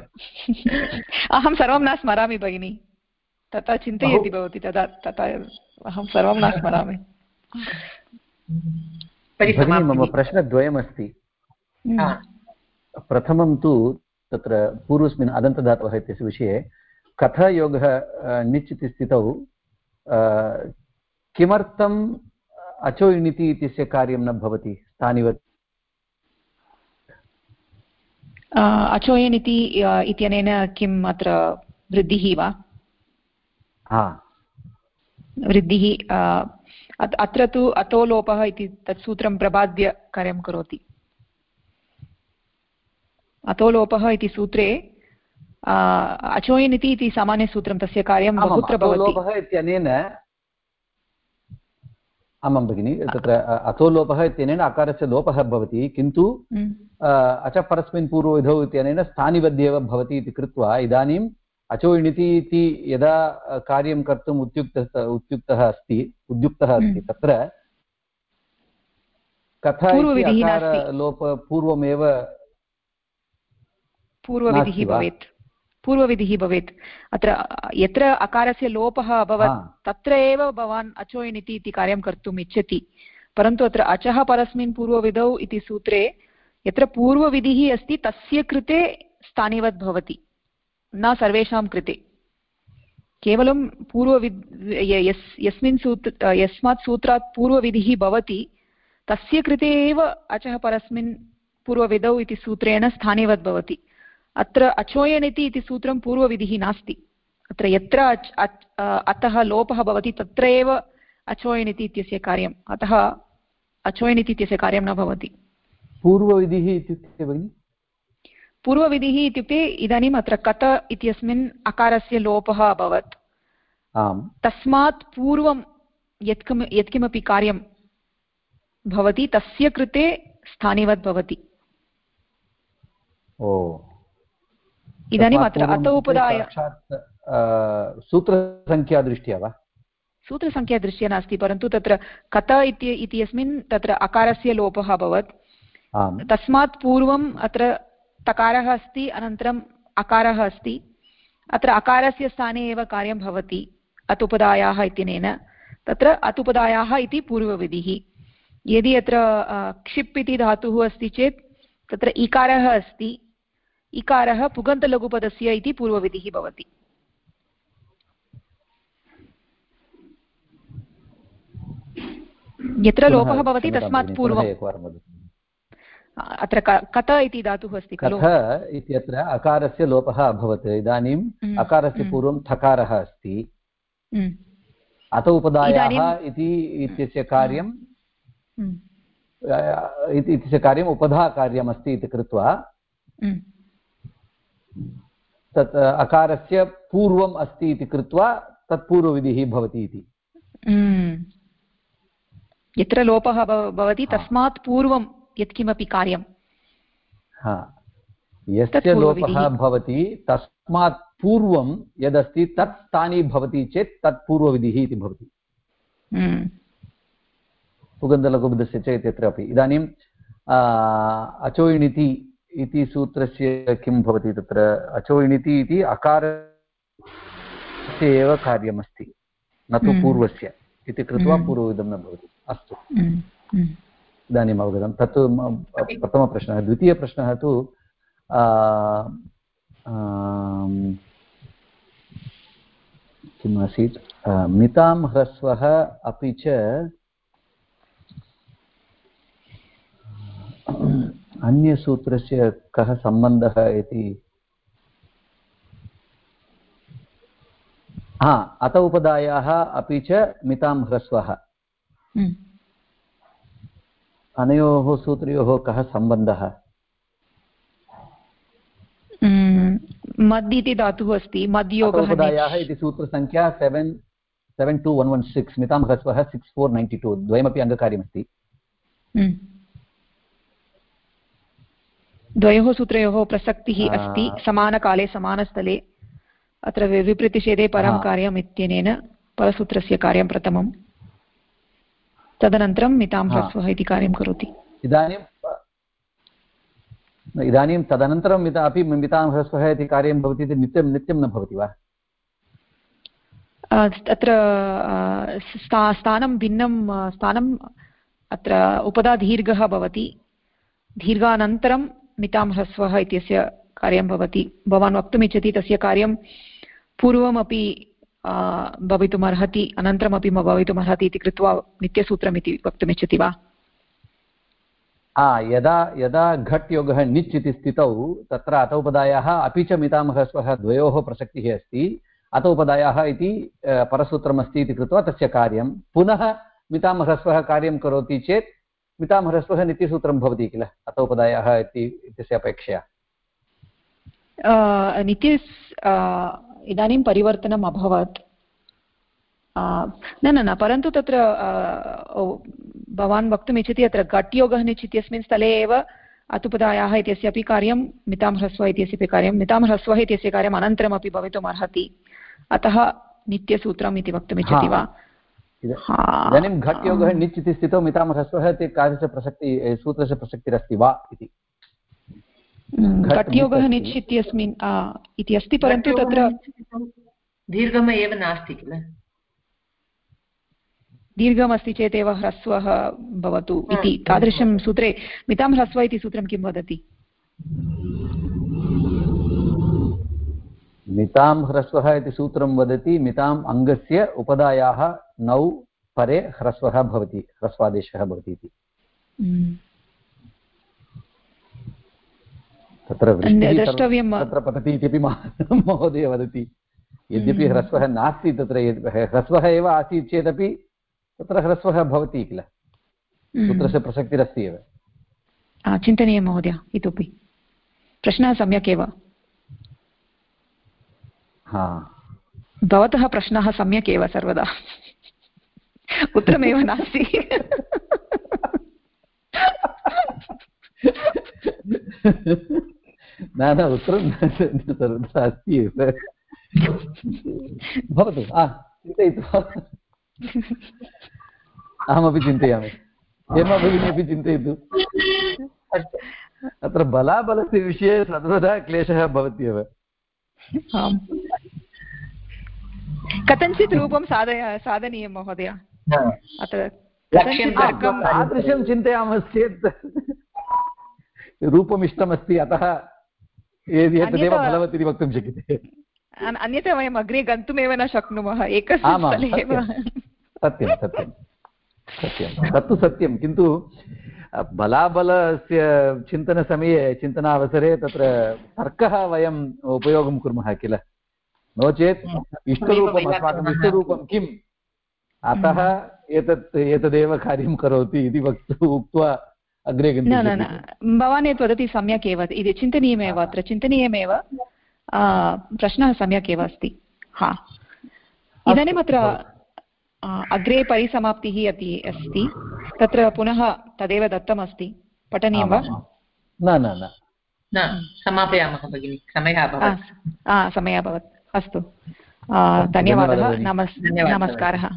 अहं सर्वं न स्मरामि भगिनि। तथा चिन्तयति भवती तदा तथा अहं सर्वं न स्मरामि। मम प्रश्नद्वयमस्ति। प्रथमं तु तत्र पूर्वस्मिन् अदन्तदातवः इत्यस्य विषये कथयोगः निच् इति स्थितौ किमर्थम् अचो इणिति इत्यस्य कार्यं न भवति? स्थानिवत् अचोयन् इति इत्यनेन किम् अत्र वृद्धिः वा? वृद्धिः अत्र तु अतो लोपः इति तत् सूत्रं प्रबाद्य कार्यं करोति अतो लोपः इति सूत्रे अचोयन् इति सामान्यसूत्रं तस्य कार्यं बहुत्र भवति इत्यनेन आमां भगिनि तत्र अतोलोपः इत्यनेन अकारस्य लोपः भवति किन्तु हम्म। अच परस्मिन् पूर्वविधौ इत्यनेन स्थानिवद्येव भवति इति कृत्वा इदानीम् अचो इणिति इति यदा कार्यं कर्तुम् उद्युक्तः उद्युक्तः अस्ति उद्युक्तः अस्ति हम्म। तत्र कथा लोप पूर्वमेव पूर्वविधिः भवेत्। पूर्वविधिः भवेत्। अत्र यत्र अकारस्य लोपः अभवत् तत्र एव भवान् अचोयन् इति इति कार्यं कर्तुम् इच्छति। परन्तु अत्र अचः परस्मिन् पूर्वविधौ इति सूत्रे यत्र पूर्वविधिः अस्ति तस्य कृते स्थानिवत् भवति। न सर्वेषां कृते। केवलं पूर्वविद् यस्, यस्मिन् सूत्र यस्मात् सूत्रात् पूर्वविधिः भवति, तस्य कृते एव अचः परस्मिन् पूर्वविधौ इति सूत्रेण स्थानिवत् भवति अत्र अचोयन् इति सूत्रं पूर्वविधिः नास्ति। अत्र यत्र अतः लोपः भवति, तत्र एव अचोयन् इत्यस्य कार्यम्। अतः अचोयन् इत्यस्य कार्यं न भवति। पूर्वविधिः इत्युक्ते भगिनि पूर्वविधिः इत्युक्ते इदानीम् अत्र कत इत्यस्मिन् अकारस्य लोपः अभवत्। तस्मात् पूर्वं यत्कम् यत्किमपि कार्यं भवति तस्य कृते स्थानिवत् भवति। ओ। इदानीम् अत्र अत उपदाय सूत्रसङ्ख्यादृष्ट्या वा? सूत्रसङ्ख्यादृष्ट्या नास्ति परन्तु तत्र कत इति इत्यस्मिन् तत्र अकारस्य लोपः अभवत्। तस्मात् पूर्वम् अत्र तकारः अस्ति अनन्तरम् अकारः अस्ति। अत्र अकारस्य स्थाने एव कार्यं भवति अतुपदायाः इत्यनेन। तत्र अतुपदायाः इति पूर्वविधिः। यदि अत्र क्षिप् इति धातुः अस्ति चेत् तत्र इकारः अस्ति। इकारः पुगन्तलघुपदस्य इति पूर्वविधिः भवति। यत्र लोपः भवति तस्मात् पूर्वम्। अत्र कथ इति धातुः अस्ति खलु? इत्यत्र अकारस्य लोपः अभवत्। इदानीम् अकारस्य। पूर्वं थकारः अस्ति। अत उपदायाः इति इत्यस्य कार्यं इत्यस्य कार्यम् उपधाकार्यमस्ति इति कृत्वा तत् अकारस्य पूर्वम् अस्ति इति कृत्वा तत् पूर्वविधिः भवति इति। यत्र लोपः भवति तस्मात् पूर्वं यत्किमपि कार्यं यस्य लोपः भवति तस्मात् पूर्वं यदस्ति तत् स्थाने भवति चेत् तत् पूर्वविधिः इति भवति। हम्म। सुगन्धलघुबुधस्य च इत्यत्र अपि। इदानीं अचोयिणिति इति सूत्रस्य किं भवति तत्र? अचो इणिति इति अकारस्य एव कार्यमस्ति। न तु हम्म। पूर्वस्य। इति कृत्वा हम्म। पूर्वविधं न भवति। अस्तु। हम्म। इदानीम् अवगतं। तत् प्रथमप्रश्नः। द्वितीयप्रश्नः तु किम् आसीत् मितां ह्रस्वः अपि च अन्यसूत्रस्य कः सम्बन्धः इति। हा अत उपदायाः अपि च मितां ह्रस्वः। हम्म। अनयोः सूत्रयोः कः सम्बन्धः? मद् इति धातुः अस्ति मद्योगः इति सूत्रसङ्ख्या seven seven two one one six मितां ह्रस्वः सिक्स् फोर् नैन्टि टु द्वयमपि अङ्गकार्यमस्ति। द्वयोः सूत्रयोः प्रसक्तिः अस्ति समानकाले समानस्थले अत्र विप्रतिषेधे परं कार्यम् इत्यनेन परसूत्रस्य कार्यं प्रथमं तदनन्तरं मितां ह्रस्वः इति कार्यं करोति। इदानीं इदानीं तदनन्तरं मिता अपि मितां ह्रस्वः इति कार्यं भवति इति नित्यं नित्यं न भवति वा? तत्र स्थानं भिन्नं स्थानम् अत्र उपदा दीर्घः भवति। दीर्घानन्तरं मितांह्रस्वः इत्यस्य कार्यं भवति। भवान् वक्तुमिच्छति तस्य कार्यं पूर्वमपि भवितुमर्हति अनन्तरमपि भवितुमर्हति इति कृत्वा नित्यसूत्रम् इति वक्तुमिच्छति वा? हा यदा यदा घट् योगः निच् इति स्थितौ तत्र अतोपदायाः अपि च मितामहस्वः द्वयोः प्रसक्तिः अस्ति। अतोपदायाः इति परसूत्रमस्ति इति कृत्वा तस्य कार्यं। पुनः मितामहस्वः कार्यं करोति चेत् मितामहस्वः नित्यसूत्रं भवति किल? अतोपदायाः इति इत्यस्य अपेक्षया। नित्य इदानीं परिवर्तनम् अभवत्। न न न परन्तु तत्र भवान् वक्तुमिच्छति अत्र घट्योगः निच् इत्यस्मिन् स्थले एव अतुपदायाः इत्यस्यापि कार्यं मितांह्रस्व इत्यस्यापि कार्यं मितांह्रस्वः इत्यस्य कार्यम् अनन्तरमपि भवितुम् अर्हति। अतः नित्यसूत्रम् इति वक्तुमिच्छति वा? इदानीं घट्योगः निच् इति स्थितौ मितामहस्वः इति कार्यस्य प्रसक्ति सूत्रस्य प्रसक्तिरस्ति वा इति। घट्योगः निच् इत्यस्मिन् इति अस्ति परन्तु तत्र दीर्घम् एव नास्ति किल? दीर्घमस्ति चेदेव ह्रस्वः भवतु इति तादृशं सूत्रे मितां ह्रस्व इति सूत्रं किं वदति? मितां ह्रस्वः इति सूत्रं वदति मिताम् अङ्गस्य उपदायाः नौ परे ह्रस्वः भवति ह्रस्वादेशः भवति इति। तत्र द्रष्टव्यं तत्र पतति इत्यपि महोदय वदति। यद्यपि हम्म। ह्रस्वः नास्ति तत्र ह्रस्वः एव आसीत् चेदपि तत्र ह्रस्वः भवति किल? हम्म। सूत्रस्य प्रसक्तिरस्ति एव। चिन्तनीयं महोदय इतोपि। प्रश्नः सम्यक् एव। भवतः प्रश्नः सम्यक् एव सर्वदा। उत्तरमेव नास्ति। न न उत्तरं सर्वदा अस्ति एव भवतु चिन्तयतु अहमपि चिन्तयामि हेमा भगिनी चिन्तयतु अत्र बलाबलस्य विषये सर्वदा क्लेशः भवत्येव कथञ्चित् रूपं साधय साधनीयं महोदय अत्र तादृशं चिन्तयामश्चेत् रूपमिष्टमस्ति अतः एतदेव फलवत् इति वक्तुं शक्यते। अन्यथा वयम् अग्रे गन्तुमेव न शक्नुमः एकस्मिन् एव। सत्यं सत्यं सत्यं तत्तु सत्यं किन्तु बलाबलस्य चिन्तनसमये चिन्तनावसरे तत्र तर्कः वयम् उपयोगं कुर्मः किल? नो चेत् इष्टरूपम् अस्माकम् इष्टरूपं किम्? अतः एतत् एतदेव कार्यं करोति इति वक्तु उक्त्वा अग्रे न न न भवान् यत् वदति सम्यक् एव इति चिन्तनीयमेव अत्र चिन्तनीयमेव प्रश्नः सम्यक् एव अस्ति। हा। इदानीम् अत्र अग्रे परिसमाप्तिः अपि अस्ति। तत्र पुनः तदेव दत्तमस्ति। पठनीयं वा? न न न। समापयामः भगिनि। समयः अभवत्। समयः अभवत्। अस्तु। धन्यवादः। नमस् नमस्कारः।